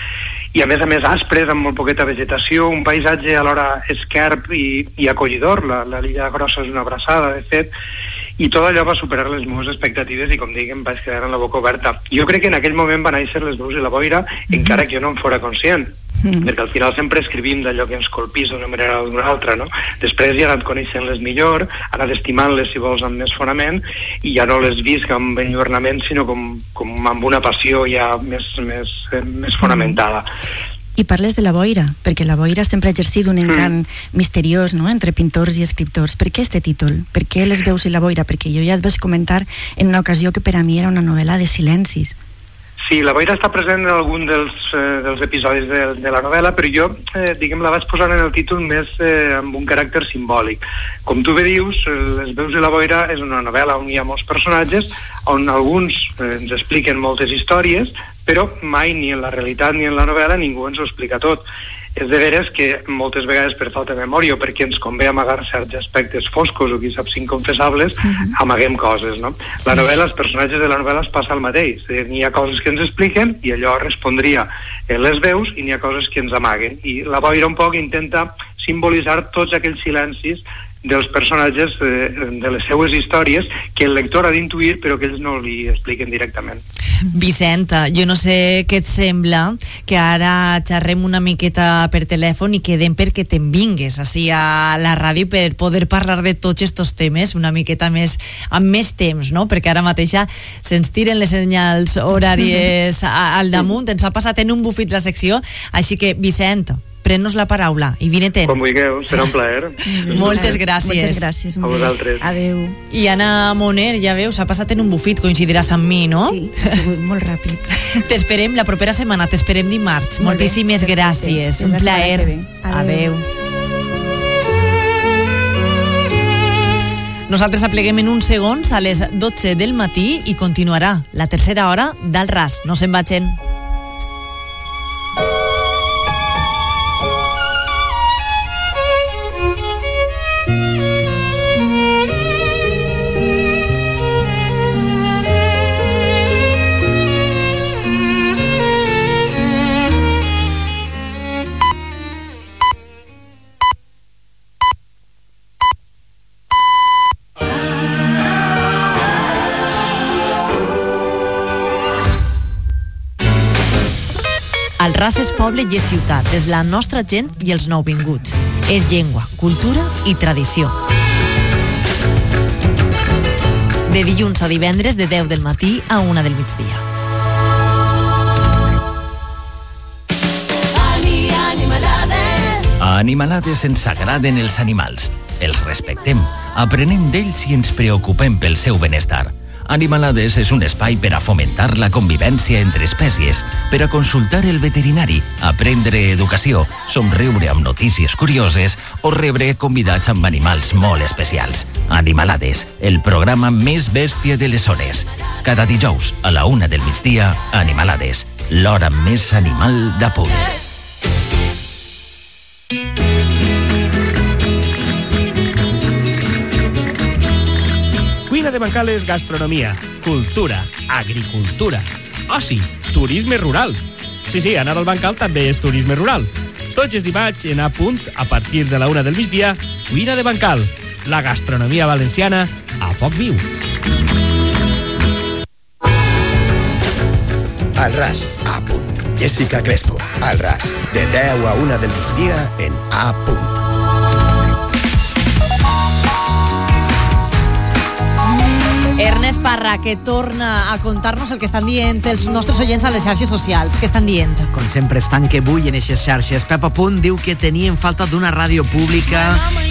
Speaker 39: i a més a més aspres, amb molt poqueta vegetació, un paisatge alhora esquerp i, i acollidor, la, la Lilla Grossa és una abraçada, de fet, i tot allò va superar les meves expectatives i com dic em vaig quedar amb la boca oberta jo crec que en aquell moment van néixer les veus i la boira mm. encara que jo no en fora conscient mm. perquè al final sempre escrivim d'allò que ens colpís d'una manera o d'una altra no? després ja he anat coneixent-les millor he anat estimant-les si vols amb més fonament i ja no les visc amb enlluernament sinó com, com amb una passió ja més, més, més fonamentada
Speaker 37: i parles de la boira, perquè la boira sempre ha exercit un encant mm. misteriós no? entre pintors i escriptors. Per què este títol? Per què les veus i la boira? Perquè jo ja et vaig comentar en una ocasió que per a mi era una novel·la de silencis.
Speaker 39: Sí, la boira està present en algun dels, eh, dels episodis de, de la novel·la, però jo, eh, diguem, la vaig posar en el títol més eh, amb un caràcter simbòlic. Com tu bé dius, eh, Les veus i la boira és una novel·la on hi ha molts personatges, on alguns eh, ens expliquen moltes històries, però mai ni en la realitat ni en la novel·la ningú ens ho explica tot. És de veres que moltes vegades per falta de memòria o perquè ens convé amagar certs aspectes foscos o qui sap inconfessables, uh -huh. amaguem coses, no? Sí. La novel·la, els personatges de la novel·la es passa el mateix. N'hi ha coses que ens expliquen i allò respondria en les veus i n'hi ha coses que ens amaguen. I la boira un poc intenta simbolitzar tots aquells silencis dels personatges eh, de les seues històries que el lector ha d'intuir però que ells no li expliquen directament.
Speaker 3: Vicenta, jo no sé què et sembla que ara xerrem una miqueta per telèfon i quedem perquè te'n vingues així a la ràdio per poder parlar de tots aquests temes una miqueta més, amb més temps, no? Perquè ara mateixa se'ns tiren les senyals horàries al damunt, ens ha passat en un bufit la secció, així que Vicenta, pren-nos la paraula i vine-te'n.
Speaker 39: Com vulgueu, serà un plaer.
Speaker 3: Moltes gràcies.
Speaker 37: Moltes gràcies.
Speaker 39: A vosaltres.
Speaker 37: Adeu.
Speaker 3: I Anna Moner, ja veus, s'ha passat en un bufit, coincidiràs amb mi, no?
Speaker 37: Sí, ha sigut molt ràpid.
Speaker 3: T'esperem la propera setmana, t'esperem dimarts.
Speaker 37: Molt bé,
Speaker 3: Moltíssimes
Speaker 37: perfecte.
Speaker 3: gràcies. Un plaer.
Speaker 37: Adeu.
Speaker 3: Adeu. Nosaltres apleguem en uns segons a les 12 del matí i continuarà la tercera hora d'Al Ras. No se'n vagin. El Ras és poble i és ciutat, és la nostra gent i els nouvinguts. És llengua, cultura i tradició. De dilluns a divendres, de 10 del matí a 1 del migdia.
Speaker 40: A Animalades ens agraden els animals. Els respectem, aprenem d'ells i ens preocupem pel seu benestar. Animalades és un espai per a fomentar la convivència entre espècies, per a consultar el veterinari, aprendre educació, somriure amb notícies curioses o rebre convidats amb animals molt especials. Animalades, el programa més bèstia de les zones. Cada dijous, a la una del migdia, Animalades, l'hora més animal de punt.
Speaker 41: Cuina de Bancal és gastronomia, cultura, agricultura, oci, turisme rural. Sí, sí, anar al Bancal també és turisme rural. Tots els dimarts en A punt, a partir de la una del migdia, Cuina de Bancal, la gastronomia valenciana a foc viu.
Speaker 2: Al ras, a punt. Jessica Crespo, al ras, de 10 a 1 del migdia en A punt.
Speaker 3: Ernest Parra, que torna a contar-nos el que estan dient els nostres oients a les xarxes socials. Què estan dient?
Speaker 5: Com sempre estan que bullen aquestes xarxes. Pepa Punt diu que tenien falta d'una ràdio pública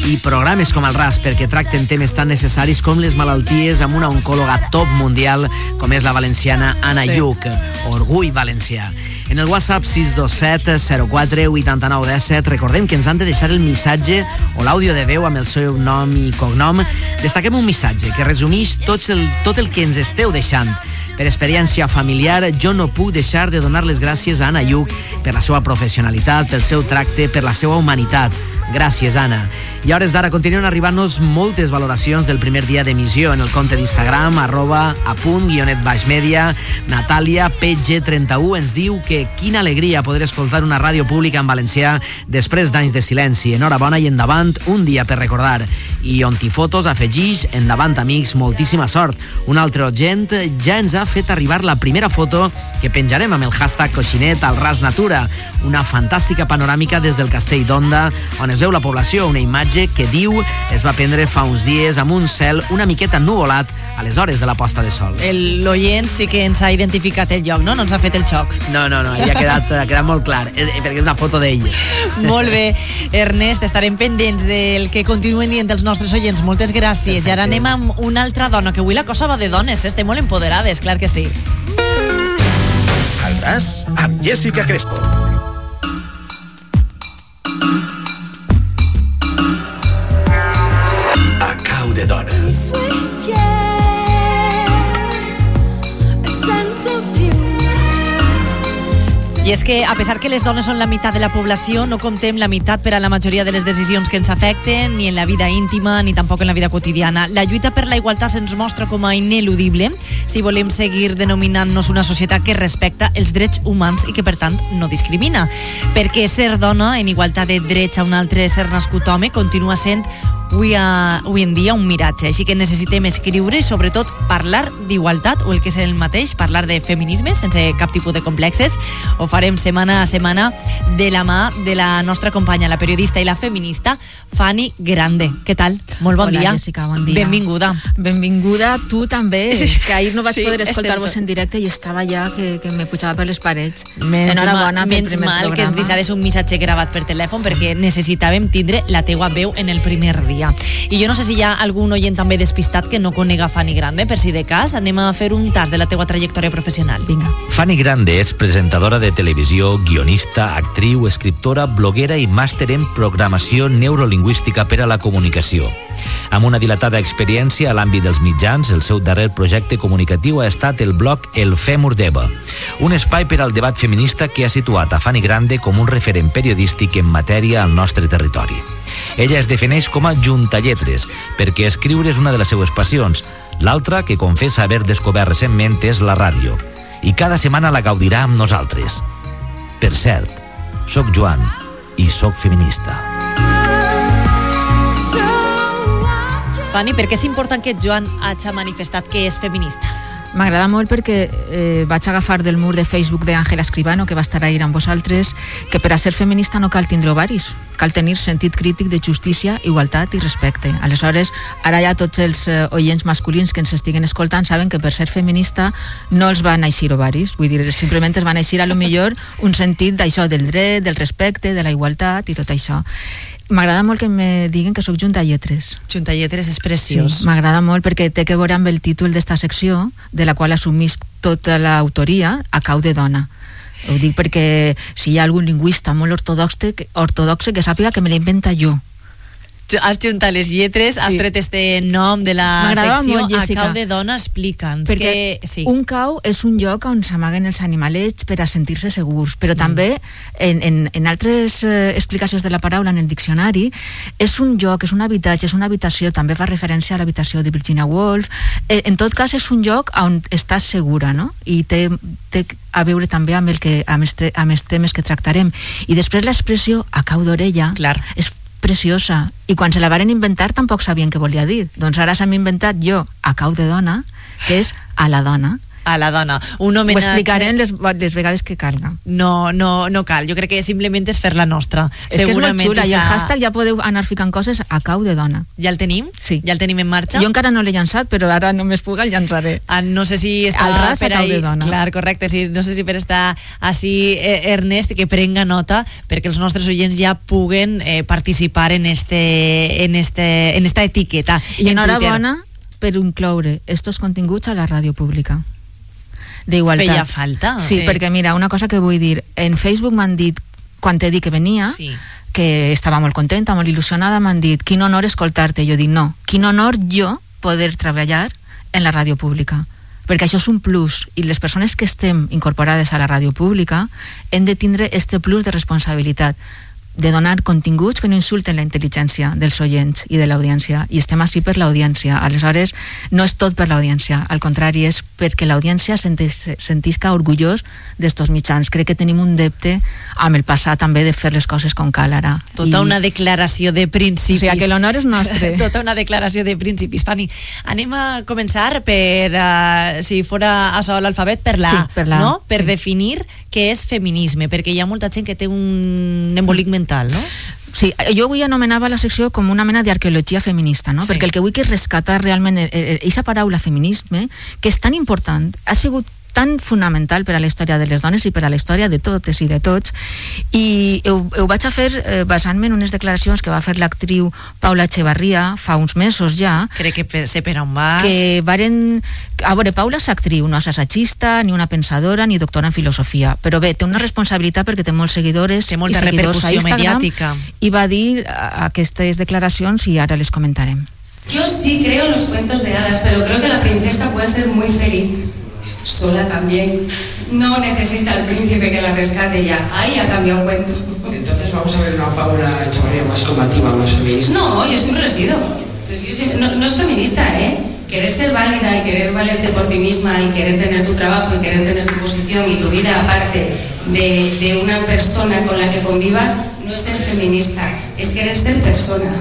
Speaker 5: i programes com el RAS perquè tracten temes tan necessaris com les malalties amb una oncòloga top mundial com és la valenciana Anna
Speaker 3: sí.
Speaker 5: Lluc. Orgull valencià. En el WhatsApp 627 04 89 17 recordem que ens han de deixar el missatge o l'àudio de veu amb el seu nom i cognom. Destaquem un missatge que resumeix tots el, tot el que ens esteu deixant. Per experiència familiar, jo no puc deixar de donar les gràcies a Anna Lluc per la seva professionalitat, pel seu tracte, per la seva humanitat. Gràcies, Anna. I a hores d'ara continuen arribant-nos moltes valoracions del primer dia d'emissió en el compte d'Instagram, arroba apunt, guionet baix media. Natàlia PG31 ens diu que quina alegria poder escoltar una ràdio pública en valencià després d'anys de silenci. Enhorabona i endavant, un dia per recordar. I Ontifotos afegix, endavant amics, moltíssima sort. Un altre gent ja ens ha fet arribar la primera foto que penjarem amb el hashtag coixinet al ras natura. Una fantàstica panoràmica des del castell d'Onda, on es veu la població, una imatge que diu es va prendre fa uns dies amb un cel una miqueta nuvolat a les hores de la posta de sol.
Speaker 3: El- L'oient sí que ens ha identificat el lloc, no? No ens ha fet el xoc.
Speaker 5: No, no, no, ja ha quedat, ha quedat molt clar, eh, perquè és una foto d'ell.
Speaker 3: Molt bé, Ernest, estarem pendents del que continuen dient els nostres oients. Moltes gràcies. I ara anem amb una altra dona, que avui la cosa va de dones, eh? estem molt empoderades, clar que sí.
Speaker 2: Al amb Jessica Crespo.
Speaker 3: És que, a pesar que les dones són la meitat de la població, no comptem la meitat per a la majoria de les decisions que ens afecten, ni en la vida íntima, ni tampoc en la vida quotidiana. La lluita per la igualtat se'ns mostra com a ineludible si volem seguir denominant-nos una societat que respecta els drets humans i que, per tant, no discrimina. Perquè ser dona, en igualtat de drets a un altre ser nascut home, continua sent avui, a, avui en dia un miratge. Així que necessitem escriure i, sobretot, parlar d'igualtat, o el que és el mateix, parlar de feminisme, sense cap tipus de complexes. Ho farem setmana a setmana de la mà de la nostra companya, la periodista i la feminista, Fanny Grande. Què tal? Molt bon
Speaker 42: Hola,
Speaker 3: dia.
Speaker 42: Jessica, bon dia.
Speaker 3: Benvinguda.
Speaker 42: Benvinguda, tu també,
Speaker 3: Sí.
Speaker 42: que ahir no vaig
Speaker 3: Sí,
Speaker 42: poder escoltar-vos en directe i estava ja que, que me pujava per les parets.
Speaker 3: Menys
Speaker 42: Enhorabona
Speaker 3: mal,
Speaker 42: pel
Speaker 3: menys
Speaker 42: primer
Speaker 3: mal que ens
Speaker 42: programa.
Speaker 3: deixares un missatge gravat per telèfon perquè necessitàvem tindre la teua veu en el primer dia. I jo no sé si hi ha algun oient també despistat que no conega Fanny Grande, per si de cas anem a fer un tas de la teua trajectòria professional.
Speaker 42: Vinga.
Speaker 4: Fanny Grande és presentadora de televisió, guionista, actriu, escriptora, bloguera i màster en programació neurolingüística per a la comunicació. Amb una dilatada experiència a l'àmbit dels mitjans, el seu darrer projecte comunicatiu ha estat el blog El Fèmur d'Eva, un espai per al debat feminista que ha situat a Fanny Grande com un referent periodístic en matèria al nostre territori. Ella es defineix com a juntalletres, perquè escriure és una de les seues passions. L'altra, que confessa haver descobert recentment, és la ràdio. I cada setmana la gaudirà amb nosaltres. Per cert, sóc Joan i sóc feminista.
Speaker 3: Fanny, per què és important que Joan hagi manifestat que és feminista?
Speaker 42: M'agrada molt perquè eh, vaig agafar del mur de Facebook d'Àngela Escribano, que va estar ahir amb vosaltres, que per a ser feminista no cal tindre ovaris, cal tenir sentit crític de justícia, igualtat i respecte. Aleshores, ara ja tots els eh, oients masculins que ens estiguen escoltant saben que per ser feminista no els van eixir ovaris, vull dir, simplement es van eixir a lo millor un sentit d'això, del dret, del respecte, de la igualtat i tot això. M'agrada molt que me diguen que sóc junta lletres.
Speaker 3: Junta lletres és preciós.
Speaker 42: Sí, m'agrada molt perquè té que veure amb el títol d'esta secció, de la qual assumisc tota l'autoria a cau de dona. Ho dic perquè si hi ha algun lingüista molt ortodoxe, que- ortodoxe que sàpiga que me l'he inventat jo.
Speaker 3: Has juntat les lletres, has
Speaker 42: Sí.
Speaker 3: tret este nom de la secció
Speaker 42: molt, Jessica.
Speaker 3: a cau de dona, explica'ns.
Speaker 42: Perquè
Speaker 3: que, sí.
Speaker 42: un cau és un lloc on s'amaguen els animalets per a sentir-se segurs, però també en, en, en altres eh, explicacions de la paraula en el diccionari és un lloc, és un habitatge, és una habitació, també fa referència a l'habitació de Virginia Woolf, eh, en tot cas és un lloc on estàs segura, no? I té, té a veure també amb, el que, amb, este, amb els temes que tractarem. I després l'expressió a cau d'orella és preciosa. I quan se la varen inventar tampoc sabien què volia dir. Doncs ara s'han inventat jo a cau de dona que és a la dona
Speaker 3: a la dona. Un
Speaker 42: ho
Speaker 3: homenatge...
Speaker 42: explicarem les, les vegades que calga
Speaker 3: No, no, no cal. Jo crec que simplement és fer la nostra.
Speaker 42: és que és molt xula i el hashtag ja podeu anar ficant coses a cau de dona
Speaker 3: Ja el tenim?
Speaker 42: Sí.
Speaker 3: Ja el tenim en marxa?
Speaker 42: jo encara no l'he llançat però ara només puc el llançaré
Speaker 3: Ah, no sé si està
Speaker 42: Al ras a
Speaker 3: per
Speaker 42: cau
Speaker 3: ahí.
Speaker 42: de dona.
Speaker 3: Clar, correcte. Sí, no sé si per estar així, eh, Ernest, que prenga nota perquè els nostres oients ja puguen eh, participar en, este, en, este, en esta etiqueta.
Speaker 42: i
Speaker 3: en Twitter.
Speaker 42: enhorabona per incloure estos continguts a la ràdio pública d'igualtat.
Speaker 3: Feia falta,
Speaker 42: Sí,
Speaker 3: eh.
Speaker 42: perquè mira, una cosa que vull dir, en Facebook m'han dit, quan t'he dit que venia,
Speaker 3: Sí.
Speaker 42: que estava molt contenta, molt il·lusionada, m'han dit, quin honor escoltar-te. Jo dic, no, quin honor jo poder treballar en la ràdio pública perquè això és un plus i les persones que estem incorporades a la ràdio pública hem de tindre este plus de responsabilitat de donar continguts que no insulten la intel·ligència dels oients i de l'audiència i estem així per l'audiència aleshores no és tot per l'audiència al contrari és perquè l'audiència sentis, sentisca orgullós d'estos mitjans crec que tenim un depte amb el passat també de fer les coses com cal ara
Speaker 3: Tota una declaració de principis.
Speaker 42: O sigui, que l'honor és nostre.
Speaker 3: tota una declaració de principis. Fanny, anem a començar per, uh, si fora a sol l'alfabet, per la,
Speaker 42: Sí, per la
Speaker 3: no? Per
Speaker 42: sí.
Speaker 3: definir què és feminisme, perquè hi ha molta gent que té un embolic mental, no?
Speaker 42: Sí, jo avui anomenava la secció com una mena d'arqueologia feminista, no?
Speaker 3: Sí.
Speaker 42: Perquè el que vull que rescatar realment aquesta paraula feminisme, que és tan important, ha sigut tan fonamental per a la història de les dones i per a la història de totes i de tots i ho, ho vaig a fer eh, basant-me en unes declaracions que va fer l'actriu Paula Echevarria fa uns mesos ja
Speaker 3: Crec que sé per on vas.
Speaker 42: que varen... A veure, Paula és actriu, no és assagista, ni una pensadora, ni doctora en filosofia, però bé, té una responsabilitat perquè té molts seguidores
Speaker 3: Té molta
Speaker 42: i seguidors a
Speaker 3: repercussió
Speaker 42: Instagram
Speaker 3: mediàtica.
Speaker 42: i va dir a- aquestes declaracions i ara les comentarem.
Speaker 43: Yo sí creo en los cuentos de hadas, pero creo que la princesa puede ser muy feliz. Sola también. No necesita al príncipe que la rescate ya. Ahí ha cambiado el cuento.
Speaker 44: Entonces vamos a ver una Paula Echevarría más combativa, más feminista.
Speaker 43: No, yo siempre lo he sido. Entonces, yo siempre- no, no es feminista, ¿eh? Querer ser válida y querer valerte por ti misma y querer tener tu trabajo y querer tener tu posición y tu vida aparte de, de una persona con la que convivas no es ser feminista, es querer ser persona.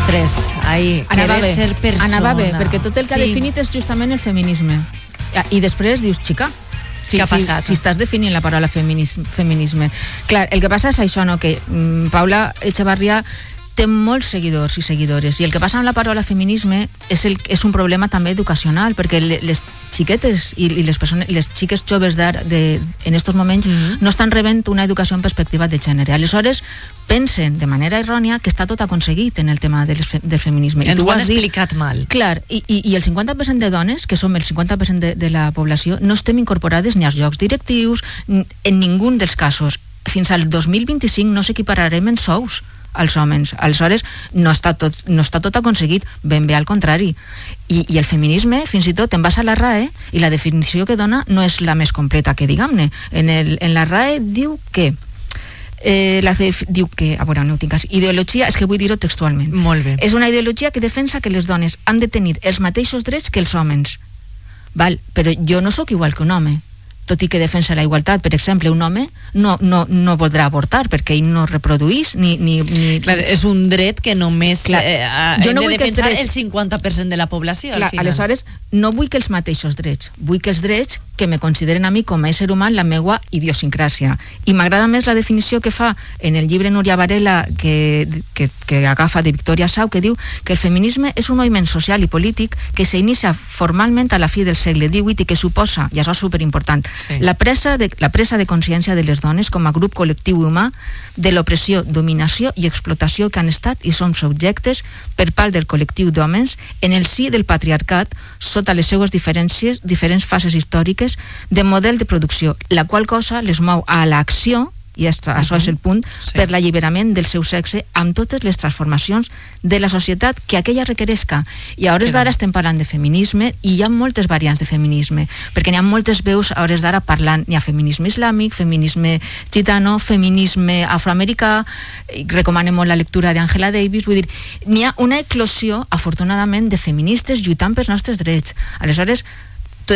Speaker 3: Ostres, ahí,
Speaker 42: Anava bé,
Speaker 3: ser persona.
Speaker 42: anava bé, perquè tot el que
Speaker 3: Sí.
Speaker 42: ha definit és justament el feminisme. I després dius, xica, si,
Speaker 3: Què ha
Speaker 42: si,
Speaker 3: passat?
Speaker 42: si estàs definint la paraula feminisme, feminisme. Clar, el que passa és això, no? que mm, Paula Echevarria té molts seguidors i seguidores i el que passa amb la paraula feminisme és, el, és un problema també educacional perquè le- les xiquetes i, i les, persones, les xiques joves d'ara de, en estos moments no estan rebent una educació en perspectiva de gènere aleshores pensen de manera errònia que està tot aconseguit en el tema del, fe, del feminisme I
Speaker 3: Ens
Speaker 42: tu
Speaker 3: ho han
Speaker 42: has dit-
Speaker 3: explicat mal.
Speaker 42: Clar, i, i, i el 50% de dones, que som el 50% de, de la població, no estem incorporades ni als llocs directius, en ningú dels casos. Fins al 2025 no s'equipararem en sous als homes. Aleshores, no està tot, no està tot aconseguit, ben bé al contrari. I, I el feminisme, fins i tot, en base a la RAE, i la definició que dona no és la més completa que diguem-ne. En, el, en la RAE diu que eh, la CEF diu que, a veure, no ho tinc així, ideologia, és que vull dir-ho textualment.
Speaker 3: Molt bé.
Speaker 42: És una ideologia que defensa que les dones han de tenir els mateixos drets que els homes. Val? Però jo no sóc igual que un home tot i que defensa la igualtat, per exemple, un home no, no, no podrà avortar perquè ell no reproduís ni... ni, ni
Speaker 3: Clar, és un dret que només
Speaker 42: Clar,
Speaker 3: eh, eh,
Speaker 42: jo
Speaker 3: hem
Speaker 42: no
Speaker 3: de
Speaker 42: vull que
Speaker 3: defensar
Speaker 42: drets-
Speaker 3: el 50% de la població.
Speaker 42: Clar,
Speaker 3: al final.
Speaker 42: aleshores, no vull que els mateixos drets, vull que els drets que me consideren a mi com a ésser humà la meua idiosincràsia. I m'agrada més la definició que fa en el llibre Núria Varela que, que, que agafa de Victoria Sau, que diu que el feminisme és un moviment social i polític que s'inicia formalment a la fi del segle XVIII i que suposa, i això és superimportant,
Speaker 3: Sí.
Speaker 42: la, presa de, la presa de consciència de les dones com a grup col·lectiu humà de l'opressió, dominació i explotació que han estat i som subjectes per part del col·lectiu d'homes en el si del patriarcat sota les seues diferències, diferents fases històriques de model de producció, la qual cosa les mou a l'acció i això, això és el punt,
Speaker 3: Sí.
Speaker 42: per l'alliberament del seu sexe amb totes les transformacions de la societat que aquella requeresca. I a hores d'ara estem parlant de feminisme i hi ha moltes variants de feminisme, perquè n'hi ha moltes veus a hores d'ara parlant, n'hi ha feminisme islàmic, feminisme gitano, feminisme afroamericà, recomanem molt la lectura d'Angela Davis, vull dir, n'hi ha una eclosió, afortunadament, de feministes lluitant pels nostres drets. Aleshores,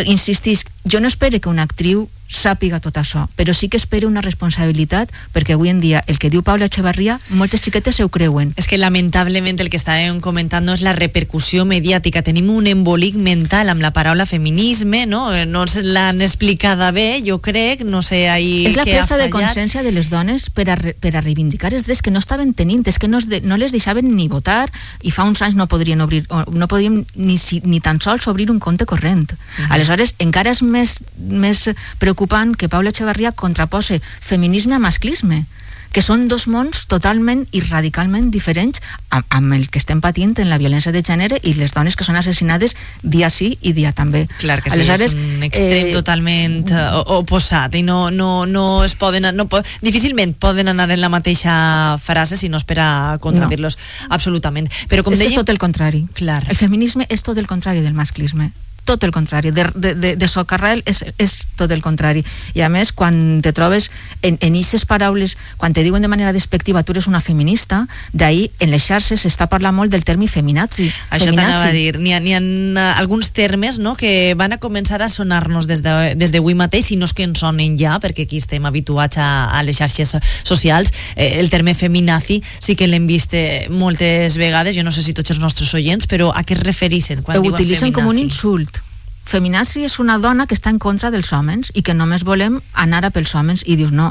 Speaker 42: insistisc, jo no espero que una actriu sàpiga tot això, però sí que espero una responsabilitat perquè avui en dia el que diu Paula Echevarria moltes xiquetes se ho creuen
Speaker 3: És que lamentablement el que estàvem comentant no és la repercussió mediàtica. Tenim un embolic mental amb la paraula feminisme, no? No l'han explicada bé, jo crec, no sé ahí
Speaker 42: és la presa de consciència de les dones per a, per a reivindicar els drets que no estaven tenint, és que no, es de, no les deixaven ni votar i fa uns anys no podrien obrir, no podíem ni, si, ni tan sols obrir un compte corrent. Aleshores, encara és més, més preocupant que Paula Echevarria contrapose feminisme a masclisme que són dos mons totalment i radicalment diferents amb, amb el que estem patint en la violència de gènere i les dones que són assassinades dia sí i dia també.
Speaker 3: Clar que sí, és un extrem eh, totalment eh, o- oposat i no, no, no es poden, no difícilment poden anar en la mateixa frase si no es per a contradir-los absolutament. Però com
Speaker 42: és
Speaker 3: dèiem,
Speaker 42: és tot el contrari.
Speaker 3: Clar.
Speaker 42: El feminisme és tot el contrari del masclisme. Tot el contrari, de, de, de, de socarrel és, és tot el contrari. I a més, quan te trobes en, en aquestes paraules, quan te diuen de manera despectiva tu eres una feminista, d'ahir en les xarxes s'està parlant molt del terme feminazi.
Speaker 3: Això t'anava a dir. N'hi ha, ha uh, alguns termes no, que van a començar a sonar-nos des d'avui de, des mateix, i no és que ens sonin ja, perquè aquí estem habituats a, a les xarxes socials. Eh, el terme feminazi sí que l'hem vist eh, moltes vegades, jo no sé si tots els nostres oients, però a què es refereixen quan
Speaker 42: Ho
Speaker 3: diuen
Speaker 42: utilitzen com un
Speaker 3: feminazi?
Speaker 42: insult. Feminazi és una dona que està en contra dels homes i que només volem anar a pels homes i dius, no,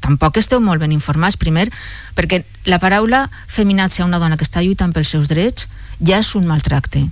Speaker 42: tampoc esteu molt ben informats, primer, perquè la paraula feminazi a una dona que està lluitant pels seus drets ja és un maltracte.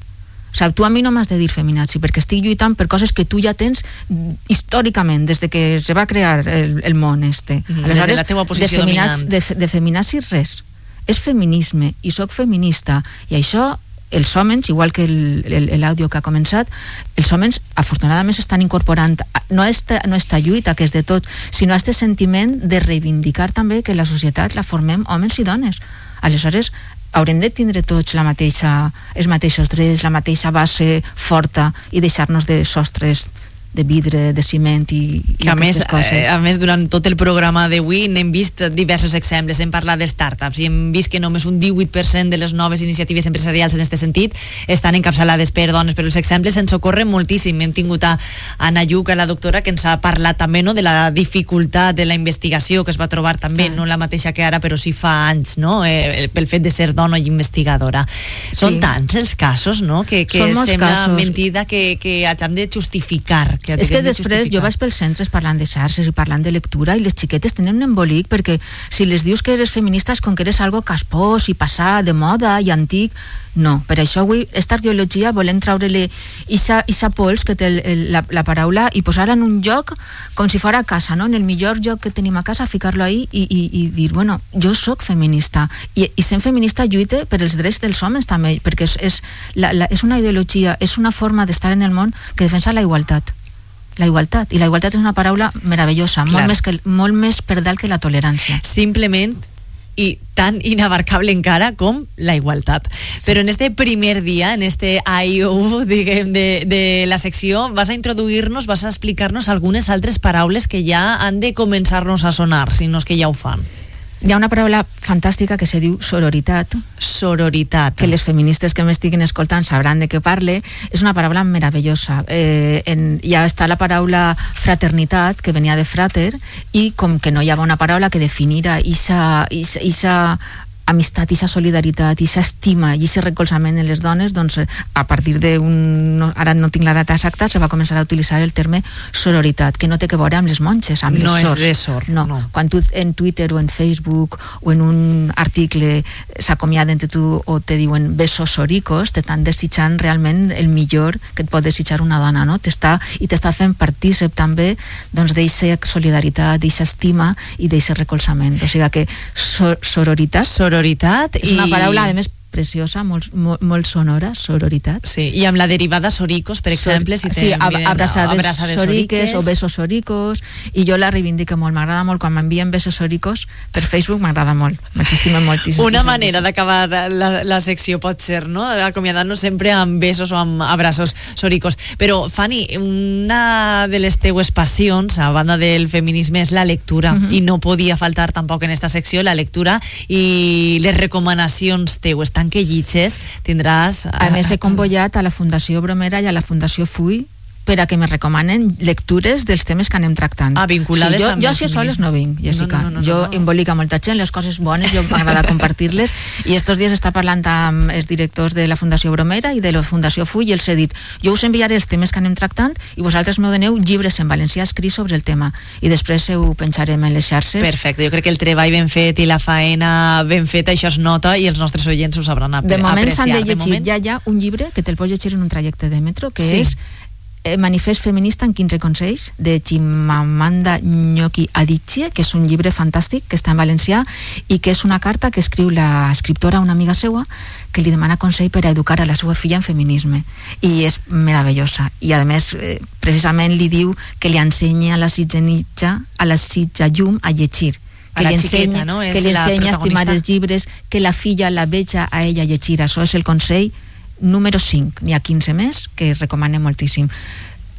Speaker 42: O sigui, tu a mi no m'has de dir feminazi perquè estic lluitant per coses que tu ja tens mm, històricament, des de que se va crear el, el món este.
Speaker 3: Mhm, des de la
Speaker 42: de, feminazi, de, de feminazi res. És feminisme i sóc feminista i això els homes, igual que l'àudio que ha començat, els homes afortunadament estan incorporant no esta, no esta lluita que és de tot, sinó este sentiment de reivindicar també que la societat la formem homes i dones. Aleshores, haurem de tindre tots la mateixa, els mateixos drets, la mateixa base forta i deixar-nos de sostres de vidre, de ciment i, i
Speaker 3: a més,
Speaker 42: aquestes coses.
Speaker 3: eh, a més durant tot el programa d'avui n'hem vist diversos exemples, hem parlat de startups i hem vist que només un 18% de les noves iniciatives empresarials en aquest sentit estan encapçalades per dones, però els exemples ens ocorren moltíssim, hem tingut a Anna Lluc, a la doctora, que ens ha parlat també no, de la dificultat de la investigació que es va trobar també, no la mateixa que ara però sí fa anys, no? eh, pel fet de ser dona i investigadora són
Speaker 42: Sí.
Speaker 3: tants els casos no? que, que sembla
Speaker 42: casos.
Speaker 3: mentida que, que hagin de justificar que
Speaker 42: és que
Speaker 3: de
Speaker 42: després jo vaig pels centres parlant de xarxes i parlant de lectura i les xiquetes tenen un embolic perquè si les dius que eres feminista és com que eres algo caspós i passat, de moda i antic. No, per això avui esta arqueologia volem traure-li isa, isa pols que té el, el, la, la paraula i posar-la en un lloc com si fora a casa, no? en el millor lloc que tenim a casa, ficar-lo ahí i, i, i dir, bueno, jo sóc feminista i, i sent feminista lluite per els drets dels homes també, perquè és, és, la, la, és una ideologia, és una forma d'estar en el món que defensa la igualtat la igualtat, i la igualtat és una paraula meravellosa,
Speaker 3: Clar.
Speaker 42: molt més, que, molt més per dalt que la tolerància.
Speaker 3: simplement i tan inabarcable encara com la igualtat. Sí. Però en este primer dia, en este I.O. diguem, de, de la secció, vas a introduir-nos, vas a explicar-nos algunes altres paraules que ja han de començar-nos a sonar, si no és que ja ho fan.
Speaker 42: Hi ha una paraula fantàstica que se diu sororitat.
Speaker 3: Sororitat.
Speaker 42: Que les feministes que m'estiguin escoltant sabran de què parle. És una paraula meravellosa. Eh, en, ja està la paraula fraternitat, que venia de frater, i com que no hi havia una paraula que definira isa amistat, i solidaritat, i estima i ese recolzament en les dones, doncs eh, a partir d'un... No, ara no tinc la data exacta, se va començar a utilitzar el terme sororitat, que no té que veure amb les monges, amb
Speaker 3: No
Speaker 42: les
Speaker 3: és
Speaker 42: sors.
Speaker 3: de sor,
Speaker 42: no.
Speaker 3: no.
Speaker 42: Quan tu en Twitter o en Facebook o en un article s'acomiaden de tu o te diuen besos soricos, t'estan desitjant realment el millor que et pot desitjar una dona, no? T'està, I t'està fent partícip també doncs, d'eixa solidaritat, d'eixa estima i d'eixe recolzament. O sigui que so, sororitat,
Speaker 3: sororitat
Speaker 42: és una
Speaker 3: i-
Speaker 42: paraula, a més, preciosa, molt, molt, molt sonora, sororitat.
Speaker 3: Sí, i amb la derivada soricos, per exemple, si
Speaker 42: sí, ab abraçades,
Speaker 3: abraçades
Speaker 42: soriques
Speaker 3: soriques.
Speaker 42: o besos soricos i jo la reivindico molt, m'agrada molt quan m'envien besos soricos per Facebook m'agrada molt, m'estimen moltíssim
Speaker 3: Una manera d'acabar la, la secció pot ser, no?, acomiadant-nos sempre amb besos o amb abraços soricos. Però, Fanny, una de les teues passions, a banda del feminisme, és la lectura,
Speaker 42: Mhm.
Speaker 3: i no podia faltar tampoc en esta secció la lectura i les recomanacions teues. Que llitges, tindràs...
Speaker 42: A més, he convoyat a la Fundació Bromera i a la Fundació Fui per a que me recomanen lectures dels temes que anem tractant.
Speaker 3: Ah, vinculades
Speaker 42: sí, jo,
Speaker 3: amb
Speaker 42: jo si soles no vinc, Jessica.
Speaker 3: No, no, no, no,
Speaker 42: jo
Speaker 3: no.
Speaker 42: embolica molta gent, les coses bones, jo m'agrada compartir-les, i estos dies està parlant amb els directors de la Fundació Bromera i de la Fundació Fui i els he dit, jo us enviaré els temes que anem tractant i vosaltres m'ho doneu llibres en valencià escrits sobre el tema i després ho penjarem en les xarxes.
Speaker 3: Perfecte, jo crec que el treball ben fet i la faena ben feta, això es nota i els nostres oients ho sabran ap
Speaker 42: De moment s'han
Speaker 3: apreciar.
Speaker 42: de llegir,
Speaker 3: moment,
Speaker 42: ja hi ha un llibre que te'l pots llegir en un trajecte de metro, que
Speaker 3: Sí.
Speaker 42: és Manifest feminista en 15 consells de Chimamanda Nyoki Adichie, que és un llibre fantàstic que està en valencià i que és una carta que escriu la escriptora a una amiga seua que li demana consell per a educar a la seva filla en feminisme i és meravellosa i a més eh, precisament li diu que li ensenya a la sitgenitja a la sitja llum a llegir que li ensenya,
Speaker 3: no?
Speaker 42: Que li ensenya a estimar els llibres, que la filla la veja a ella llegir. Això és el consell número 5. N'hi ha 15 més que recomane moltíssim.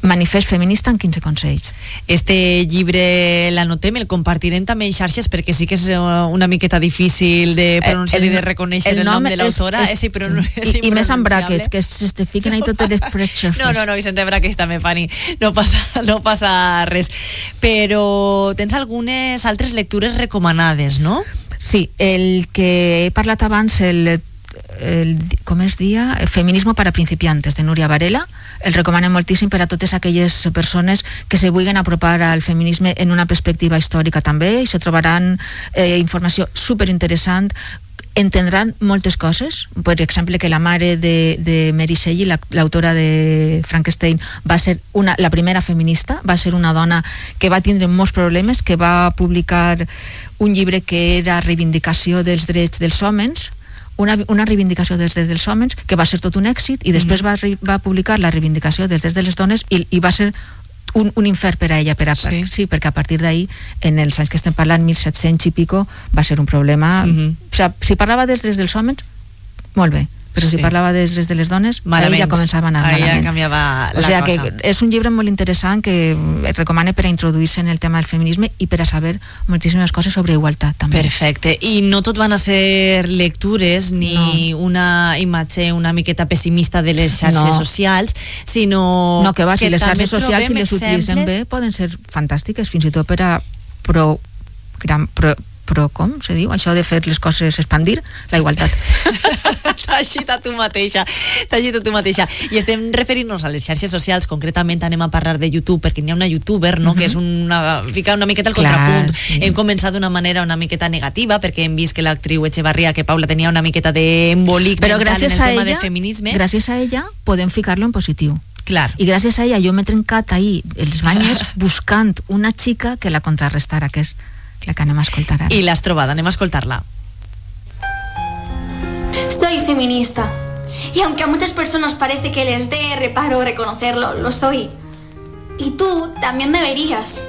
Speaker 42: Manifest feminista en 15 consells.
Speaker 3: Este llibre l'anotem, el compartirem també en xarxes perquè sí que és eh, una miqueta difícil de pronunciar
Speaker 42: el-
Speaker 3: i de reconèixer el,
Speaker 42: el
Speaker 3: nom,
Speaker 42: nom
Speaker 3: de l'autora.
Speaker 42: és-
Speaker 3: És, és,
Speaker 42: I, I més amb brackets, que te fiquen ahí totes les freixes.
Speaker 3: No, no, no, Vicente Braquets també, Fanny. No passa, no passa res. Però tens algunes altres lectures recomanades, no?
Speaker 42: Sí, el que he parlat abans, el, el, com es dia? Feminismo para principiantes, de Núria Varela, el recomano moltíssim per a totes aquelles persones que se vulguin apropar al feminisme en una perspectiva històrica també i se trobaran eh, informació superinteressant. Entendran moltes coses, per exemple que la mare de, de Mary Shelley, la- l'autora de Frankenstein, va ser una, la primera feminista, va ser una dona que va tindre molts problemes, que va publicar un llibre que era reivindicació dels drets dels homes, una, una reivindicació drets dels homes que va ser tot un èxit i després va, ri- va publicar la reivindicació drets de les dones i, i va ser un, un infern per a ella, per a, sí. sí, perquè a partir d'ahir, en els anys que estem parlant, 1700 i pico, va ser un problema...
Speaker 3: Mhm.
Speaker 42: o sigui, si parlava dels drets dels homes, molt bé, però
Speaker 3: Sí.
Speaker 42: si parlava dels drets de les dones,
Speaker 3: Malament.
Speaker 42: ahí ja començava a anar
Speaker 3: ja
Speaker 42: malament.
Speaker 3: canviava
Speaker 42: o
Speaker 3: la
Speaker 42: sigui
Speaker 3: cosa.
Speaker 42: que és un llibre molt interessant que et recomane per a introduir-se en el tema del feminisme i per a saber moltíssimes coses sobre igualtat també.
Speaker 3: Perfecte. I no tot van a ser lectures ni no. una imatge una miqueta pessimista de les xarxes
Speaker 42: No.
Speaker 3: socials, sinó
Speaker 42: No, que va, si les
Speaker 3: també
Speaker 42: xarxes socials, si les
Speaker 3: exemples-
Speaker 42: bé, poden ser fantàstiques, fins i tot per a pro, gran, pro, pro com se diu? Això de fer les coses expandir, la igualtat.
Speaker 3: T'has dit a tu mateixa, t'has dit a tu mateixa. I estem referint-nos a les xarxes socials, concretament anem a parlar de YouTube, perquè n'hi ha una youtuber, no?, que és una, fica una miqueta al contrapunt.
Speaker 42: sí.
Speaker 3: Hem començat d'una manera una miqueta negativa, perquè hem vist que l'actriu Echevarria, que Paula tenia una miqueta d'embolic
Speaker 42: Però
Speaker 3: mental en
Speaker 42: gràcies
Speaker 3: el
Speaker 42: a
Speaker 3: tema
Speaker 42: ella,
Speaker 3: de feminisme.
Speaker 42: gràcies a ella podem ficar-lo en positiu.
Speaker 3: Clar.
Speaker 42: I gràcies a ella jo m'he trencat ahir els banyes buscant una xica que la contrarrestara, que és la que anem a escoltar ara.
Speaker 3: I l'has trobada, anem a escoltar-la.
Speaker 45: Soy feminista. Y aunque a muchas personas parece que les dé reparo reconocerlo, lo soy. Y tú también deberías.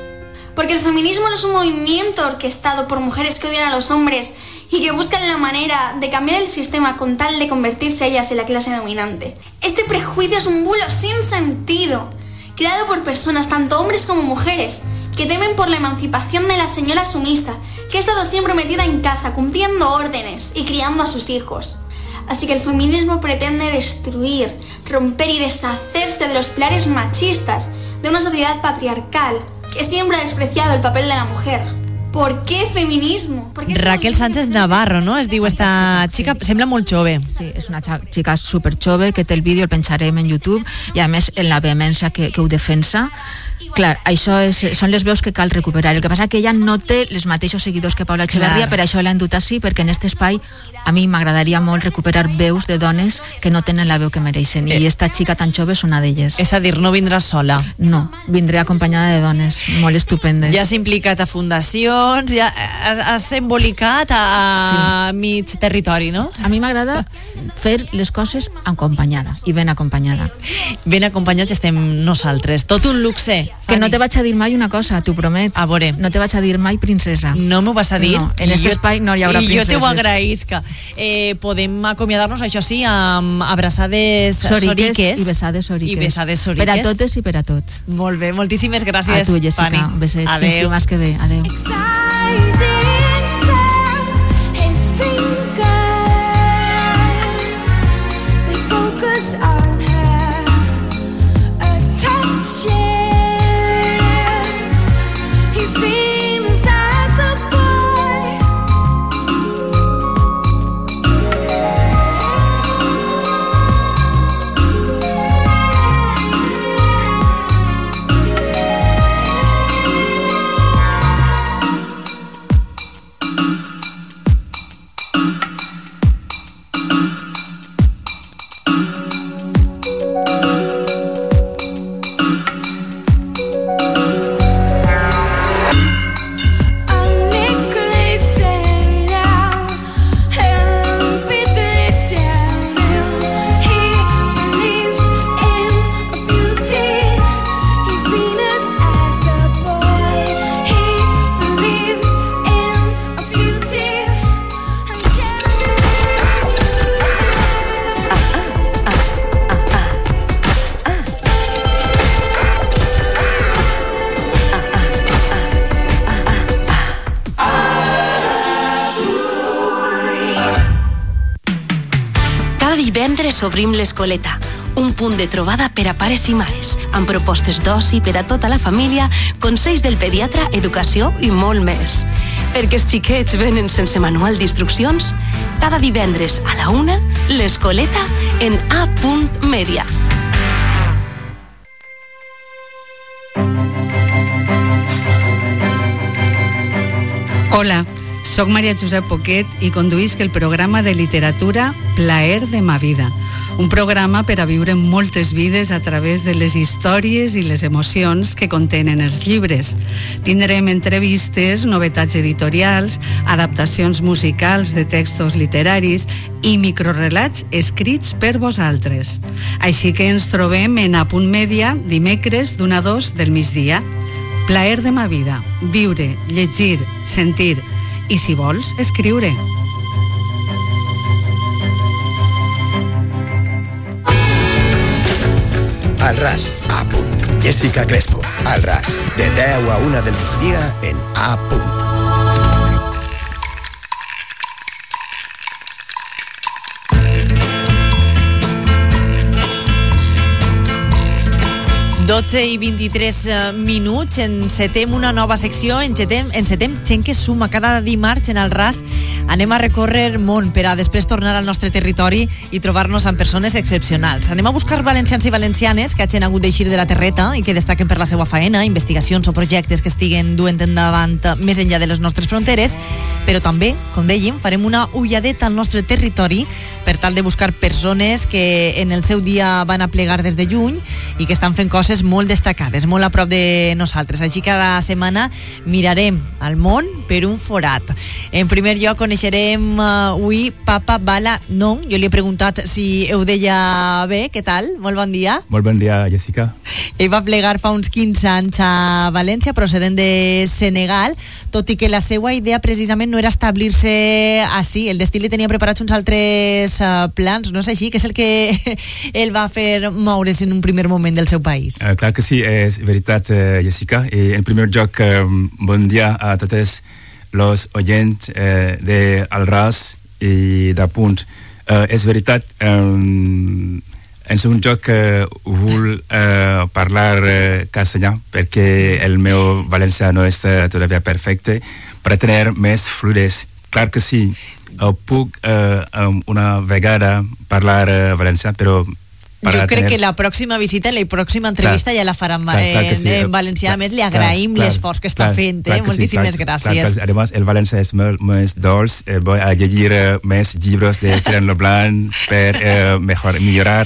Speaker 45: Porque el feminismo no es un movimiento orquestado por mujeres que odian a los hombres y que buscan la manera de cambiar el sistema con tal de convertirse ellas en la clase dominante. Este prejuicio es un bulo sin sentido, creado por personas, tanto hombres como mujeres, que temen por la emancipación de la señora sumisa, que ha estado siempre metida en casa, cumpliendo órdenes y criando a sus hijos. Así que el feminismo pretende destruir, romper y deshacerse de los pilares machistas de una sociedad patriarcal que siempre ha despreciado el papel de la mujer. ¿Por qué feminismo? ¿Por qué
Speaker 3: Raquel Sánchez Navarro, no? Es diu esta xica, sembla molt jove.
Speaker 42: Sí, és una xica super jove que té el vídeo, el penjarem en YouTube i a més en la vehemència que, que ho defensa Clar, això és, són les veus que cal recuperar. El que passa que ella no té els mateixos seguidors que Paula Echeverria, per això l'han dut així, perquè en aquest espai a mi m'agradaria molt recuperar veus de dones que no tenen la veu que mereixen. I esta xica tan jove és una d'elles.
Speaker 3: És a dir, no vindràs sola.
Speaker 42: No, vindré acompanyada de dones molt estupendes.
Speaker 3: Ja has implicat a fundacions, ja has, has embolicat a, a sí. mig territori, no?
Speaker 42: A mi m'agrada fer les coses acompanyada i ben acompanyada.
Speaker 3: Ben acompanyats estem nosaltres. Tot un luxe.
Speaker 42: Que no te vaig a dir mai una cosa, t'ho promet.
Speaker 3: A veure.
Speaker 42: No te vaig a dir mai princesa.
Speaker 3: No m'ho vas a dir.
Speaker 42: No, en
Speaker 3: I
Speaker 42: este
Speaker 3: jo-
Speaker 42: espai no hi haurà
Speaker 3: I
Speaker 42: princeses.
Speaker 3: jo t'ho agraïsca. Eh, podem acomiadar-nos, això sí, amb abraçades
Speaker 42: Soriques
Speaker 3: soriques.
Speaker 42: i besades soriques.
Speaker 3: I besades soriques.
Speaker 42: Per a totes i per a tots.
Speaker 3: Molt bé, moltíssimes gràcies,
Speaker 42: a tu, Jessica.
Speaker 3: Fanny.
Speaker 42: Besets. Fins
Speaker 3: Adéu.
Speaker 42: dimarts que ve. Adéu.
Speaker 33: His
Speaker 17: l'Escoleta, un punt de trobada per a pares i mares, amb propostes d'oci per a tota la família, consells del pediatre, educació i molt més. Perquè els xiquets venen sense manual d'instruccions, cada divendres a la una, l'Escoleta en A. Media.
Speaker 25: Hola, sóc Maria Josep Poquet i conduïsc el programa de literatura Plaer de ma vida, un programa per a viure moltes vides a través de les històries i les emocions que contenen els llibres. Tindrem entrevistes, novetats editorials, adaptacions musicals de textos literaris i microrelats escrits per vosaltres. Així que ens trobem en Apunt Mèdia dimecres d'una a dos del migdia. Plaer de ma vida, viure, llegir, sentir i, si vols, escriure.
Speaker 2: Al ras, a punt. Jessica Crespo, al ras, de 10 a 1 del migdia en A punt.
Speaker 3: 12 i 23 eh, minuts, encetem una nova secció, encetem, encetem gent que suma cada dimarts en el RAS. Anem a recórrer món per a després tornar al nostre territori i trobar-nos amb persones excepcionals. Anem a buscar valencians i valencianes que hagin hagut d'eixir de la terreta i que destaquen per la seva faena, investigacions o projectes que estiguen duent endavant més enllà de les nostres fronteres, però també, com dèiem, farem una ulladeta al nostre territori per tal de buscar persones que en el seu dia van a plegar des de lluny i que estan fent coses molt destacades, molt a prop de nosaltres. Així cada setmana mirarem al món per un forat. En primer lloc coneixerem uh, avui Papa Bala Non. Jo li he preguntat si ho deia bé. Què tal? Molt bon dia.
Speaker 46: Molt bon dia, Jessica.
Speaker 3: Ell va plegar fa uns 15 anys a València, procedent de Senegal, tot i que la seva idea precisament no era establir-se així. El destí li tenia preparats uns altres uh, plans, no és així? Que és el que ell va fer moure's en un primer moment del seu país.
Speaker 46: Uh, clar que sí, és veritat, uh, Jessica. I en primer lloc, um, bon dia a totes los oyents uh, de Alras i de Punt. Uh, és veritat, um, en segon lloc uh, vull uh, parlar uh, castellà perquè el meu valencià no és todavía perfecte per tenir més fluidez. Clar que sí, uh, puc um, una vegada parlar uh, valencià, però
Speaker 3: jo crec que la pròxima visita, la pròxima entrevista clar, ja la farà en, clar, clar en, sí. en valencià. Clar, a més, li agraïm l'esforç que està clar, fent. Eh? Clar Moltíssimes sí, clar, gràcies.
Speaker 46: Clar, clar, además, el valencià és molt més dolç. Eh, voy a llegir eh, més llibres de Tirant Blanc per eh, mejor, millorar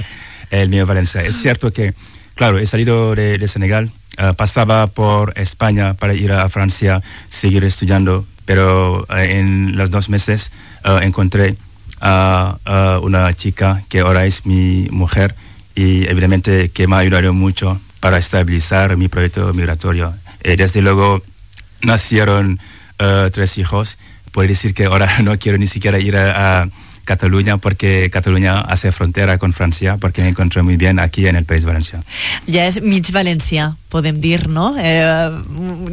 Speaker 46: el mío valencià. Es cierto que, claro, he salido de, de Senegal, uh, pasaba por España para ir a Francia, seguir estudiando, pero uh, en los dos meses uh, encontré a una chica que ahora es mi mujer y evidentemente que me ha ayudado mucho para estabilizar mi proyecto migratorio. Eh, desde luego nacieron uh, tres hijos. Puedo decir que ahora no quiero ni siquiera ir a, Cataluña porque Cataluña hace frontera con Francia perquè me encontré muy bien aquí en el País Valencià.
Speaker 3: Ja és mig valencià, podem dir, no? Eh,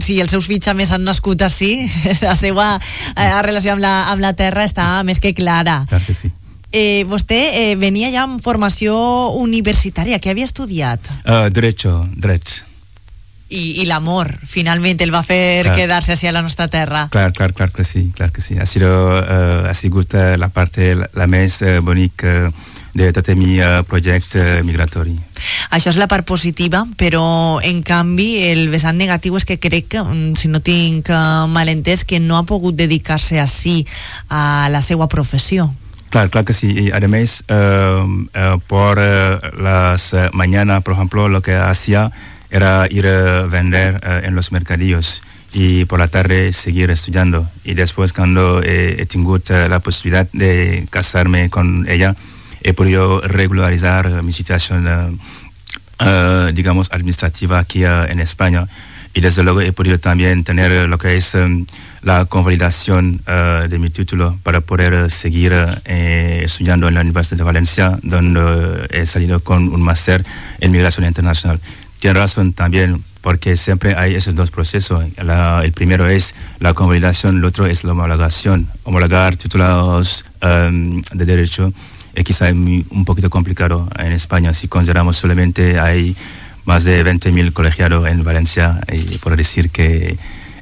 Speaker 3: si els seus fills a més han nascut així, la seva eh, relació amb la, amb la terra està més que clara.
Speaker 46: Clar que sí.
Speaker 3: Eh, vostè eh, venia ja amb formació universitària. Què havia estudiat?
Speaker 46: Uh, derecho, drets.
Speaker 3: I, i l'amor, finalment, el va fer clar. quedar-se així a la nostra terra.
Speaker 46: Clar, clar, clar que sí, clar que sí. Ha, sido, uh, ha sigut uh, la part la, la més uh, bonica de tot el meu projecte migratori.
Speaker 3: Això és la part positiva, però en canvi el vessant negatiu és que crec que, mm, si no tinc malentès, que no ha pogut dedicar-se així a la seva professió.
Speaker 46: Claro, claro que sí. Y además, uh, uh, por uh, las mañanas, por ejemplo, lo que hacía era ir a vender en los mercadillos y por la tarde seguir estudiando. Y después, cuando he tenido la posibilidad de casarme con ella, he podido regularizar mi situación, digamos, administrativa aquí en España. Y desde luego he podido también tener lo que es um, la convalidación de mi título para poder seguir estudiando en la Universidad de Valencia, donde he salido con un máster en migración internacional. Tiene razón también porque siempre hay esos dos procesos. La, el primero es la convalidación, el otro es la homologación. Homologar títulos um, de derecho quizá es muy- un poquito complicado en España. Si consideramos solamente hay más de 20.000 colegiados en Valencia y por decir que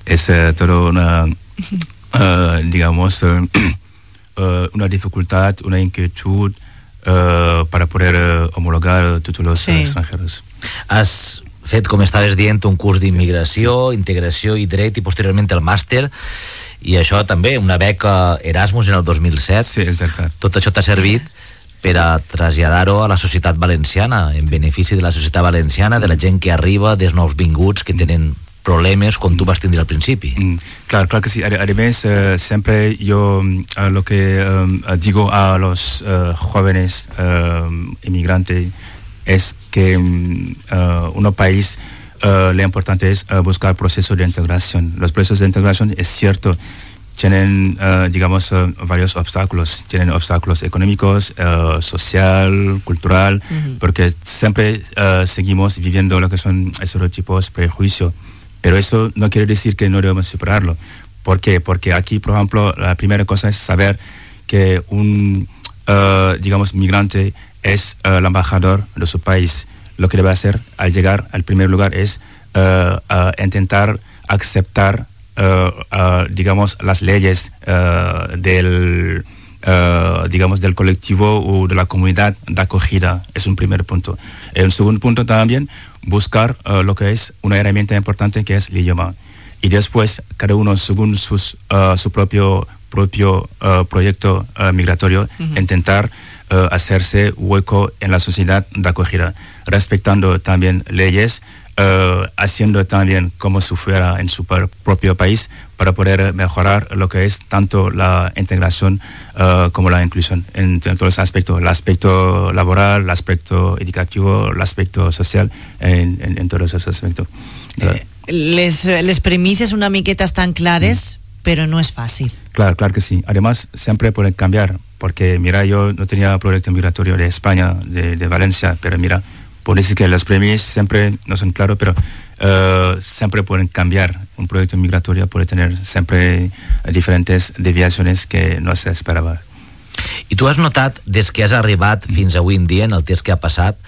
Speaker 46: es eh, todo una, eh, digamos, eh, una dificultad, una inquietud eh, para poder eh, homologar títulos
Speaker 4: Sí.
Speaker 46: extranjeros.
Speaker 4: Has fet, com estaves dient, un curs d'immigració, integració i dret i posteriorment el màster i això també, una beca Erasmus en el 2007.
Speaker 46: Sí, és veritat.
Speaker 4: Tot això t'ha servit per a traslladar-ho a la societat valenciana, en benefici de la societat valenciana, de la gent que arriba, dels nous vinguts que tenen problemes com tu vas tindre al principi.
Speaker 46: Mm, claro, claro que sí. Ade- Además, eh, siempre yo mm, eh, lo que eh, digo a los eh, jóvenes eh, inmigrantes es que mm, eh, un país eh, lo importante es eh, buscar procesos de integración. Los procesos de integración es cierto tienen, eh, digamos, eh, varios obstáculos. Tienen obstáculos económicos, eh, social, cultural, porque siempre eh, seguimos viviendo lo que son estereotipos, prejuicios. Pero eso no quiere decir que no debemos superarlo. ¿Por qué? Porque aquí, por ejemplo, la primera cosa es saber que un, eh, digamos, migrante es eh, el embajador de su país. Lo que debe hacer al llegar al primer lugar es eh, intentar aceptar, digamos, las leyes del, digamos, del colectivo o de la comunidad de acogida. Es un primer punto. El segundo punto también, buscar eh, lo que es una herramienta importante que es el idioma. Y después, cada uno según sus, eh, su propio, propio eh, proyecto migratorio, intentar hacerse hueco en la sociedad de acogida, respetando también leyes, eh, haciendo también como si fuera en su propio país para poder mejorar lo que es tanto la integración eh, como la inclusión en, t- todos los aspectos, el aspecto laboral, el aspecto educativo, el aspecto social, en, en- en todos esos aspectos.
Speaker 3: Les, les premisses una miqueta estan clares, però no és fàcil.
Speaker 46: Claro, claro que sí. Además, siempre pueden cambiar, porque mira, yo no tenía proyecto migratorio de España, de, de Valencia, pero mira, por decir que las premisas siempre no son claras, pero eh, siempre pueden cambiar. Un proyecto migratorio puede tener siempre diferentes desviaciones que no se esperaba.
Speaker 4: I tu has notat, des que has arribat fins avui en dia, en el temps que ha passat,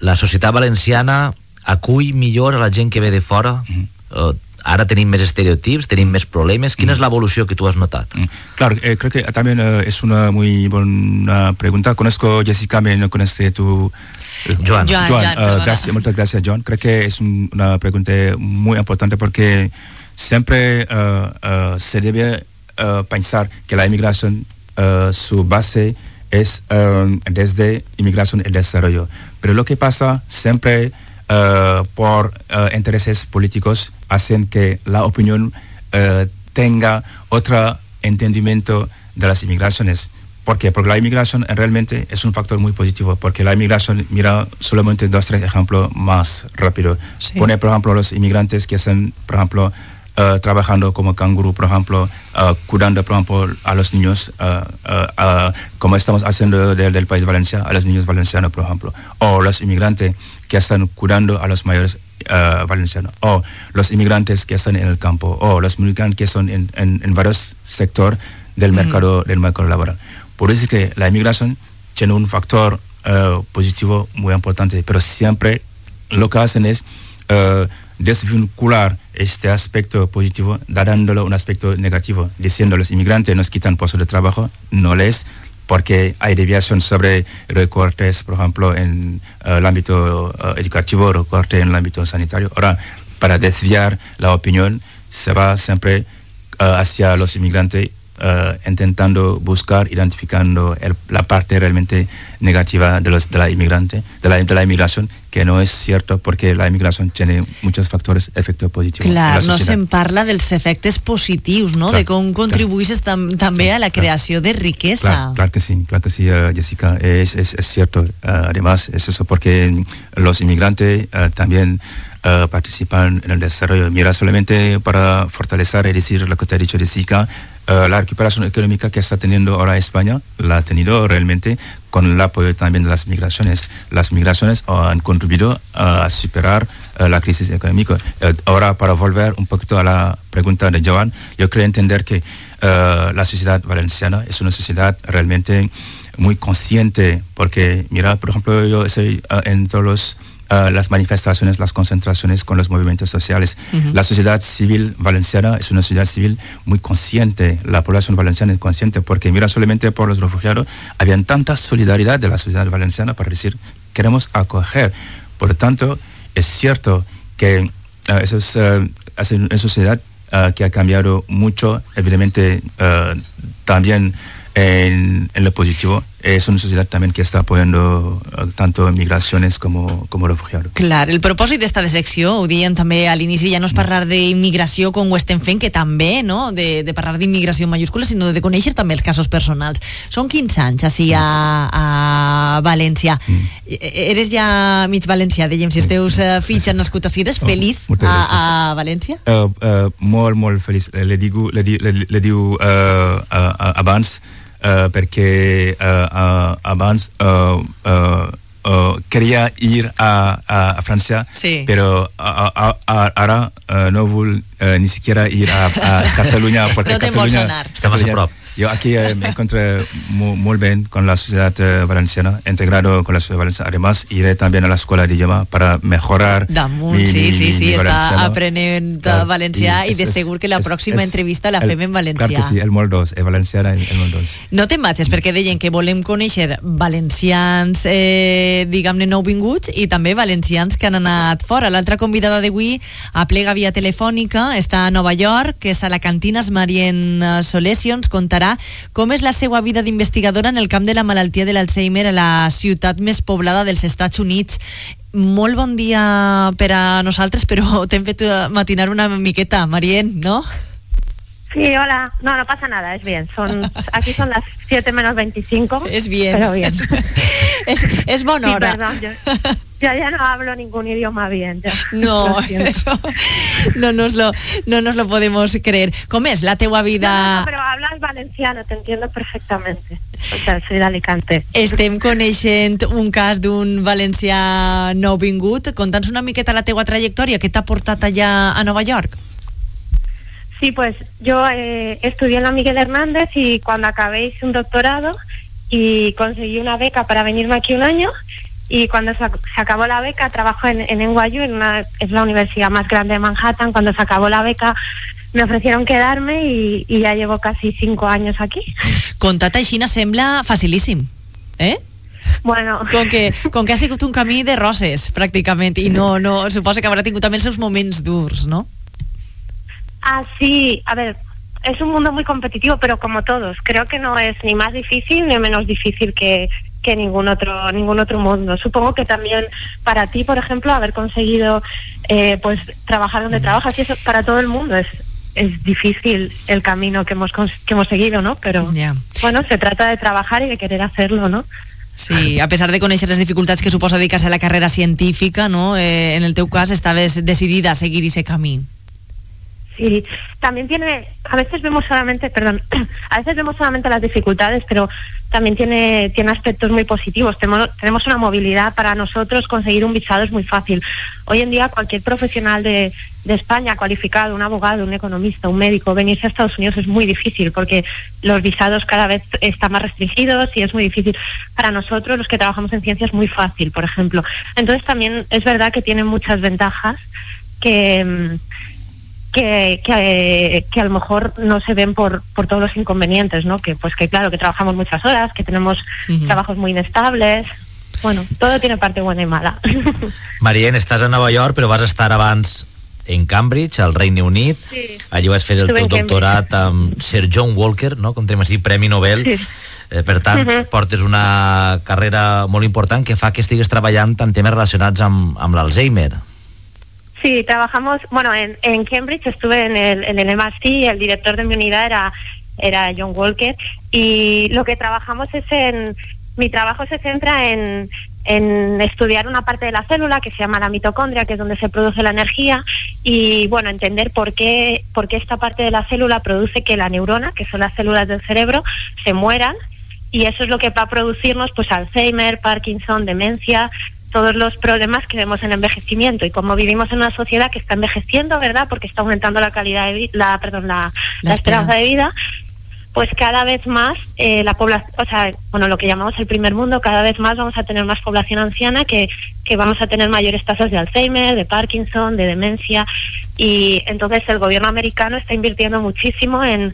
Speaker 4: la societat valenciana acull millor a la gent que ve de fora? Eh, ara tenim més estereotips, tenim més problemes. Quina és l'evolució que tu has notat?
Speaker 46: Claro, eh, creo que también eh, es una muy buena pregunta. Conozco Jessica, me no conoce tu... eh,
Speaker 4: Joan.
Speaker 46: Joan,
Speaker 4: Joan, Joan,
Speaker 46: eh,
Speaker 4: perdona.
Speaker 46: gracias, muchas gracias, John. Creo que es un- una pregunta muy importante porque siempre eh, eh, se debe eh, pensar que la inmigración, eh, su base es eh, desde inmigración y desarrollo. Pero lo que pasa siempre eh, por eh, intereses políticos hacen que la opinión eh, tenga otro entendimiento de las inmigraciones. ¿Por qué? Porque la inmigración realmente es un factor muy positivo, porque la inmigración, mira, solamente dos, tres ejemplos más rápido.
Speaker 47: Sí.
Speaker 46: Pone, por ejemplo, los inmigrantes que están, por ejemplo, trabajando como canguro, por ejemplo, cuidando, por ejemplo, a los niños, como estamos haciendo del, del país Valencia, a los niños valencianos, por ejemplo. O los inmigrantes que están cuidando a los mayores eh, valencianos. O los inmigrantes que están en el campo. O los inmigrantes que son en, en- en varios sectores del
Speaker 47: Mm.
Speaker 46: mercado, del mercado laboral. Por eso es que la inmigración tiene un factor eh, positivo muy importante, pero siempre lo que hacen es eh, desvincular este aspecto positivo dándole un aspecto negativo, diciendo los inmigrantes nos quitan puestos de trabajo, no les porque hay desviación sobre recortes, por ejemplo, en eh, el ámbito eh, educativo, recorte en el ámbito sanitario. Ahora, para desviar la opinión, se va siempre eh, hacia los inmigrantes eh, intentando buscar, identificando el- la parte realmente negativa de, los, de la inmigrante, de la, de la inmigración, que no es cierto porque la inmigración tiene muchos factores efectos positivos.
Speaker 3: Clar, no se'n parla dels efectes positius, no?
Speaker 46: Clar,
Speaker 3: de com contribuïsses tam també a la creació de riquesa.
Speaker 46: Claro, claro que sí, claro que sí, eh, Jessica, es, es, es cierto. Eh, además, es eso porque los inmigrantes eh, también participan en el desarrollo. Mira, solamente para fortalecer y decir lo que te ha dicho Jessica, eh, la recuperación económica que está teniendo ahora España la ha tenido realmente con el apoyo también de las migraciones. Las migraciones han contribuido a superar eh, la crisis económica. Eh, ahora, para volver un poquito a la pregunta de Joan, yo creo entender que la sociedad valenciana es una sociedad realmente muy consciente, porque mira, por ejemplo, yo estoy en todos los ah, las manifestaciones, las concentraciones con los movimientos sociales. La sociedad civil valenciana es una sociedad civil muy consciente, la población valenciana es consciente, porque mira, solamente por los refugiados había tanta solidaridad de la sociedad valenciana para decir, queremos acoger. Por lo tanto, es cierto que ah, eso es ah, una sociedad que ha cambiado mucho, evidentemente también en, en lo positivo. Es una sociedad también que está apoyando ah, tanto migraciones como, como refugiados.
Speaker 3: Clar, el propòsit d'esta secció, ho dèiem també a l'inici, ja no és parlar d'immigració com ho estem fent, que també, no?, de, de parlar d'immigració en mayúscules, sinó de conèixer també els casos personals. Són 15 anys, així, a, a València. E- Eres ja mig valencià, dèiem, si els teus eh, fills han nascut així, eres feliç
Speaker 46: moltes
Speaker 3: a, a València?
Speaker 46: Uh, uh, molt, molt feliç. Eh, Le, digo, le, le, le diu uh, uh, abans uh, perquè uh, uh, abans uh, uh, uh, quería ir a, a, a Francia,
Speaker 3: Sí.
Speaker 46: pero a, a, a- ahora uh, no vull uh, ni siquiera ir a, a Cataluña porque
Speaker 3: No te'n vols
Speaker 46: Cataluña
Speaker 3: anar.
Speaker 4: Massa prop.
Speaker 46: Yo aquí eh, me encuentro mu- muy bien con la sociedad eh, valenciana, integrado con la sociedad valenciana. Además, iré también a la escuela de idioma para mejorar
Speaker 3: Damunt,
Speaker 46: mi-
Speaker 3: sí,
Speaker 46: mi-
Speaker 3: sí,
Speaker 46: mi-
Speaker 3: sí, està
Speaker 46: valenciano.
Speaker 3: aprenent
Speaker 46: Clar,
Speaker 3: valencià i,
Speaker 46: és-
Speaker 3: de segur que la
Speaker 46: és-
Speaker 3: pròxima
Speaker 46: és-
Speaker 3: entrevista la
Speaker 46: el-
Speaker 3: fem en valencià.
Speaker 46: Clar que sí, el molt dos, el valenciana i el molt dos.
Speaker 3: No te'n vagis, perquè deien que volem conèixer valencians, eh, diguem-ne, nouvinguts i també valencians que han anat fora. L'altra convidada d'avui a plega via telefònica està a Nova York, que és a la cantina Marien Solesio, ens contarà com és la seva vida d'investigadora en el camp de la malaltia de l'Alzheimer a la ciutat més poblada dels Estats Units. Molt bon dia per a nosaltres, però t'hem fet eh, matinar una miqueta, Marien, no?
Speaker 47: Sí, hola. No, no pasa nada, es bien. Son, aquí son las 7 menos 25.
Speaker 3: Es bien.
Speaker 47: Pero bien.
Speaker 3: Es, es bona
Speaker 47: Sí,
Speaker 3: hora.
Speaker 47: perdón, yo, yo ya no hablo ningún idioma bien. ya.
Speaker 3: No, eso no nos lo, no nos lo podemos creer. Com és la teua
Speaker 47: No,
Speaker 3: vida?
Speaker 47: no, pero hablas valenciano, te entiendo perfectamente. O sea, soy de Alicante.
Speaker 3: Estem coneixent un cas d'un valencià nouvingut. Conta'ns una miqueta la teua trajectòria. Què t'ha portat allà a Nova York?
Speaker 47: Sí, pues yo eh, estudié en la Miguel Hernández y cuando acabé hice un doctorado y conseguí una beca para venirme aquí un año y cuando se, ac- se acabó la beca trabajo en, en NYU, en una, es la universidad más grande de Manhattan, cuando se acabó la beca me ofrecieron quedarme y, y ya llevo casi cinco años aquí.
Speaker 3: Contat així sembla facilíssim. Eh?
Speaker 47: Bueno.
Speaker 3: Com que, com que ha sigut un camí de roses, pràcticament, i no, no, suposa que haurà tingut també els seus moments durs, no?
Speaker 47: Ah, sí, a ver, es un mundo muy competitivo, pero como todos, creo que no es ni más difícil ni menos difícil que, que ningún otro ningún otro mundo. Supongo que también para ti, por ejemplo, haber conseguido eh, pues trabajar donde trabajas y eso para todo el mundo es es difícil el camino que hemos que hemos seguido, ¿no? Pero bueno, se trata de trabajar y de querer hacerlo, ¿no?
Speaker 3: Sí, a pesar de conèixer les dificultats que suposa dedicar-se a la carrera científica, no? Eh, en el teu cas estaves decidida a seguir ese camí.
Speaker 47: Sí, también tiene, a veces vemos solamente, perdón, a veces vemos solamente las dificultades, pero también tiene, tiene aspectos muy positivos. Tenemos, tenemos una movilidad para nosotros, conseguir un visado es muy fácil. Hoy en día cualquier profesional de, de España cualificado, un abogado, un economista, un médico, venirse a Estados Unidos es muy difícil porque los visados cada vez están más restringidos y es muy difícil. Para nosotros, los que trabajamos en ciencia, es muy fácil, por ejemplo. Entonces también es verdad que tiene muchas ventajas que... mm, que, que, que a lo mejor no se ven por, por todos los inconvenientes, ¿no? Que pues que claro, que trabajamos muchas horas, que tenemos
Speaker 4: Ujú.
Speaker 47: trabajos muy inestables. Bueno, todo tiene parte buena y mala.
Speaker 4: Marien, estàs a Nova York, però vas estar abans en Cambridge, al Regne Unit.
Speaker 47: Sí.
Speaker 4: Allí vas fer el
Speaker 47: Estuve
Speaker 4: teu doctorat amb Sir John Walker, no? com tenim així, Premi Nobel.
Speaker 47: Sí.
Speaker 4: Eh, per tant,
Speaker 47: Mhm.
Speaker 4: portes una carrera molt important que fa que estigues treballant en temes relacionats amb, amb l'Alzheimer.
Speaker 47: Sí, trabajamos, bueno, en, en Cambridge estuve en el, en el MIT, el director de mi unidad era, era John Walker, y lo que trabajamos es en, mi trabajo se centra en, estudiar una parte de la célula que se llama la mitocondria, que es donde se produce la energía, y bueno, entender por qué, por qué esta parte de la célula produce que la neurona, que son las células del cerebro, se mueran, y eso es lo que va a producirnos pues Alzheimer, Parkinson, demencia, todos los problemas que vemos en el envejecimiento y como vivimos en una sociedad que está envejeciendo, ¿verdad? Porque está aumentando la calidad de la, perdón, la,
Speaker 3: La
Speaker 47: la esperanza de vida, pues cada vez más eh, la población, o sea, bueno, lo que llamamos el primer mundo, cada vez más vamos a tener más población anciana, que, que vamos a tener mayores tasas de Alzheimer, de Parkinson, de demencia, y entonces el gobierno americano está invirtiendo muchísimo en,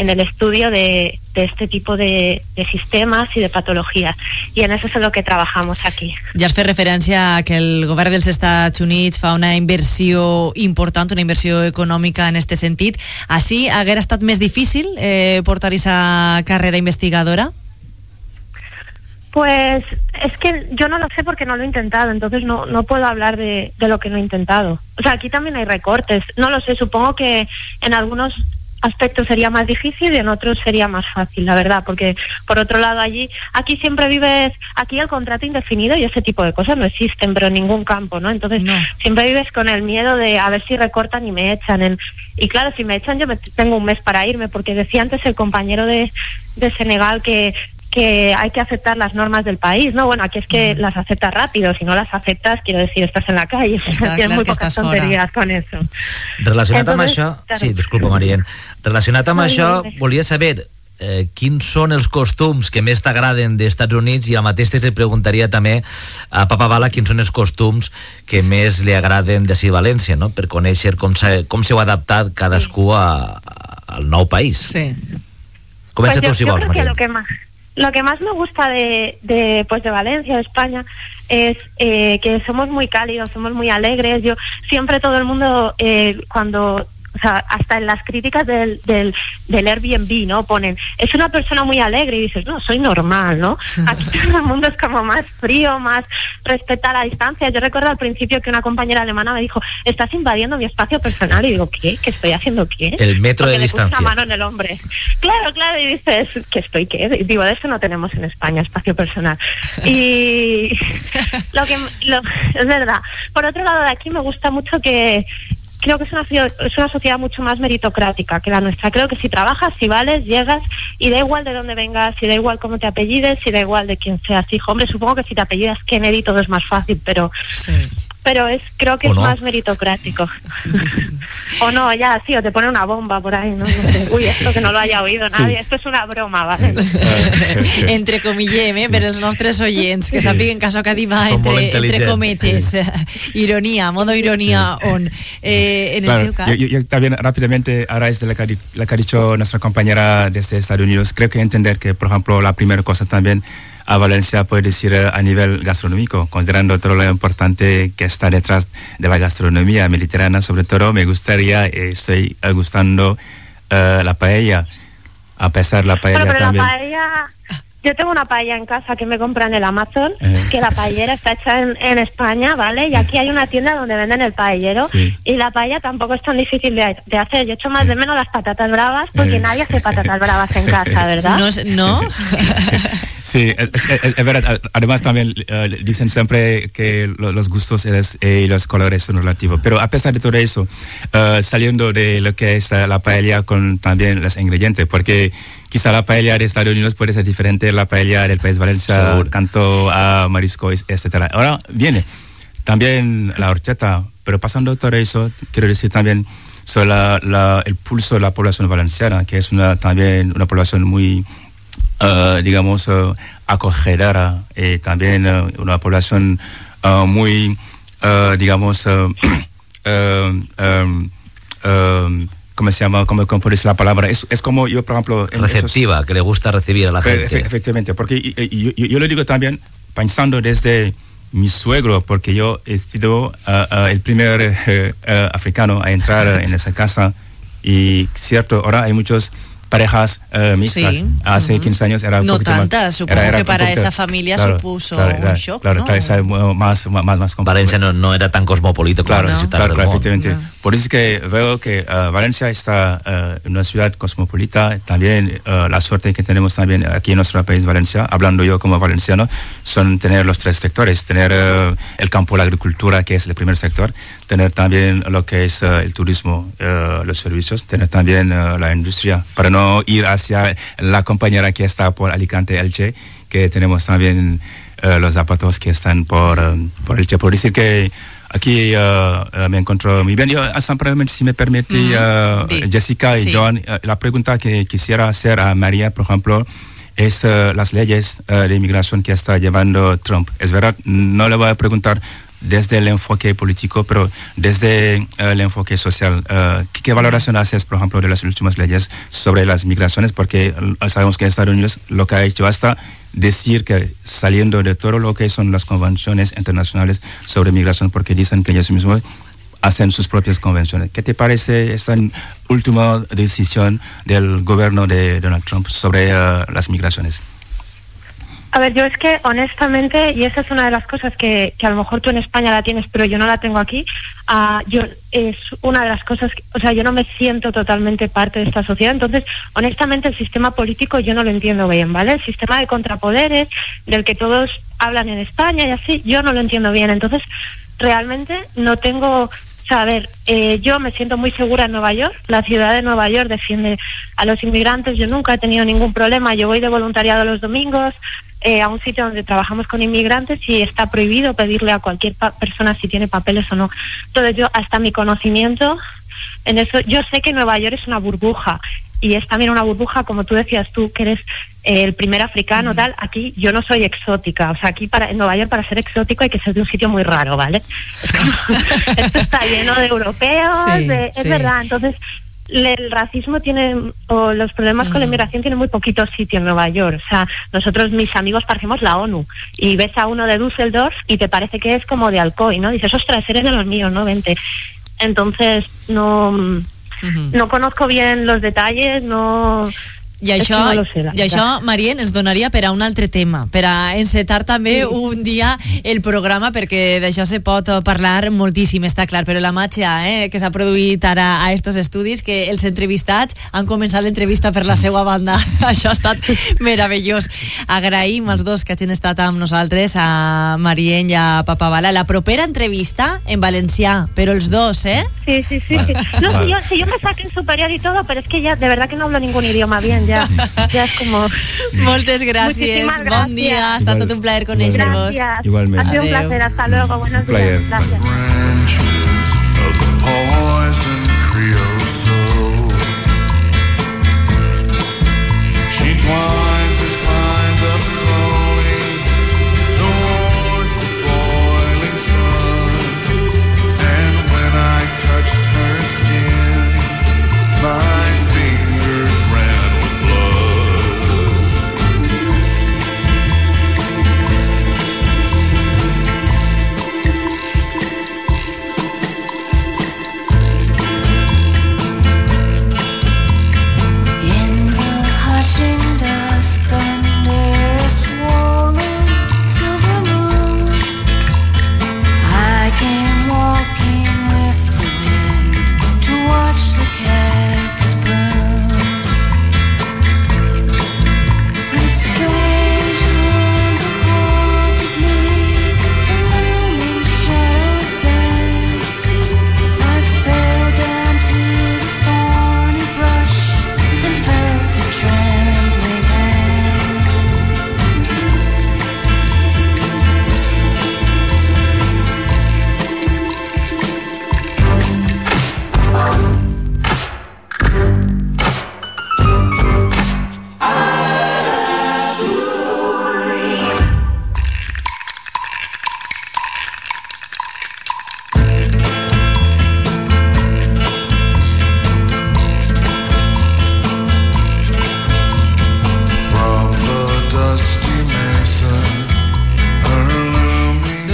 Speaker 47: en el estudio de, de este tipo de, de sistemas y de patologías. Y en eso es en lo que trabajamos aquí.
Speaker 3: Ja has fet referència a que el govern dels Estats Units fa una inversió important, una inversió econòmica en este sentit. Així haguera estat més difícil eh, portar aquesta carrera investigadora?
Speaker 47: Pues es que yo no lo sé porque no lo he intentado, entonces no, no puedo hablar de, de lo que no he intentado. O sea, aquí también hay recortes, no lo sé, supongo que en algunos aspectos sería más difícil y en otros sería más fácil, la verdad, porque por otro lado allí, aquí siempre vives, aquí el contrato indefinido y ese tipo de cosas no existen, pero en ningún campo, ¿no? Entonces siempre vives con el miedo de a ver si recortan y me echan. En, y claro, si me echan yo me, tengo un mes para irme, porque decía antes el compañero de, de Senegal que que hay que aceptar las normas del país, ¿no? Bueno, aquí es que las aceptas rápido, si no las aceptas, quiero decir, estás en la calle,
Speaker 3: Està
Speaker 47: tienes
Speaker 3: clar
Speaker 47: muy
Speaker 3: que
Speaker 47: pocas
Speaker 3: estàs fora.
Speaker 47: tonterías con eso.
Speaker 4: Relacionat amb
Speaker 47: Entonces,
Speaker 4: això...
Speaker 47: claro.
Speaker 4: Sí, disculpa, Marien. Relacionat amb
Speaker 47: No,
Speaker 4: això,
Speaker 47: dime.
Speaker 4: volia saber eh, quins són els costums que més t'agraden dels Estats Units i al mateix temps li preguntaria també a Papa Bala quins són els costums que més li agraden d'ací a València, no? per conèixer com s'ha- s'heu adaptat cadascú a, a, al nou país.
Speaker 3: Sí.
Speaker 4: Comença
Speaker 47: Pues
Speaker 4: tu, si vols,
Speaker 47: creo que
Speaker 4: Marien.
Speaker 47: lo que más lo que más me gusta de, de pues de Valencia de España es eh, que somos muy cálidos somos muy alegres. Yo siempre todo el mundo eh, cuando o sea, hasta en las críticas del, del, del Airbnb, ¿no? Ponen, es una persona muy alegre y dices, no, soy normal, ¿no? Aquí todo el mundo es como más frío, más respeta la distancia. Yo recuerdo al principio que una compañera alemana me dijo, estás invadiendo mi espacio personal. Y digo, ¿qué? ¿Qué estoy haciendo qué?
Speaker 4: El metro de
Speaker 47: Porque le puse
Speaker 4: distancia.
Speaker 47: mano en el hombre. Claro, claro, y dices, ¿qué estoy qué? Digo, de eso no tenemos en España, espacio personal. Y lo que lo- es verdad. Por otro lado, de aquí me gusta mucho que creo que es una, es una sociedad mucho más meritocrática que la nuestra. Creo que si trabajas, si vales, llegas y da igual de dónde vengas, y da igual cómo te apellides, y da igual de quién seas hijo. Hombre, supongo que si te apellidas Kennedy todo es más fácil, pero pero es creo que
Speaker 4: ¿O
Speaker 47: es
Speaker 4: no?
Speaker 47: más meritocrático. o no, ya, sí, o te pone una bomba por ahí, ¿no? Uy, esto que no lo haya oído
Speaker 3: Sí.
Speaker 47: nadie, esto es una broma, ¿vale?
Speaker 3: entre comillem, eh, per als nostres oients, que
Speaker 47: Sí.
Speaker 3: sàpiguen que això que diu entre, entre cometes. Ironia, modo ironia on. Eh, en el
Speaker 46: Claro,
Speaker 3: teu cas...
Speaker 46: yo, yo- también rápidamente, a raíz de di- lo que ha dicho nuestra compañera desde Estados Unidos, creo que entender que, por ejemplo, la primera cosa también a Valencia puede decir eh, a nivel gastronómico, considerando todo lo importante que está detrás de la gastronomía mediterránea, sobre todo me gustaría, eh, estoy gustando eh, la paella, a pesar la paella
Speaker 47: Bueno, pero
Speaker 46: también.
Speaker 47: la paella... Yo tengo una paella en casa que me compra en el Amazon,
Speaker 46: Eh.
Speaker 47: que la paellera está hecha en, en España, ¿vale? Y aquí hay una tienda donde venden el paellero
Speaker 46: Sí.
Speaker 47: y la paella tampoco es tan difícil de, de hacer. Yo echo más de menos las patatas bravas porque
Speaker 46: Eh.
Speaker 47: nadie hace patatas bravas en casa, ¿verdad?
Speaker 3: No, es- no?
Speaker 46: Sí, es, es- es verdad. Además también eh, dicen siempre que lo- los gustos y los, y los colores son relativos. Pero a pesar de todo eso, eh, saliendo de lo que es eh, la paella con también los ingredientes, porque quizá la paella de Estados Unidos puede ser diferente de la paella del país Valencia,
Speaker 4: Seguro.
Speaker 46: canto a marisco, es- etcétera. Ahora viene también la horchata, pero pasando todo eso, quiero decir también sobre la- la- el pulso de la población valenciana, que es una, también una población muy, eh, digamos, eh, acogedora, y también eh, una población muy, digamos, ¿cómo se llama? ¿Cómo, cómo la palabra? Es, es como yo, por ejemplo... en esos-
Speaker 4: Receptiva, que le gusta recibir a la gente.
Speaker 46: efe- efectivamente, porque yo, yo- yo lo digo también pensando desde mi suegro, porque yo he sido ah, ah, el primer eh, eh, africano a entrar en esa casa y cierto, ahora hay muchas parejas eh, mixtas.
Speaker 3: Sí,
Speaker 46: Hace
Speaker 3: ujú.
Speaker 46: 15 años era un
Speaker 3: No
Speaker 46: poquito más-
Speaker 3: tantas, supongo que para
Speaker 46: poquito-
Speaker 3: esa familia supuso un shock,
Speaker 46: Claro,
Speaker 3: ¿no?
Speaker 46: claro, esa, más, más, más.
Speaker 4: Valencia no, no era tan cosmopolita como
Speaker 46: Claro, claro,
Speaker 4: ciudades del
Speaker 46: claro, efectivamente. Por eso es que veo que eh, Valencia está en una ciudad cosmopolita. También eh, la suerte que tenemos también aquí en nuestro país, Valencia, hablando yo como valenciano, son tener los tres sectores. Tener el campo, la agricultura, que es el primer sector. Tener también lo que es el turismo, los servicios. Tener también la industria. Para no ir hacia la compañera que está por Alicante, Elche, que tenemos también eh, los zapatos que están por, eh, por Elche. Por decir que aquí eh, me encuentro muy bien. Yo, simplemente, si me permite. Jessica y
Speaker 48: Sí.
Speaker 46: John, la pregunta que quisiera hacer a María, por ejemplo, es las leyes de inmigración que está llevando Trump. Es verdad, no le voy a preguntar desde el enfoque político, pero desde eh, el enfoque social. Eh, ¿qué, valoración haces, por ejemplo, de las últimas leyes sobre las migraciones? Porque eh, sabemos que Estados Unidos lo que ha hecho hasta decir que saliendo de todo lo que son las convenciones internacionales sobre migración, porque dicen que ellos mismos hacen sus propias convenciones. ¿Qué te parece esta última decisión del gobierno de Donald Trump sobre las migraciones?
Speaker 47: A ver, yo es que honestamente, y esa es una de las cosas que, que a lo mejor tú en España la tienes, pero yo no la tengo aquí, ah, yo es una de las cosas, que- o sea, yo no me siento totalmente parte de esta sociedad, entonces, honestamente, el sistema político yo no lo entiendo bien, ¿vale? El sistema de contrapoderes, del que todos hablan en España y así, yo no lo entiendo bien, entonces, realmente no tengo... A ver, eh, yo me siento muy segura en Nueva York. La ciudad de Nueva York defiende a los inmigrantes. Yo nunca he tenido ningún problema. Yo voy de voluntariado los domingos eh, a un sitio donde trabajamos con inmigrantes y está prohibido pedirle a cualquier pa- persona si tiene papeles o no. Entonces yo, hasta mi conocimiento en eso, yo sé que Nueva York es una burbuja y es también una burbuja, como tú decías tú, que eres eh, el primer africano, tal. Aquí yo no soy exótica, o sea, aquí para en Nueva York para ser exótico hay que ser de un sitio muy raro, ¿vale? Esto está lleno de europeos,
Speaker 48: Sí,
Speaker 47: de- es
Speaker 48: sí.
Speaker 47: verdad. Entonces, el racismo tiene, o los problemas con la inmigración tienen muy poquito sitio en Nueva York. O sea, nosotros, mis amigos, parecemos la ONU. Y ves a uno de Düsseldorf y te parece que es como de Alcoy, ¿no? Dices, ostras, eres de los míos, ¿no? Vente. Entonces, no, no conozco bien los detalles, no...
Speaker 3: I
Speaker 47: és
Speaker 3: això,
Speaker 47: no sé,
Speaker 3: I això, Marien, ens donaria per a un altre tema, per a encetar també
Speaker 47: Sí.
Speaker 3: un dia el programa, perquè d'això se pot parlar moltíssim, està clar, però la matxa eh, que s'ha produït ara a estos estudis, que els entrevistats han començat l'entrevista per la seva banda. això ha estat meravellós. Agraïm als dos que hagin estat amb nosaltres, a Marien i a Papa Bala. La propera entrevista en valencià, però els dos, eh?
Speaker 47: Sí, sí, sí. sí. No, si yo, si yo me saquen superior y todo, pero es que ya de verdad que no hablo ningún idioma bien, ya, ya es como...
Speaker 3: Moltes gràcies,
Speaker 47: Muchísimas
Speaker 3: bon dia, ha
Speaker 47: gracias.
Speaker 3: estat tot un plaer conèixer-vos.
Speaker 47: Gracias.
Speaker 46: Igualmente.
Speaker 47: Ha sido un
Speaker 3: Adeu.
Speaker 47: placer. Hasta luego. Buenos
Speaker 46: placer.
Speaker 47: días. Gracias.
Speaker 48: poison creosote. She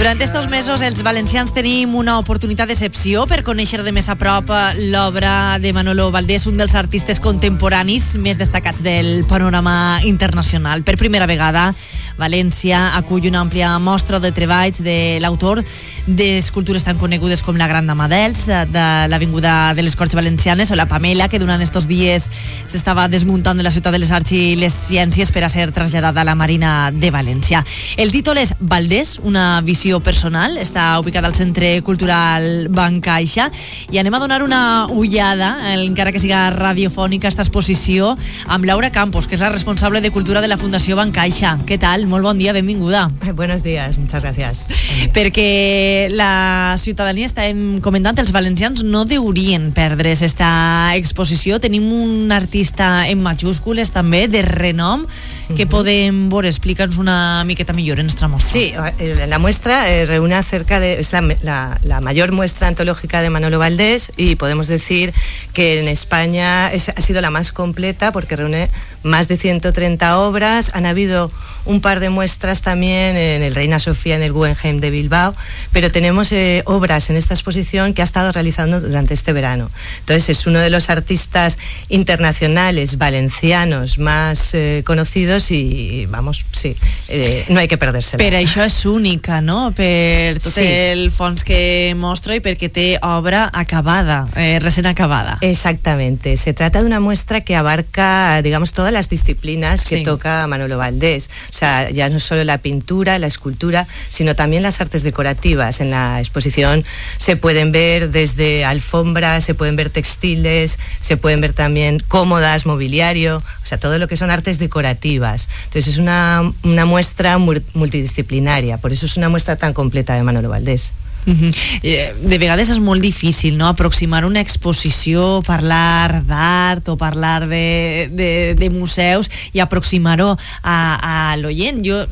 Speaker 3: Durant estos mesos els valencians tenim una oportunitat d'excepció per conèixer de més a prop l'obra de Manolo Valdés, un dels artistes contemporanis més destacats del panorama internacional. Per primera vegada, València acull una àmplia mostra de treballs de l'autor d'escultures tan conegudes com la Gran Dama d'Els, de l'Avinguda de les Corts Valencianes, o la Pamela, que durant estos dies s'estava desmuntant de la Ciutat de les Arts i les Ciències per a ser traslladada a la Marina de València. El títol és Valdés, una visió personal, està ubicada al Centre Cultural Bancaixa i anem a donar una ullada, encara que siga radiofònica, a esta exposició amb Laura Campos, que és la responsable de Cultura de la Fundació Bancaixa. Què tal? Molt bon dia, benvinguda.
Speaker 49: Buenos días, muchas gracias.
Speaker 3: Perquè la ciutadania estàvem comentant, els valencians no deurien perdre's esta exposició. Tenim un artista en majúscules també, de renom, que podem veure. Explica'ns una miqueta millor en nuestra mostra.
Speaker 49: Sí, eh, la muestra eh, reúne acerca de la, la- la mayor muestra antológica de Manolo Valdés y podemos decir que en España es- ha sido la más completa porque reúne más de 130 obras. Han habido un par de muestras también en el Reina Sofía, en el Guggenheim de Bilbao, pero tenemos eh, obras en esta exposición que ha estado realizando durante este verano. Entonces es uno de los artistas internacionales valencianos más eh, conocidos y vamos, sí, eh, no hay que perdérsela.
Speaker 3: Per això és única, no? Per tot
Speaker 49: Sí.
Speaker 3: el fons que mostra i perquè té obra acabada, eh, recent acabada.
Speaker 49: Exactamente. Se trata de una muestra que abarca, digamos, todas las disciplinas que
Speaker 3: Sí.
Speaker 49: toca Manolo Valdés. O sea, ya no solo la pintura, la escultura, sino también las artes decorativas. En la exposición se pueden ver desde alfombras, se pueden ver textiles, se pueden ver también cómodas, mobiliario, o sea, todo lo que son artes decorativas. Entonces es una, una muestra multidisciplinaria, por eso es una muestra tan completa de Manolo Valdés.
Speaker 3: Eh, De vegades és molt difícil no? aproximar una exposició, parlar d'art o parlar de, de, de museus i aproximar-ho a, a l'oient. Jo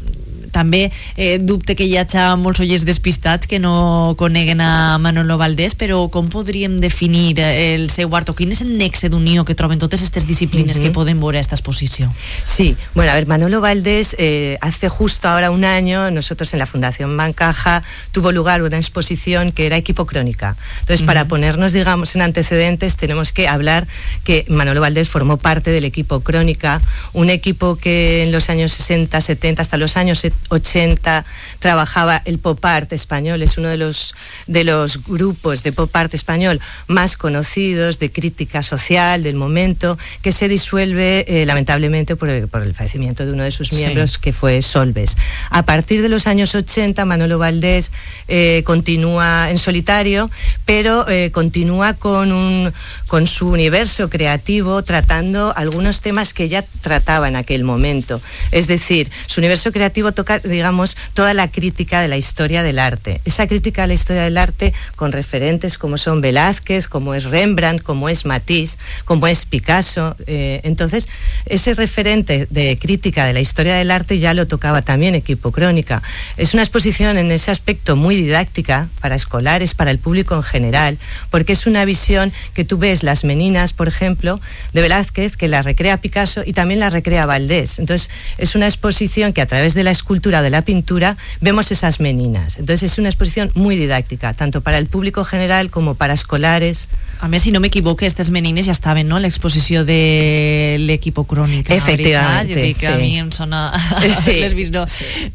Speaker 3: també eh, dubte que hi hagi molts oients despistats que no coneguen a Manolo Valdés, però com podríem definir eh, el seu art o quin és el nexe d'unió que troben totes aquestes disciplines
Speaker 49: Mhm.
Speaker 3: que poden veure a esta exposició?
Speaker 49: Sí, bueno, a ver, Manolo Valdés, eh, hace justo ahora un año, nosotros en la Fundación Bancaja tuvo lugar una exposición que era equipo crónica. Entonces, para ponernos, digamos, en antecedentes, tenemos que hablar que Manolo Valdés formó parte del equipo crónica, un equipo que en los años 60, 70, hasta los años 80 trabajaba el pop art español, es uno de los, de los grupos de pop art español más conocidos, de crítica social del momento, que se disuelve eh, lamentablemente por el, por el fallecimiento de uno de sus
Speaker 50: Sí.
Speaker 49: miembros, que fue Solves. A partir de los años 80, Manolo Valdés eh, continúa en solitario, pero eh, continúa con, un, con su universo creativo tratando algunos temas que ya trataba en aquel momento. Es decir, su universo creativo toca, digamos, toda la crítica de la historia del arte. Esa crítica de la historia del arte con referentes como son Velázquez, como es Rembrandt, como es Matisse, como es Picasso. eh, entonces, ese referente de crítica de la historia del arte ya lo tocaba también Equipo Crónica. Es una exposición en ese aspecto muy didáctica para escolares, para el público en general, porque es una visión que tú ves las meninas, por ejemplo, de Velázquez, que la recrea Picasso y también la recrea Valdés. Entonces, es una exposición que a través de la escultura o de la pintura vemos esas meninas. Entonces, es una exposición muy didáctica, tanto para el público general como para escolares.
Speaker 3: A més, si no m'equivoque, aquestes menines ja estaven no? a l'exposició de l'equipo crònica.
Speaker 49: Efectivament?
Speaker 3: Jo dic que a
Speaker 49: sí.
Speaker 3: mi em sona...
Speaker 49: Sí.
Speaker 3: Les vist no,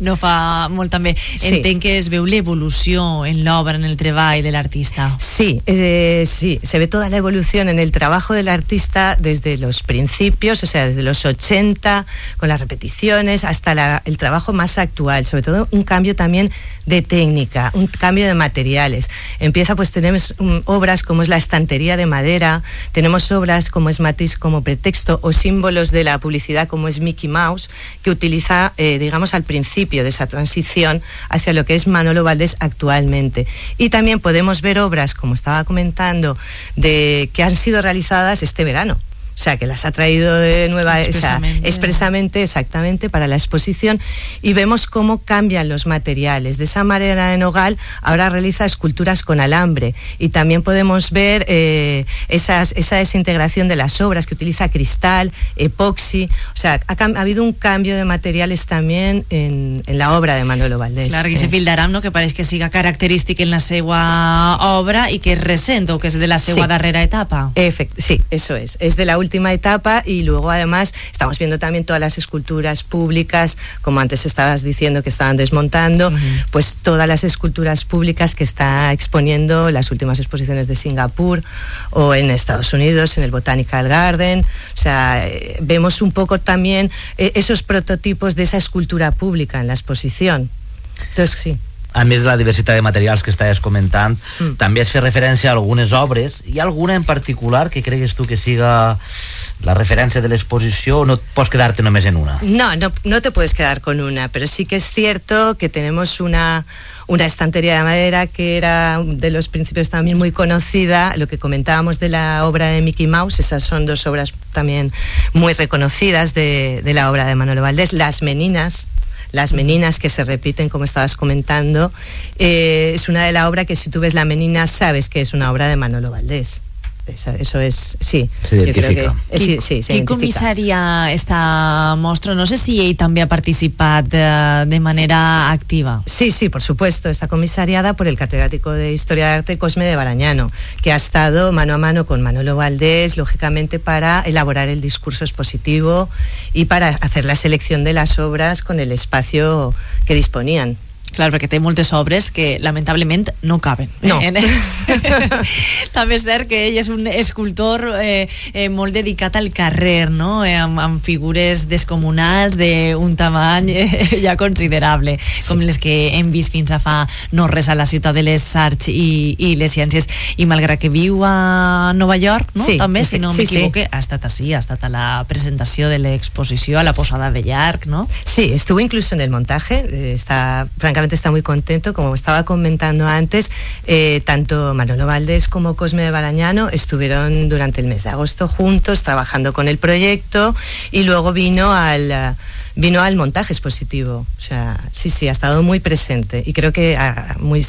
Speaker 3: no fa molt també.
Speaker 49: Sí.
Speaker 3: Entenc que es veu l'evolució en l'obra, en el treball de l'artista.
Speaker 49: Sí, eh, sí, se ve toda la evolución en el trabajo del artista desde los principios, o sea, desde los 80, con las repeticiones, hasta la- el trabajo más actual, sobre todo un cambio también de técnica, un cambio de materiales. Empieza, pues tenemos mm, obras como es la estantería de madera, tenemos obras como es Matisse como pretexto o símbolos de la publicidad como es Mickey Mouse, que utiliza, eh, digamos, al principio de esa transición hacia lo que es Manolo Valdés actualmente. Y también podemos ver obras, como estaba comentando, de que han sido realizadas este verano. O sea, que las ha traído de nueva,
Speaker 3: Expresamente.
Speaker 49: exactamente, para la exposición y vemos cómo cambian los materiales. De esa manera, en Ogal ahora realiza esculturas con alambre y también podemos ver eh, esas, esa desintegración de las obras que utiliza cristal, epoxi. O sea, ha, habido un cambio de materiales también en, en la obra de Manuel Valdés.
Speaker 3: Clar, que
Speaker 49: Eh,
Speaker 3: se fil d'aram, no? que pareix que siga característic en la seva obra i que és recent o que és de la seva
Speaker 49: Sí.
Speaker 3: darrera etapa.
Speaker 49: Efect- sí, eso es. Es de la última etapa y luego además estamos viendo también todas las esculturas públicas, como antes estabas diciendo que estaban desmontando, pues todas las esculturas públicas que está exponiendo las últimas exposiciones de Singapur o en Estados Unidos, en el Botanical Garden. O sea, eh, vemos un poco también eh, esos prototipos de esa escultura pública en la exposición. Entonces, sí.
Speaker 4: A més de la diversitat de materials que estaves comentant,
Speaker 49: Mm.
Speaker 4: també has fet referència a algunes obres. Hi ha alguna en particular que cregues tu que siga la referència de l'exposició o no pots quedar-te només en una?
Speaker 49: No, no, no te puedes quedar con una, pero sí que es cierto que tenemos una, una estantería de madera que era de los principios también muy conocida, lo que comentábamos de la obra de Mickey Mouse, esas son dos obras también muy reconocidas de, de la obra de Manolo Valdés, Las Meninas, las meninas que se repiten, como estabas comentando, eh, es una de la obra que si tú ves la menina sabes que es una obra de Manolo Valdés. Esa- Eso es, sí.
Speaker 4: Se
Speaker 49: yo creo
Speaker 4: identifica.
Speaker 49: que- eh, sí, sí, se
Speaker 3: Qui
Speaker 49: identifica.
Speaker 3: comissaria esta mostra? No sé si ell també ha participat de, de manera activa.
Speaker 49: Sí, sí, por supuesto. Está comisariada por el catedrático de Historia de Arte Cosme de Barañano, que ha estado mano a mano con Manolo Valdés, lógicamente, para elaborar el discurso expositivo y para hacer la selección de las obras con el espacio que disponían.
Speaker 3: Clar, perquè té moltes obres que lamentablement no caben.
Speaker 49: No.
Speaker 3: Eh? També és cert que ell és un escultor eh, eh, molt dedicat al carrer, no? eh, amb, amb figures descomunals d'un tamany eh, ja considerable, sí. com les que hem vist fins a fa no res a la ciutat de les arts i, i les ciències. I malgrat que viu a Nova York, no?
Speaker 49: Sí,
Speaker 3: també, si no
Speaker 49: sí, sí.
Speaker 3: m'equivoque, ha estat així, ha estat a la presentació de l'exposició, a la posada de llarg, no?
Speaker 49: Sí, estuvo incluso en el montaje, eh, está, francamente está muy contento, como estaba comentando antes, eh, tanto Manolo Valdés como Cosme de Barañano estuvieron durante el mes de agosto juntos trabajando con el proyecto y luego vino al, vino al montaje expositivo, o sea, sí, sí, ha estado muy presente y creo que ah, muy,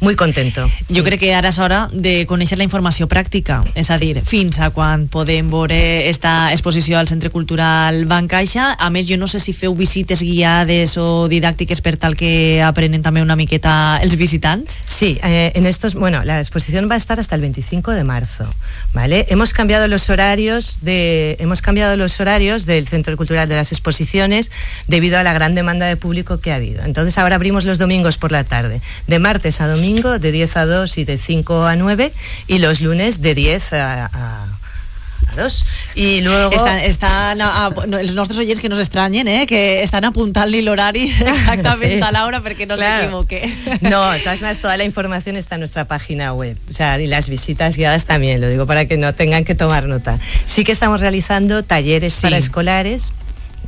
Speaker 49: muy contento.
Speaker 3: Jo crec que ara és hora de conèixer la informació pràctica, és a dir, fins a quan podem veure esta exposició al Centre Cultural Bancaixa. A més, jo no sé si feu visites guiades o didàctiques per tal que aprenen també una miqueta els visitants.
Speaker 49: Sí, eh, en estos, bueno, la exposición va a estar hasta el 25 de marzo, ¿vale? Hemos cambiado los horarios de, hemos cambiado los horarios del Centro Cultural de las Exposiciones debido a la gran demanda de público que ha habido. Entonces ahora abrimos los domingos por la tarde, de martes a domingo de 10 a 2 y de 5 a 9 y los lunes de 10 a, a, a 2. Y luego
Speaker 3: Estan, estan a, a, no, els nostres oients que no s'estranyen, eh? que estan apuntant-li l'horari exactament
Speaker 49: Sí.
Speaker 3: a l'hora perquè no
Speaker 49: Claro.
Speaker 3: s'equivoque.
Speaker 49: No, de todas maneras, toda la información está en nuestra página web. O sea, y las visitas guiadas también, lo digo para que no tengan que tomar nota. Sí que estamos realizando talleres para escolares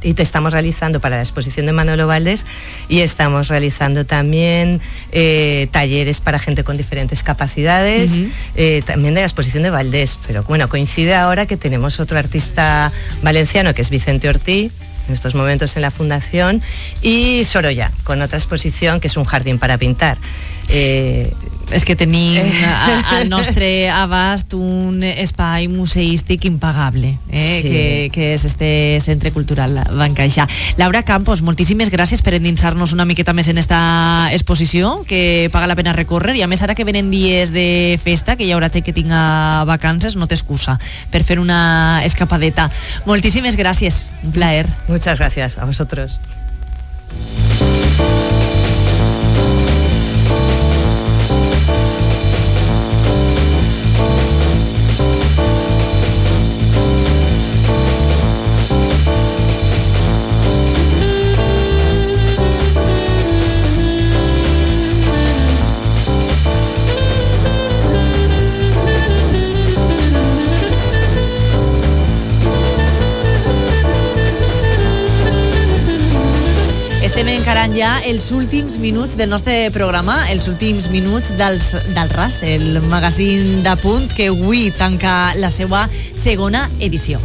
Speaker 49: y te estamos realizando para la exposición de Manolo Valdés y estamos realizando también eh, talleres para gente con diferentes capacidades, eh, también de la exposición de Valdés. Pero bueno, coincide ahora que tenemos otro artista valenciano que es Vicente Ortiz en estos momentos en la fundación y Sorolla con otra exposición que es un jardín para pintar. Eh,
Speaker 3: És que tenim a- al nostre abast un espai museístic impagable, eh?
Speaker 49: Sí.
Speaker 3: que, que és este Centre Cultural Bancaixa. Laura Campos, moltíssimes gràcies per endinsar-nos una miqueta més en esta exposició, que paga la pena recórrer, i a més ara que venen dies de festa, que hi haurà gent que tinga vacances, no t'excusa per fer una escapadeta. Moltíssimes gràcies, un plaer.
Speaker 49: Muchas gracias a vosotros.
Speaker 3: Encarant ja els últims minuts del nostre programa, els últims minuts dels, del RAS, el magazín de punt que avui tanca la seva segona edició.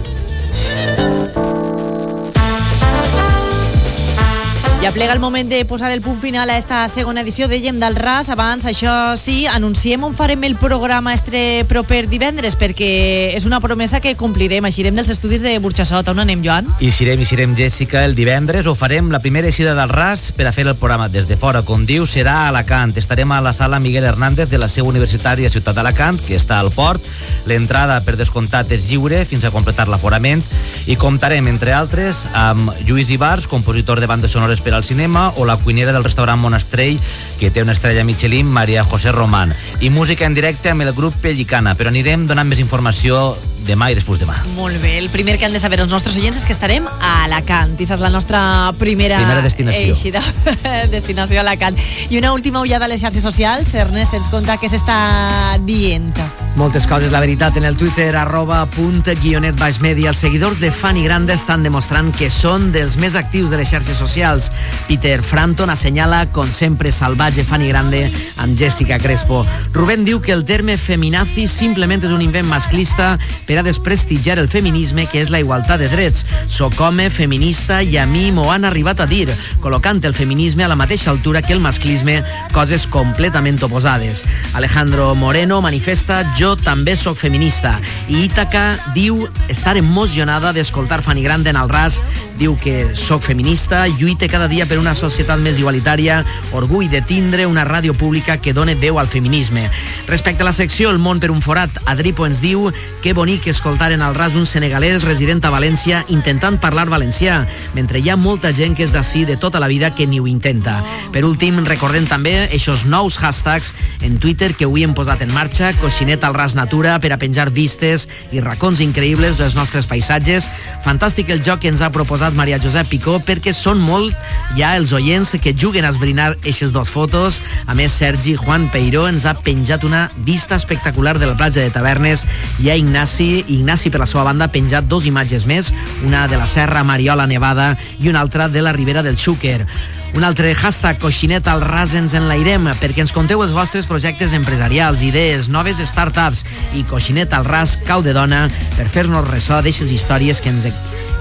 Speaker 3: Ja plega el moment de posar el punt final a esta segona edició, dèiem, del RAS. Abans, això sí, anunciem on farem el programa este proper divendres, perquè és una promesa que complirem. Eixirem dels estudis de Burxassot. On anem, Joan?
Speaker 4: I xirem, i xirem, Jessica, el divendres ho farem la primera eixida del RAS per a fer el programa des de fora. Com diu, serà a Alacant. Estarem a la sala Miguel Hernández de la seu universitària Ciutat d'Alacant, que està al port. L'entrada, per descomptat, és lliure fins a completar l'aforament i comptarem, entre altres, amb Lluís Ibars, compositor de bandes sonores per al cinema, o la cuinera del restaurant Monastrell, que té una estrella Michelin, Maria José Román. I música en directe amb el grup Pellicana, però anirem donant més informació demà i després demà.
Speaker 3: Molt bé, el primer que han de saber els nostres oients és que estarem a Alacant. I és la nostra primera,
Speaker 4: Primera destinació.
Speaker 3: eixida, destinació a Alacant. I una última ullada a les xarxes socials. Ernest, ens conta què s'està dient.
Speaker 5: Moltes coses, la veritat, en el Twitter, arroba punt guionet baix media. Els seguidors de Fanny Grande estan demostrant que són dels més actius de les xarxes socials. Peter Frampton assenyala, com sempre, salvatge Fanny Grande amb Jessica Crespo. Rubén diu que el terme feminazi simplement és un invent masclista per a desprestigiar el feminisme, que és la igualtat de drets. Soc home, feminista, i a mi m'ho han arribat a dir, col·locant el feminisme a la mateixa altura que el masclisme, coses completament oposades. Alejandro Moreno manifesta jo també sóc feminista i Ítaca diu estar emocionada d'escoltar Fanny Grande en el ras diu que sóc feminista, lluite cada dia per una societat més igualitària, orgull de tindre una ràdio pública que done veu al feminisme. Respecte a la secció El món per un forat, Adripo ens diu que bonic escoltar en el ras un senegalès resident a València intentant parlar valencià, mentre hi ha molta gent que és d'ací de tota la vida que ni ho intenta. Per últim, recordem també aquests nous hashtags en Twitter que avui hem posat en marxa, coixinet al ras natura per a penjar vistes i racons increïbles dels nostres paisatges. Fantàstic el joc que ens ha proposat Maria Josep Picó perquè són molt ja els oients que juguen a esbrinar aquestes dues fotos. A més, Sergi Juan Peiró ens ha penjat una vista espectacular de la platja de Tavernes i a Ignasi, Ignasi per la seva banda ha penjat dos imatges més, una de la Serra Mariola Nevada i una altra de la Ribera del Xúquer. Un altre hashtag, coixinet al ras ens enlairem, perquè ens conteu els vostres projectes empresarials, idees, noves startups i coixinet al ras cau de dona per fer-nos ressò d'aixes històries que ens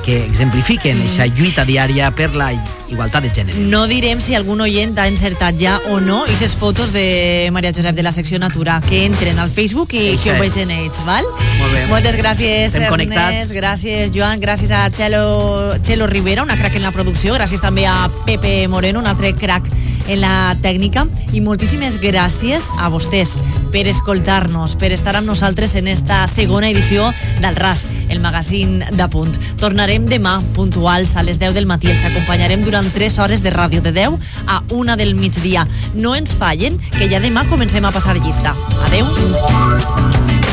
Speaker 5: que exemplifiquen aquesta lluita diària per la igualtat de gènere.
Speaker 3: No direm si algun oient ha encertat ja o no aquestes fotos de Maria Josep de la secció Natura, que entren al Facebook i
Speaker 5: Eixa
Speaker 3: que ho vegin ells, val?
Speaker 5: Molt bé.
Speaker 3: Moltes gràcies,
Speaker 5: Estem
Speaker 3: Ernest.
Speaker 5: connectats.
Speaker 3: Gràcies, Joan. Gràcies a Chelo, Chelo Rivera, una crack en la producció. Gràcies també a Pepe Moreno, un altre crack en la tècnica. I moltíssimes gràcies a vostès per escoltar-nos, per estar amb nosaltres en esta segona edició del RAS, el magazín de punt. Tornarem demà puntuals a les 10 del matí. Els acompanyarem durant 3 hores de ràdio de 10 a 1 del migdia. No ens fallen, que ja demà comencem a passar llista. Adeu.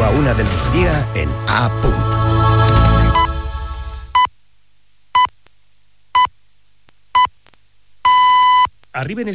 Speaker 2: A 1 del migdia en A.
Speaker 41: Arriben